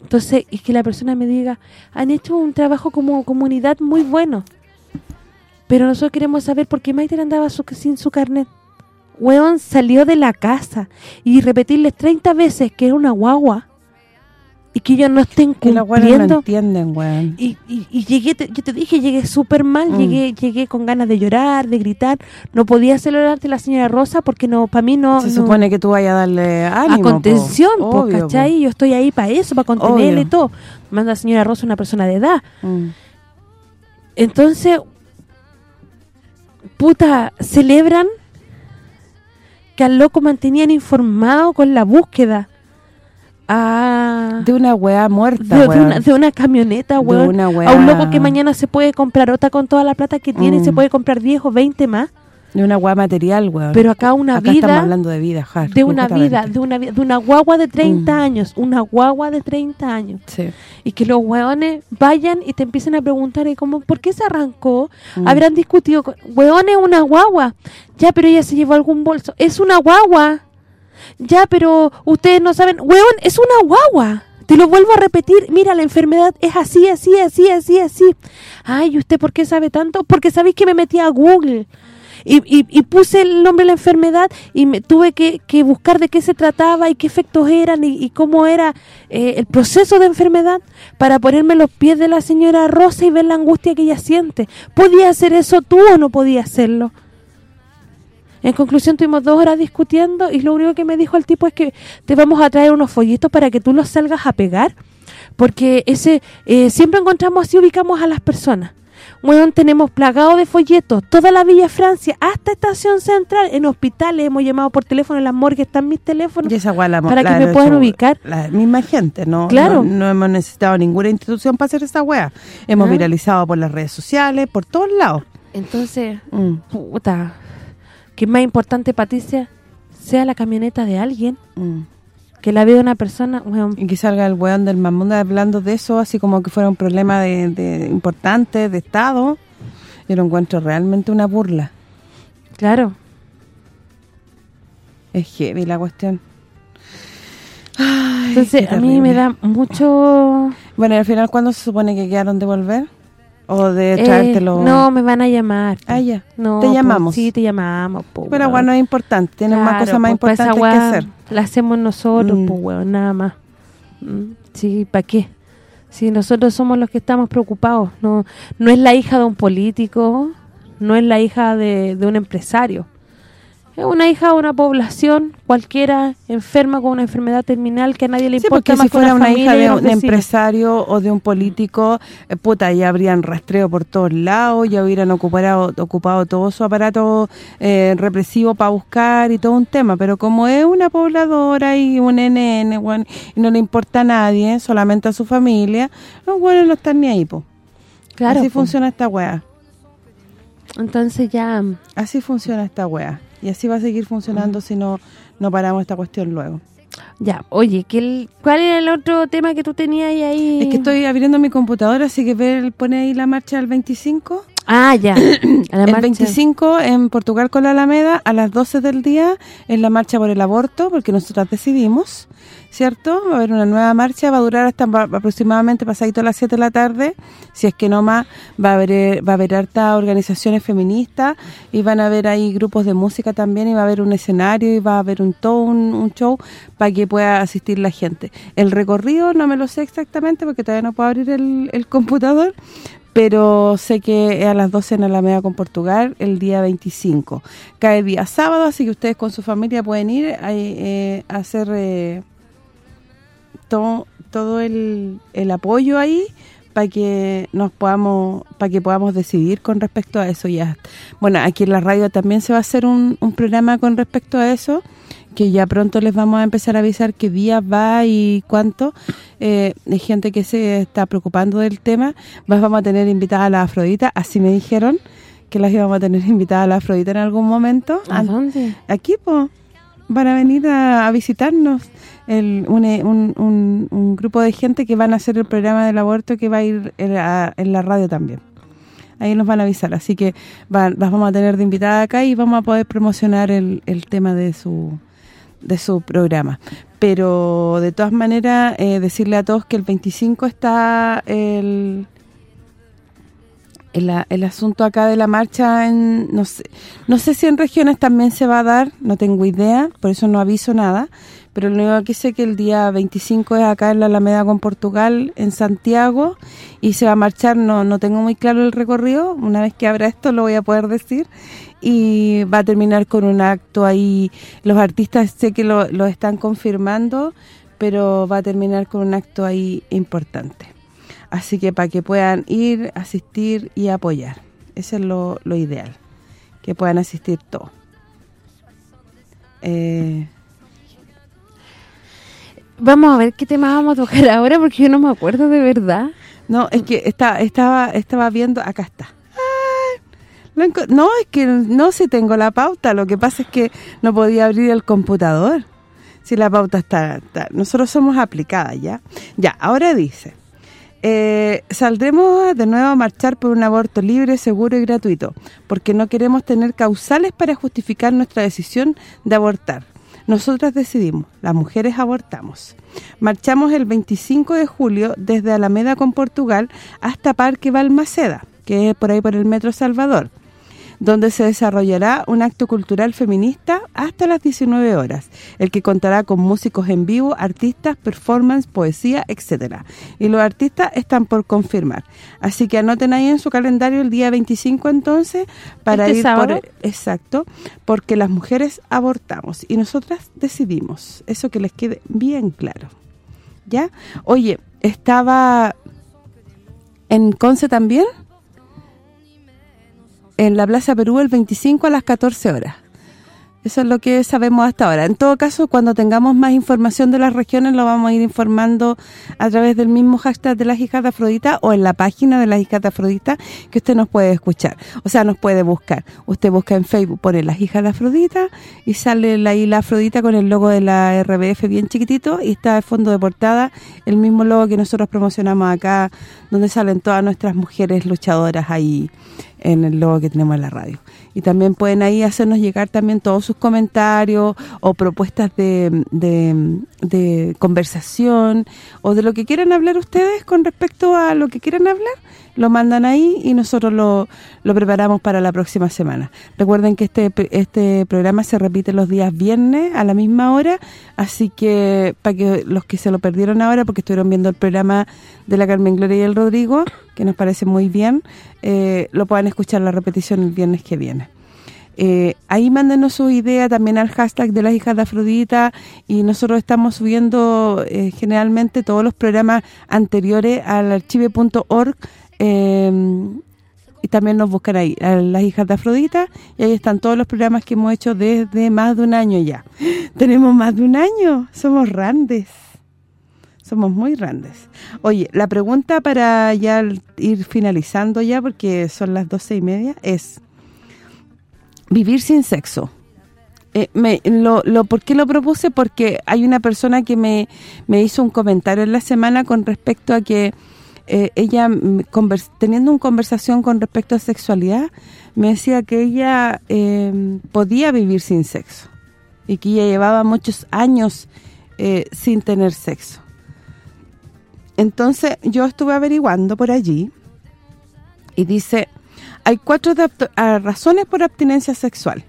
Entonces, es que la persona me diga, han hecho un trabajo como comunidad muy bueno, pero nosotros queremos saber por qué Maiter andaba sin su carnet. Weón salió de la casa y repetirles 30 veces que era una guagua y que ellos no estén cumpliendo. no entienden, weón. Y, y, llegué, yo te dije, llegué súper mal, mm. llegué llegué con ganas de llorar, de gritar. No podía de la señora Rosa porque no para mí no... Se supone que tú vayas a darle ánimo. A contención, po, ¿cachai? Yo estoy ahí para eso, para contenerle y todo. Manda la señora Rosa una persona de edad. Mm. Entonces, puta, celebran que al loco mantenían informado con la búsqueda Ah. De una weá muerta, de, una, camioneta, weón. A un loco que mañana se puede comprar otra con toda la plata que tiene, se mm. puede comprar 10 o 20 más. De una weá material, weón. Pero acá una acá vida... estamos hablando de vida, De una vida, de una de una guagua de 30 mm. años. Una guagua de 30 años. Sí. Y que los weones vayan y te empiecen a preguntar, y como, ¿por qué se arrancó? Mm. Habrán discutido, con, weones, una guagua. Ya, pero ella se llevó algún bolso. Es una guagua ya, pero ustedes no saben, weón, es una guagua. Te lo vuelvo a repetir, mira, la enfermedad es así, así, así, así, así. Ay, ¿usted por qué sabe tanto? Porque sabéis que me metí a Google y, y, puse el nombre de la enfermedad y me tuve que, buscar de qué se trataba y qué efectos eran y, cómo era eh, el proceso de enfermedad para ponerme los pies de la señora Rosa y ver la angustia que ella siente. ¿Podía hacer eso tú o no podía hacerlo? En conclusión, tuvimos dos horas discutiendo y lo único que me dijo el tipo es que te vamos a traer unos folletos para que tú los salgas a pegar, porque ese eh, siempre encontramos así, ubicamos a las personas. Bueno, tenemos plagado de folletos, toda la Villa Francia, hasta Estación Central, en hospitales, hemos llamado por teléfono, en las morgues están mis teléfonos, para que me puedan ubicar. La misma gente, ¿no? Claro. No, hemos necesitado ninguna institución para hacer esa wea. Hemos ah. viralizado por las redes sociales, por todos lados. Entonces, mm. puta, que más importante, Patricia, sea la camioneta de alguien, mm. que la vea una persona... y que salga el weón del mamón hablando de eso, así como que fuera un problema de, importante, de Estado. Yo lo encuentro realmente una burla. Claro. Es heavy la cuestión. Entonces, a mí me da mucho... Bueno, y al final, ¿cuándo se supone que quedaron de volver? ¿O de eh, traértelo? no, me van a llamar. Ah, ya. No, ¿Te llamamos? sí, te llamamos. Pero bueno, es importante. Tienes más cosas más pues, importantes que hacer. La hacemos nosotros, mm. pues, bueno, nada más. Mm, sí, ¿para qué? Si nosotros somos los que estamos preocupados. No no es la hija de un político, no es la hija de, de un empresario es una hija de una población cualquiera enferma con una enfermedad terminal que a nadie le importa más si fuera una hija de un empresario o de un político, eh, puta, ya habrían rastreo por todos lados, ya hubieran ocupado ocupado todo su aparato eh, represivo para buscar y todo un tema, pero como es una pobladora y un NN, bueno, y no le importa a nadie, solamente a su familia, los buenos no están ni ahí, po. Claro, Así funciona esta wea. Entonces ya... Así funciona esta wea. Y así va a seguir funcionando si no, no paramos esta cuestión luego. Ya, oye, ¿qué, ¿cuál era el otro tema que tú tenías ahí? Es que estoy abriendo mi computadora, así que ver, pone ahí la marcha del 25. Ah, ya. el 25 en Portugal con la Alameda, a las 12 del día, en la marcha por el aborto, porque nosotras decidimos. ¿cierto? Va a haber una nueva marcha, va a durar hasta aproximadamente pasadito a las 7 de la tarde, si es que no más, va a haber va a haber hartas organizaciones feministas y van a haber ahí grupos de música también y va a haber un escenario y va a haber un, todo un, show para que pueda asistir la gente. El recorrido no me lo sé exactamente porque todavía no puedo abrir el, el computador, pero sé que es a las 12 en Alameda con Portugal el día 25. Cae día sábado, así que ustedes con su familia pueden ir a, eh, hacer... Eh, todo, el, apoyo ahí para que nos podamos para que podamos decidir con respecto a eso ya bueno aquí en la radio también se va a hacer un, programa con respecto a eso que ya pronto les vamos a empezar a avisar qué día va y cuánto eh, hay gente que se está preocupando del tema. Vamos a tener invitada a la Afrodita así me dijeron que las íbamos a tener invitada a la Afrodita en algún momento. ¿a dónde? aquí pues van a venir a visitarnos. El, un, un, grupo de gente que van a hacer el programa del aborto que va a ir en la, radio también. Ahí nos van a avisar, así que las vamos a tener de invitada acá y vamos a poder promocionar el, el tema de su de su programa. Pero de todas maneras, eh, decirle a todos que el 25 está el, el, asunto acá de la marcha, en no sé, no sé si en regiones también se va a dar, no tengo idea, por eso no aviso nada, pero lo único que sé que el día 25 es acá en la Alameda con Portugal, en Santiago, y se va a marchar, no no tengo muy claro el recorrido, una vez que abra esto lo voy a poder decir, y va a terminar con un acto ahí, los artistas sé que lo, lo están confirmando, pero va a terminar con un acto ahí importante. Así que para que puedan ir, asistir y apoyar. Eso es lo, lo ideal, que puedan asistir todos. Eh, Vamos a ver qué tema vamos a tocar ahora porque yo no me acuerdo de verdad. No, es que estaba estaba estaba viendo, acá está. no, es que no si tengo la pauta, lo que pasa es que no podía abrir el computador. Si la pauta está, nosotros somos aplicadas ya. Ya, ahora dice, eh, saldremos de nuevo a marchar por un aborto libre, seguro y gratuito, porque no queremos tener causales para justificar nuestra decisión de abortar. Nosotras decidimos, las mujeres abortamos. Marchamos el 25 de julio desde Alameda con Portugal hasta Parque Balmaceda, que es por ahí por el Metro Salvador. Donde se desarrollará un acto cultural feminista hasta las 19 horas, el que contará con músicos en vivo, artistas, performance, poesía, etcétera. Y los artistas están por confirmar. Así que anoten ahí en su calendario el día 25 entonces para ¿Este ir sábado? por exacto, porque las mujeres abortamos y nosotras decidimos. Eso que les quede bien claro. ¿Ya? Oye, estaba en Conce también, en la Plaza Perú el 25 a las 14 horas. Eso es lo que sabemos hasta ahora. En todo caso, cuando tengamos más información de las regiones, lo vamos a ir informando a través del mismo hashtag de las hijas de Afrodita o en la página de las hijas de Afrodita que usted nos puede escuchar. O sea, nos puede buscar. Usted busca en Facebook, pone las hijas de Afrodita y sale la isla Afrodita con el logo de la RBF bien chiquitito y está de fondo de portada el mismo logo que nosotros promocionamos acá, donde salen todas nuestras mujeres luchadoras ahí en el logo que tenemos en la radio. Y también pueden ahí hacernos llegar también todos sus comentarios o propuestas de, de, de conversación o de lo que quieran hablar ustedes con respecto a lo que quieran hablar, lo mandan ahí y nosotros lo, lo preparamos para la próxima semana. Recuerden que este este programa se repite los días viernes a la misma hora, así que para que los que se lo perdieron ahora porque estuvieron viendo el programa de la Carmen Gloria y el Rodrigo, que nos parece muy bien, eh, lo puedan escuchar la repetición el viernes que viene. Eh, ahí mándenos su idea también al hashtag de las hijas de Afrodita y nosotros estamos subiendo eh, generalmente todos los programas anteriores al archive.org eh, y también nos buscan ahí, a las hijas de Afrodita y ahí están todos los programas que hemos hecho desde más de un año ya. Tenemos más de un año, somos grandes. Somos muy grandes. Oye, la pregunta para ya ir finalizando ya, porque son las doce y media, es vivir sin sexo. Eh, lo, lo, ¿Por qué lo propuse? Porque hay una persona que me, me hizo un comentario en la semana con respecto a que eh, ella, convers, teniendo una conversación con respecto a sexualidad, me decía que ella eh, podía vivir sin sexo y que ella llevaba muchos años eh, sin tener sexo. Entonces yo estuve averiguando por allí y dice, hay cuatro razones por abstinencia sexual.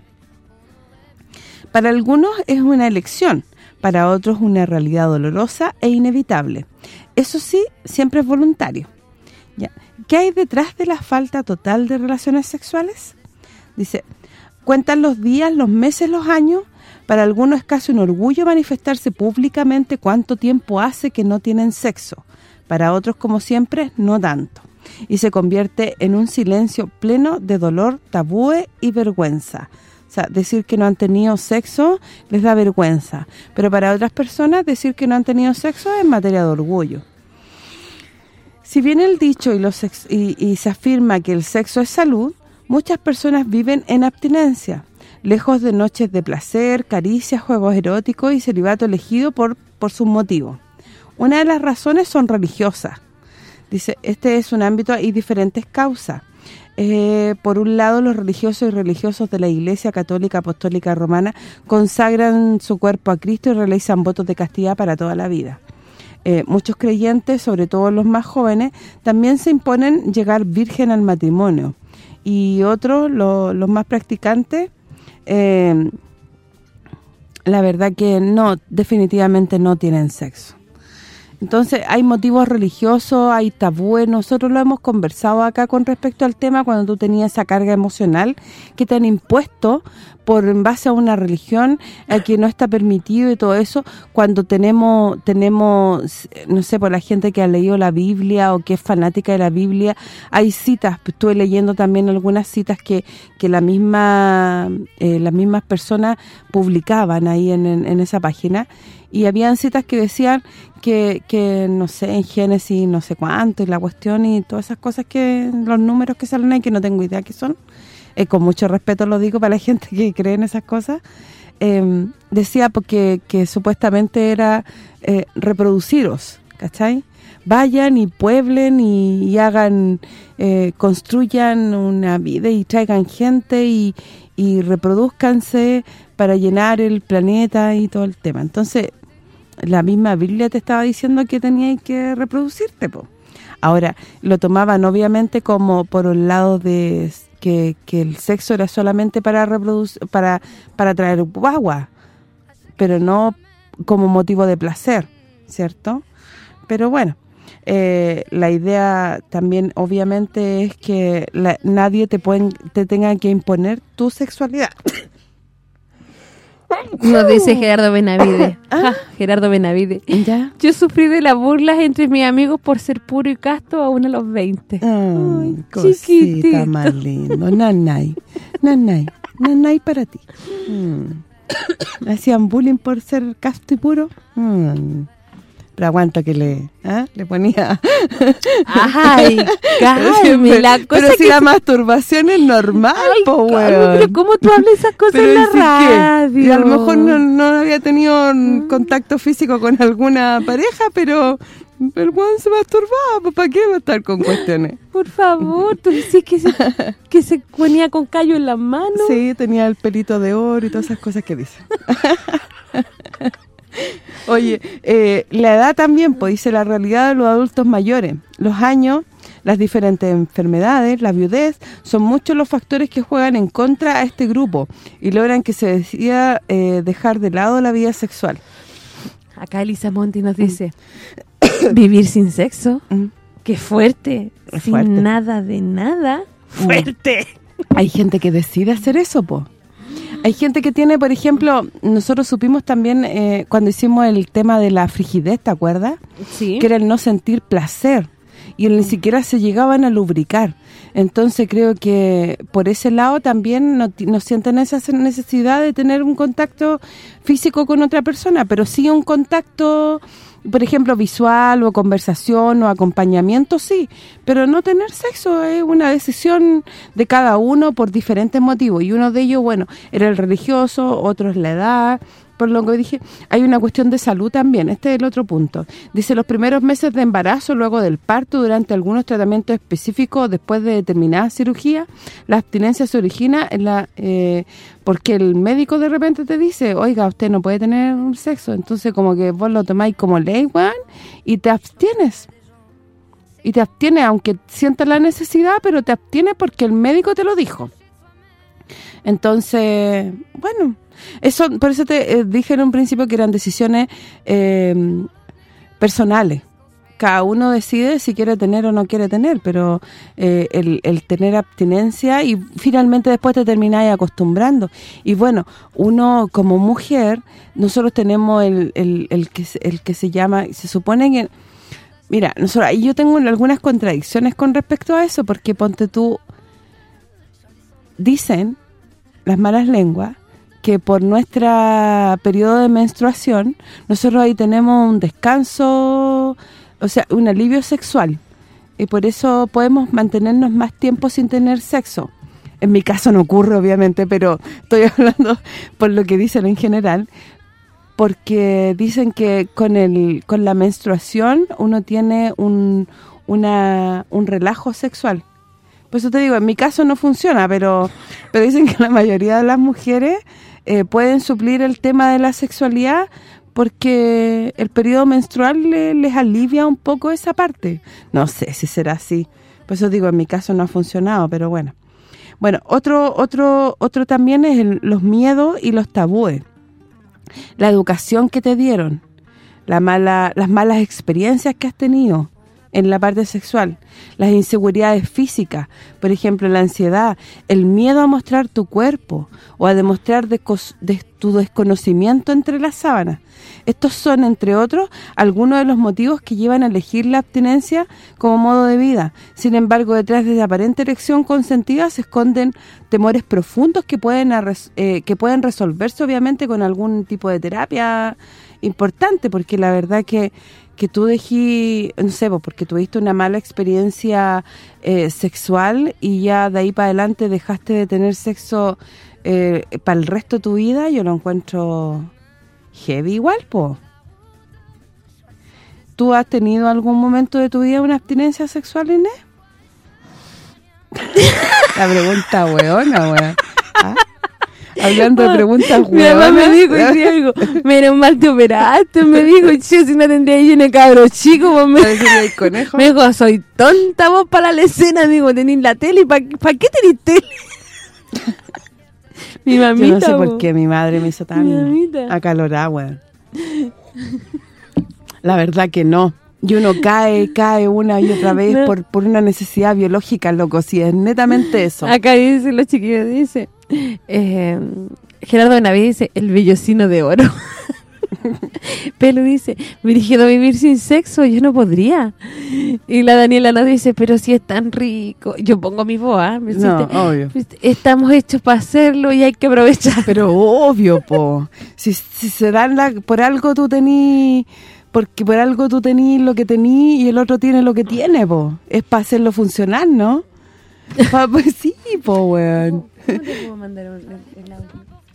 Para algunos es una elección, para otros una realidad dolorosa e inevitable. Eso sí, siempre es voluntario. ¿Qué hay detrás de la falta total de relaciones sexuales? Dice, cuentan los días, los meses, los años. Para algunos es casi un orgullo manifestarse públicamente cuánto tiempo hace que no tienen sexo. Para otros, como siempre, no tanto. Y se convierte en un silencio pleno de dolor, tabúe y vergüenza. O sea, decir que no han tenido sexo les da vergüenza. Pero para otras personas, decir que no han tenido sexo es materia de orgullo. Si bien el dicho y, los y, se afirma que el sexo es salud, muchas personas viven en abstinencia, lejos de noches de placer, caricias, juegos eróticos y celibato elegido por, por sus motivos. Una de las razones son religiosas. Dice, este es un ámbito y diferentes causas. Eh, por un lado, los religiosos y religiosos de la Iglesia Católica Apostólica Romana consagran su cuerpo a Cristo y realizan votos de castidad para toda la vida. Eh, muchos creyentes, sobre todo los más jóvenes, también se imponen llegar virgen al matrimonio. Y otros, lo, los más practicantes, eh, la verdad que no, definitivamente no tienen sexo. Entonces, hay motivos religiosos, hay tabúes, nosotros lo hemos conversado acá con respecto al tema cuando tú tenías esa carga emocional que te han impuesto por en base a una religión eh, que no está permitido y todo eso, cuando tenemos tenemos no sé, por la gente que ha leído la Biblia o que es fanática de la Biblia, hay citas, estuve leyendo también algunas citas que, que la misma eh, las mismas personas publicaban ahí en, en, en esa página. Y habían citas que decían que, que, no sé, en Génesis no sé cuánto y la cuestión y todas esas cosas que los números que salen ahí que no tengo idea qué son eh, con mucho respeto lo digo para la gente que cree en esas cosas eh, decía porque que supuestamente era eh, reproduciros ¿cachai? vayan y pueblen y, y hagan eh, construyan una vida y traigan gente y, y reproduzcanse para llenar el planeta y todo el tema entonces la misma Biblia te estaba diciendo que tenías que reproducirte, po. Ahora, lo tomaban obviamente como por un lado de que, que el sexo era solamente para reproducir para para traer agua, pero no como motivo de placer, ¿cierto? Pero bueno, eh, la idea también obviamente es que nadie te te tenga que imponer tu sexualidad. Nos dice Gerardo Benavide. ¿Ah? Gerardo Benavide. ¿Ya? Yo sufrí de las burlas entre mis amigos por ser puro y casto aún a los 20. Ay, cosita más lindo. Nanay. Nanay. Nanay para ti. Mm. Hacían bullying por ser casto y puro. Mm pero aguanta que le ¿ah? le ponía ay cálme, la cosa pero si la masturbación es normal po pero cómo tú hablas esas cosas en la radio y a lo mejor no, no había tenido mm. contacto físico con alguna pareja pero el weón se masturbaba, ¿para qué va a estar con cuestiones? Por favor, tú decís que se, que se ponía con callo en las manos. Sí, tenía el pelito de oro y todas esas cosas que dicen. Oye, eh, la edad también, pues dice la realidad de los adultos mayores. Los años, las diferentes enfermedades, la viudez, son muchos los factores que juegan en contra a este grupo y logran que se decida eh, dejar de lado la vida sexual. Acá Elisa Monti nos dice, vivir sin sexo, mm. qué fuerte, sin nada de nada, fuerte. Hay gente que decide hacer eso, po. Hay gente que tiene, por ejemplo, nosotros supimos también eh, cuando hicimos el tema de la frigidez, ¿te acuerdas? Sí. Que era el no sentir placer y ni siquiera se llegaban a lubricar. Entonces creo que por ese lado también no, no, sienten esa necesidad de tener un contacto físico con otra persona, pero sí un contacto por ejemplo, visual o conversación o acompañamiento, sí, pero no tener sexo es una decisión de cada uno por diferentes motivos. Y uno de ellos, bueno, era el religioso, otro es la edad, por lo que dije, hay una cuestión de salud también, este es el otro punto. Dice, los primeros meses de embarazo, luego del parto, durante algunos tratamientos específicos, después de determinada cirugía, la abstinencia se origina en la eh, porque el médico de repente te dice, oiga, usted no puede tener un sexo, entonces como que vos lo tomáis como ley, Juan, y te abstienes. Y te abstienes, aunque sientas la necesidad, pero te abstienes porque el médico te lo dijo. Entonces, bueno, eso por eso te eh, dije en un principio que eran decisiones eh, personales. Cada uno decide si quiere tener o no quiere tener, pero eh, el, tener abstinencia y finalmente después te termináis acostumbrando. Y bueno, uno como mujer, nosotros tenemos el, el, que, el que se llama, se supone que... Mira, nosotros yo tengo algunas contradicciones con respecto a eso, porque ponte tú... Dicen las malas lenguas que por nuestra periodo de menstruación, nosotros ahí tenemos un descanso, o sea, un alivio sexual. Y por eso podemos mantenernos más tiempo sin tener sexo. En mi caso no ocurre, obviamente, pero estoy hablando por lo que dicen en general, porque dicen que con el con la menstruación uno tiene un, una, un relajo sexual. Por eso te digo, en mi caso no funciona, pero pero dicen que la mayoría de las mujeres eh, pueden suplir el tema de la sexualidad porque el periodo menstrual les alivia un poco esa parte. No sé si será así. Por eso digo, en mi caso no ha funcionado, pero bueno. Bueno, otro otro otro también es los miedos y los tabúes. La educación que te dieron, las malas experiencias que has tenido, en la parte sexual, las inseguridades físicas, por ejemplo, la ansiedad, el miedo a mostrar tu cuerpo o a demostrar de, tu desconocimiento entre las sábanas. Estos son, entre otros, algunos de los motivos que llevan a elegir la abstinencia como modo de vida. Sin embargo, detrás de la aparente elección consentida se esconden temores profundos que pueden eh, que pueden resolverse, obviamente, con algún tipo de terapia importante, porque la verdad que que tú dejí, no sé, porque tuviste una mala experiencia eh, sexual y ya de ahí para adelante dejaste de tener sexo eh, para el resto de tu vida, yo lo encuentro heavy igual, po. ¿Tú has tenido algún momento de tu vida una abstinencia sexual, Inés? La pregunta weona, weón. ¿Ah? Hablando de preguntas Mi mamá me dijo, y digo, menos mal te operaste, me dijo, yo si no tendría yo un cabro chico, vos me, conejo. me dijo, soy tonta vos para la escena, digo, tenés la tele, ¿para qué tenés tele? Mi mamita, Yo no sé por po. qué mi madre me hizo tan acalorada. La verdad que no. Y uno cae, cae una y otra vez No. por, por una necesidad biológica, loco. Si es netamente eso. Acá dice los chiquillos, dice, eh, Gerardo Benavides dice, el vellocino de oro. Pelo dice, Brígido vivir sin sexo, yo no podría. Y la Daniela nos dice, pero si es tan rico. Yo pongo mi voz, ¿ah? Me No, obvio. Estamos hechos para hacerlo y hay que aprovechar. Pero obvio, po. Si, si se dan la... Por algo tú tenís... Porque por algo tú tenís lo que tenís y el otro tiene lo que tiene, po. Es para hacerlo funcionar, ¿no? Pa- pues sí, po, weón. ¿Cómo te puedo mandar el- el audio?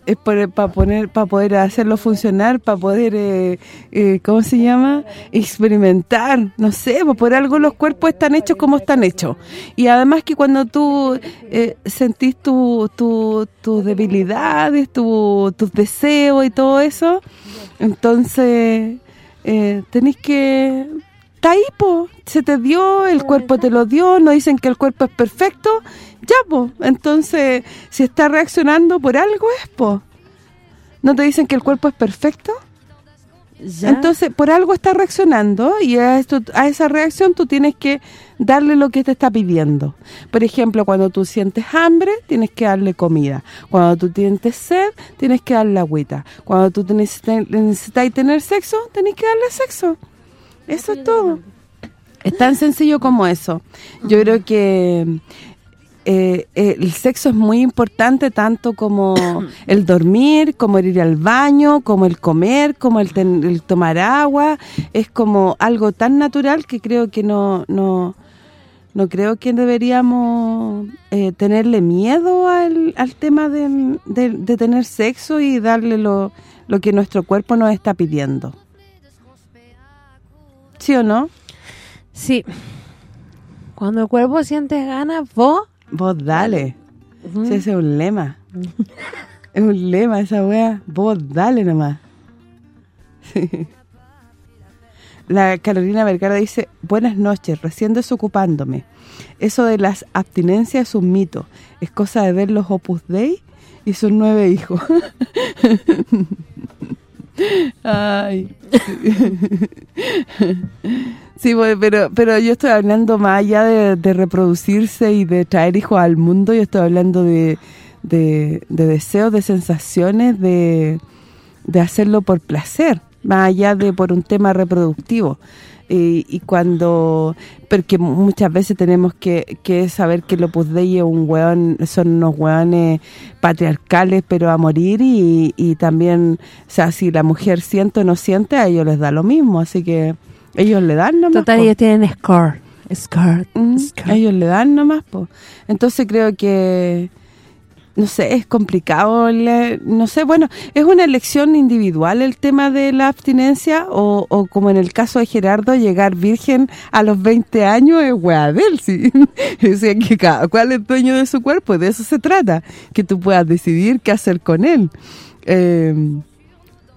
es para poner para poder hacerlo funcionar para poder eh, eh, ¿cómo se llama? experimentar no sé pues por algo los cuerpos están hechos como están hechos y además que cuando tú eh, sentís tu, tu, tus debilidades tu, tus deseos y todo eso entonces eh, tenés que está ahí, po, se te dio, el cuerpo te lo dio, no dicen que el cuerpo es perfecto, ya, po. Entonces, si está reaccionando por algo es, po. ¿No te dicen que el cuerpo es perfecto? ¿Ya? Entonces, por algo está reaccionando y a, esto, a esa reacción tú tienes que darle lo que te está pidiendo. Por ejemplo, cuando tú sientes hambre, tienes que darle comida. Cuando tú sientes sed, tienes que darle agüita. Cuando tú necesitas, tener sexo, tienes que darle sexo. Eso es todo. Es tan sencillo como eso. Yo creo que eh, eh, el sexo es muy importante tanto como el dormir, como el ir al baño, como el comer, como el, ten- el tomar agua. Es como algo tan natural que creo que no no no creo que deberíamos eh, tenerle miedo al, al tema de, de- de tener sexo y darle lo, lo que nuestro cuerpo nos está pidiendo. ¿Sí o no? Sí. Cuando el cuerpo siente ganas, vos... Vos dale. Sí, ese es un lema. es un lema esa wea. Vos dale nomás. Sí. La Carolina Vergara dice, buenas noches, recién desocupándome. Eso de las abstinencias es un mito. Es cosa de ver los Opus Dei y sus nueve hijos. Ay. Sí, pero pero yo estoy hablando más allá de, de reproducirse y de traer hijos al mundo, yo estoy hablando de, de, de deseos, de sensaciones, de, de hacerlo por placer, más allá de por un tema reproductivo. Y, y cuando, porque muchas veces tenemos que, que saber que Opus Dei es un hueón, son unos hueones patriarcales, pero a morir, y, y también, o sea, si la mujer siente o no siente, a ellos les da lo mismo, así que ellos le dan nomás. Total, po. ellos tienen score. Score. Mm, score. ellos le dan nomás, po. Entonces creo que, no sé, es complicado, no sé, bueno, es una elección individual el tema de la abstinencia o, o como en el caso de Gerardo, llegar virgen a los 20 años es weá de él, sí. o sea, que cada cual es dueño de su cuerpo, de eso se trata, que tú puedas decidir qué hacer con él. Eh,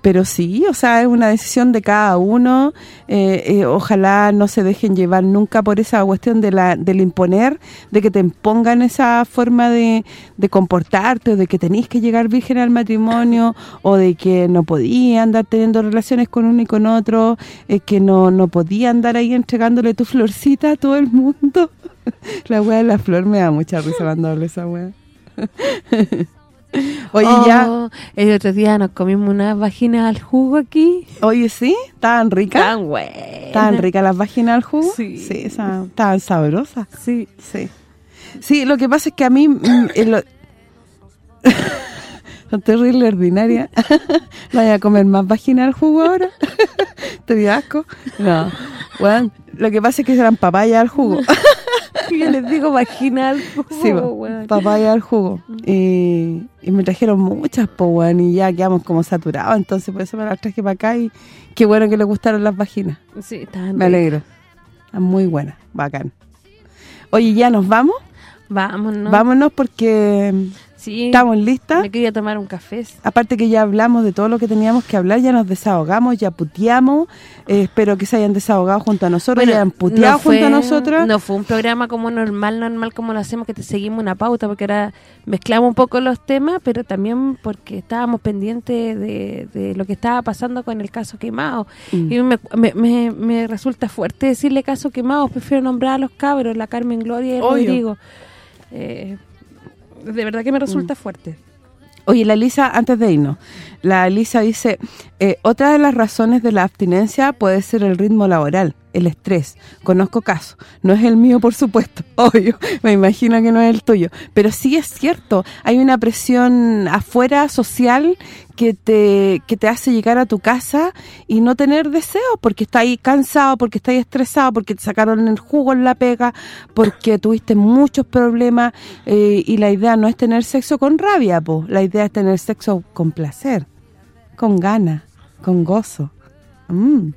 pero sí, o sea, es una decisión de cada uno. eh, eh, ojalá no se dejen llevar nunca por esa cuestión de la del imponer, de que te impongan esa forma de, de comportarte, o de que tenés que llegar virgen al matrimonio, o de que no podía andar teniendo relaciones con uno y con otro, eh, que no, no podía andar ahí entregándole tu florcita a todo el mundo. la wea de la flor me da mucha risa cuando hablo esa wea. Oye, ya... Oh, El otro día nos comimos unas vaginas al jugo aquí. Oye, ¿sí? ¿Estaban ricas? Tan buenas. ¿Estaban ricas las vaginas al jugo? Sí. Sí, esa- estaban sabrosas. Sí. Sí. Sí, lo que pasa es que a mí... mm, Son terrible ordinaria. ¿Vaya a comer más vagina al jugo ahora? ¿Te dio asco? No. Bueno, lo que pasa es que eran papaya al jugo. Yo les digo vagina al jugo, Sí, papaya al jugo. Y, y me trajeron muchas, po, weón, y ya quedamos como saturados. Entonces, por eso me las traje para acá y qué bueno que les gustaron las vaginas. Sí, estaban Me alegro. Está muy buena, bacán. Oye, ¿ya nos vamos? Vámonos. Vámonos porque Sí. ¿Estamos listas? Me quería tomar un café. Aparte que ya hablamos de todo lo que teníamos que hablar, ya nos desahogamos, ya puteamos. Eh, espero que se hayan desahogado junto a nosotros, ya hayan puteado junto a nosotros. No fue un programa como normal, normal como lo hacemos, que te seguimos una pauta, porque ahora mezclamos un poco los temas, pero también porque estábamos pendientes de, lo que estaba pasando con el caso quemado. Mm. Y me, me, resulta fuerte decirle caso quemado, prefiero nombrar a los cabros, la Carmen Gloria y el Rodrigo. Eh, de verdad que me resulta mm. fuerte. Oye, la Elisa, antes de irnos, la Elisa dice, eh, otra de las razones de la abstinencia puede ser el ritmo laboral el estrés. Conozco casos. No es el mío, por supuesto, obvio. Me imagino que no es el tuyo. Pero sí es cierto. Hay una presión afuera social que te, que te hace llegar a tu casa y no tener deseos porque estás ahí cansado, porque estás estresado, porque te sacaron el jugo en la pega, porque tuviste muchos problemas eh, y la idea no es tener sexo con rabia, po. la idea es tener sexo con placer, con ganas, con gozo. Mm.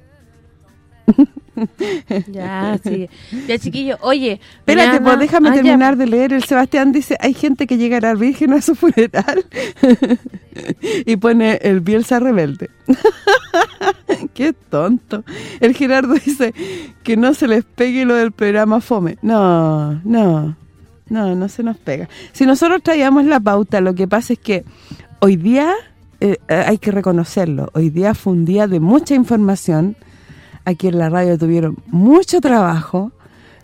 Ya, sí. Ya, chiquillo, oye. Espérate, pues déjame ah, terminar de leer. El Sebastián dice, hay gente que llegará virgen a su funeral y pone el Bielsa rebelde. Qué tonto. El Gerardo dice que no se les pegue lo del programa FOME. No, no, no, no se nos pega. Si nosotros traíamos la pauta, lo que pasa es que hoy día, eh, hay que reconocerlo, hoy día fue un día de mucha información, aquí en la radio tuvieron mucho trabajo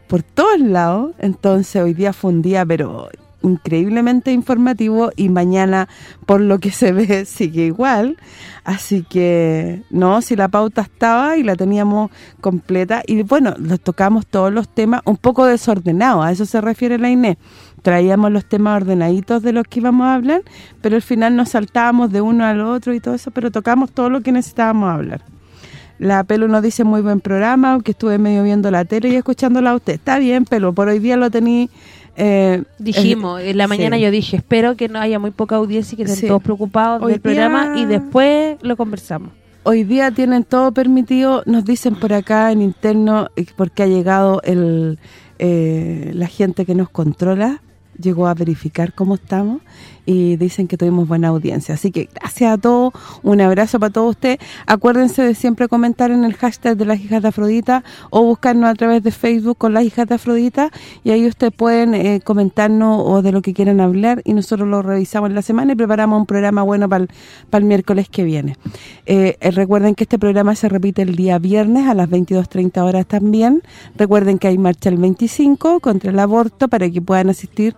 por todos lados, entonces hoy día fue un día pero increíblemente informativo y mañana por lo que se ve sigue igual, así que no, si la pauta estaba y la teníamos completa y bueno, los tocamos todos los temas un poco desordenados, a eso se refiere la Inés, traíamos los temas ordenaditos de los que íbamos a hablar, pero al final nos saltábamos de uno al otro y todo eso, pero tocamos todo lo que necesitábamos hablar. La Pelo nos dice muy buen programa, aunque estuve medio viendo la tele y escuchándola a usted. Está bien, Pelo, por hoy día lo tení... Eh, Dijimos, en la mañana yo dije, espero que no haya muy poca audiencia y que estén todos preocupados del programa y después lo conversamos. Hoy día tienen todo permitido, nos dicen por acá en interno, eh, porque ha llegado el eh, la gente que nos controla, llegó a verificar cómo estamos y dicen que tuvimos buena audiencia. Así que gracias a todos, un abrazo para todos ustedes. Acuérdense de siempre comentar en el hashtag de las hijas de Afrodita o buscarnos a través de Facebook con las hijas de Afrodita y ahí ustedes pueden eh, comentarnos o de lo que quieran hablar y nosotros lo revisamos en la semana y preparamos un programa bueno para el, miércoles que viene. Eh, eh, recuerden que este programa se repite el día viernes a las 22.30 horas también. Recuerden que hay marcha el 25 contra el aborto para que puedan asistir.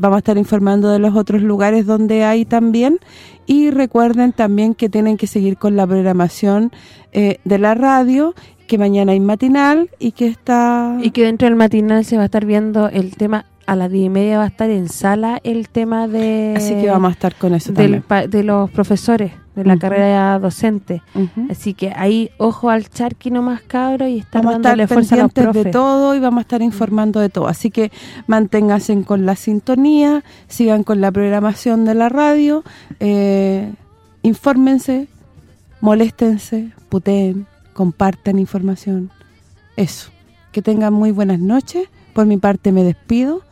vamos a estar informando de los otros lugares lugares donde hay también y recuerden también que tienen que seguir con la programación eh, de la radio que mañana hay matinal y que está... Y que dentro del matinal se va a estar viendo el tema a las diez y media va a estar en sala el tema de... Así que vamos a estar con eso también. De los profesores de la carrera docente. Así que ahí, ojo al charqui nomás, cabro, y estar vamos a estar de todo y vamos a estar informando de todo. Así que manténganse con la sintonía, sigan con la programación de la radio, eh, infórmense, moléstense, puteen, compartan información. Eso. Que tengan muy buenas noches. Por mi parte me despido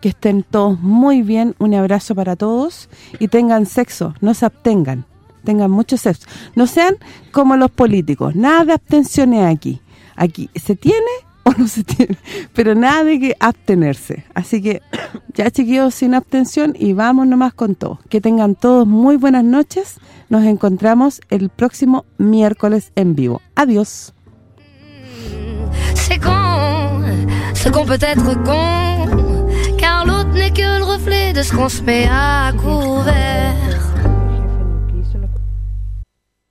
que estén todos muy bien, un abrazo para todos y tengan sexo, no se abstengan, tengan mucho sexo. No sean como los políticos, nada de abstenciones aquí. Aquí se tiene o no se tiene, pero nada de que abstenerse. Así que ya chiquillos sin abstención y vamos nomás con todo. Que tengan todos muy buenas noches. Nos encontramos el próximo miércoles en vivo. Adiós.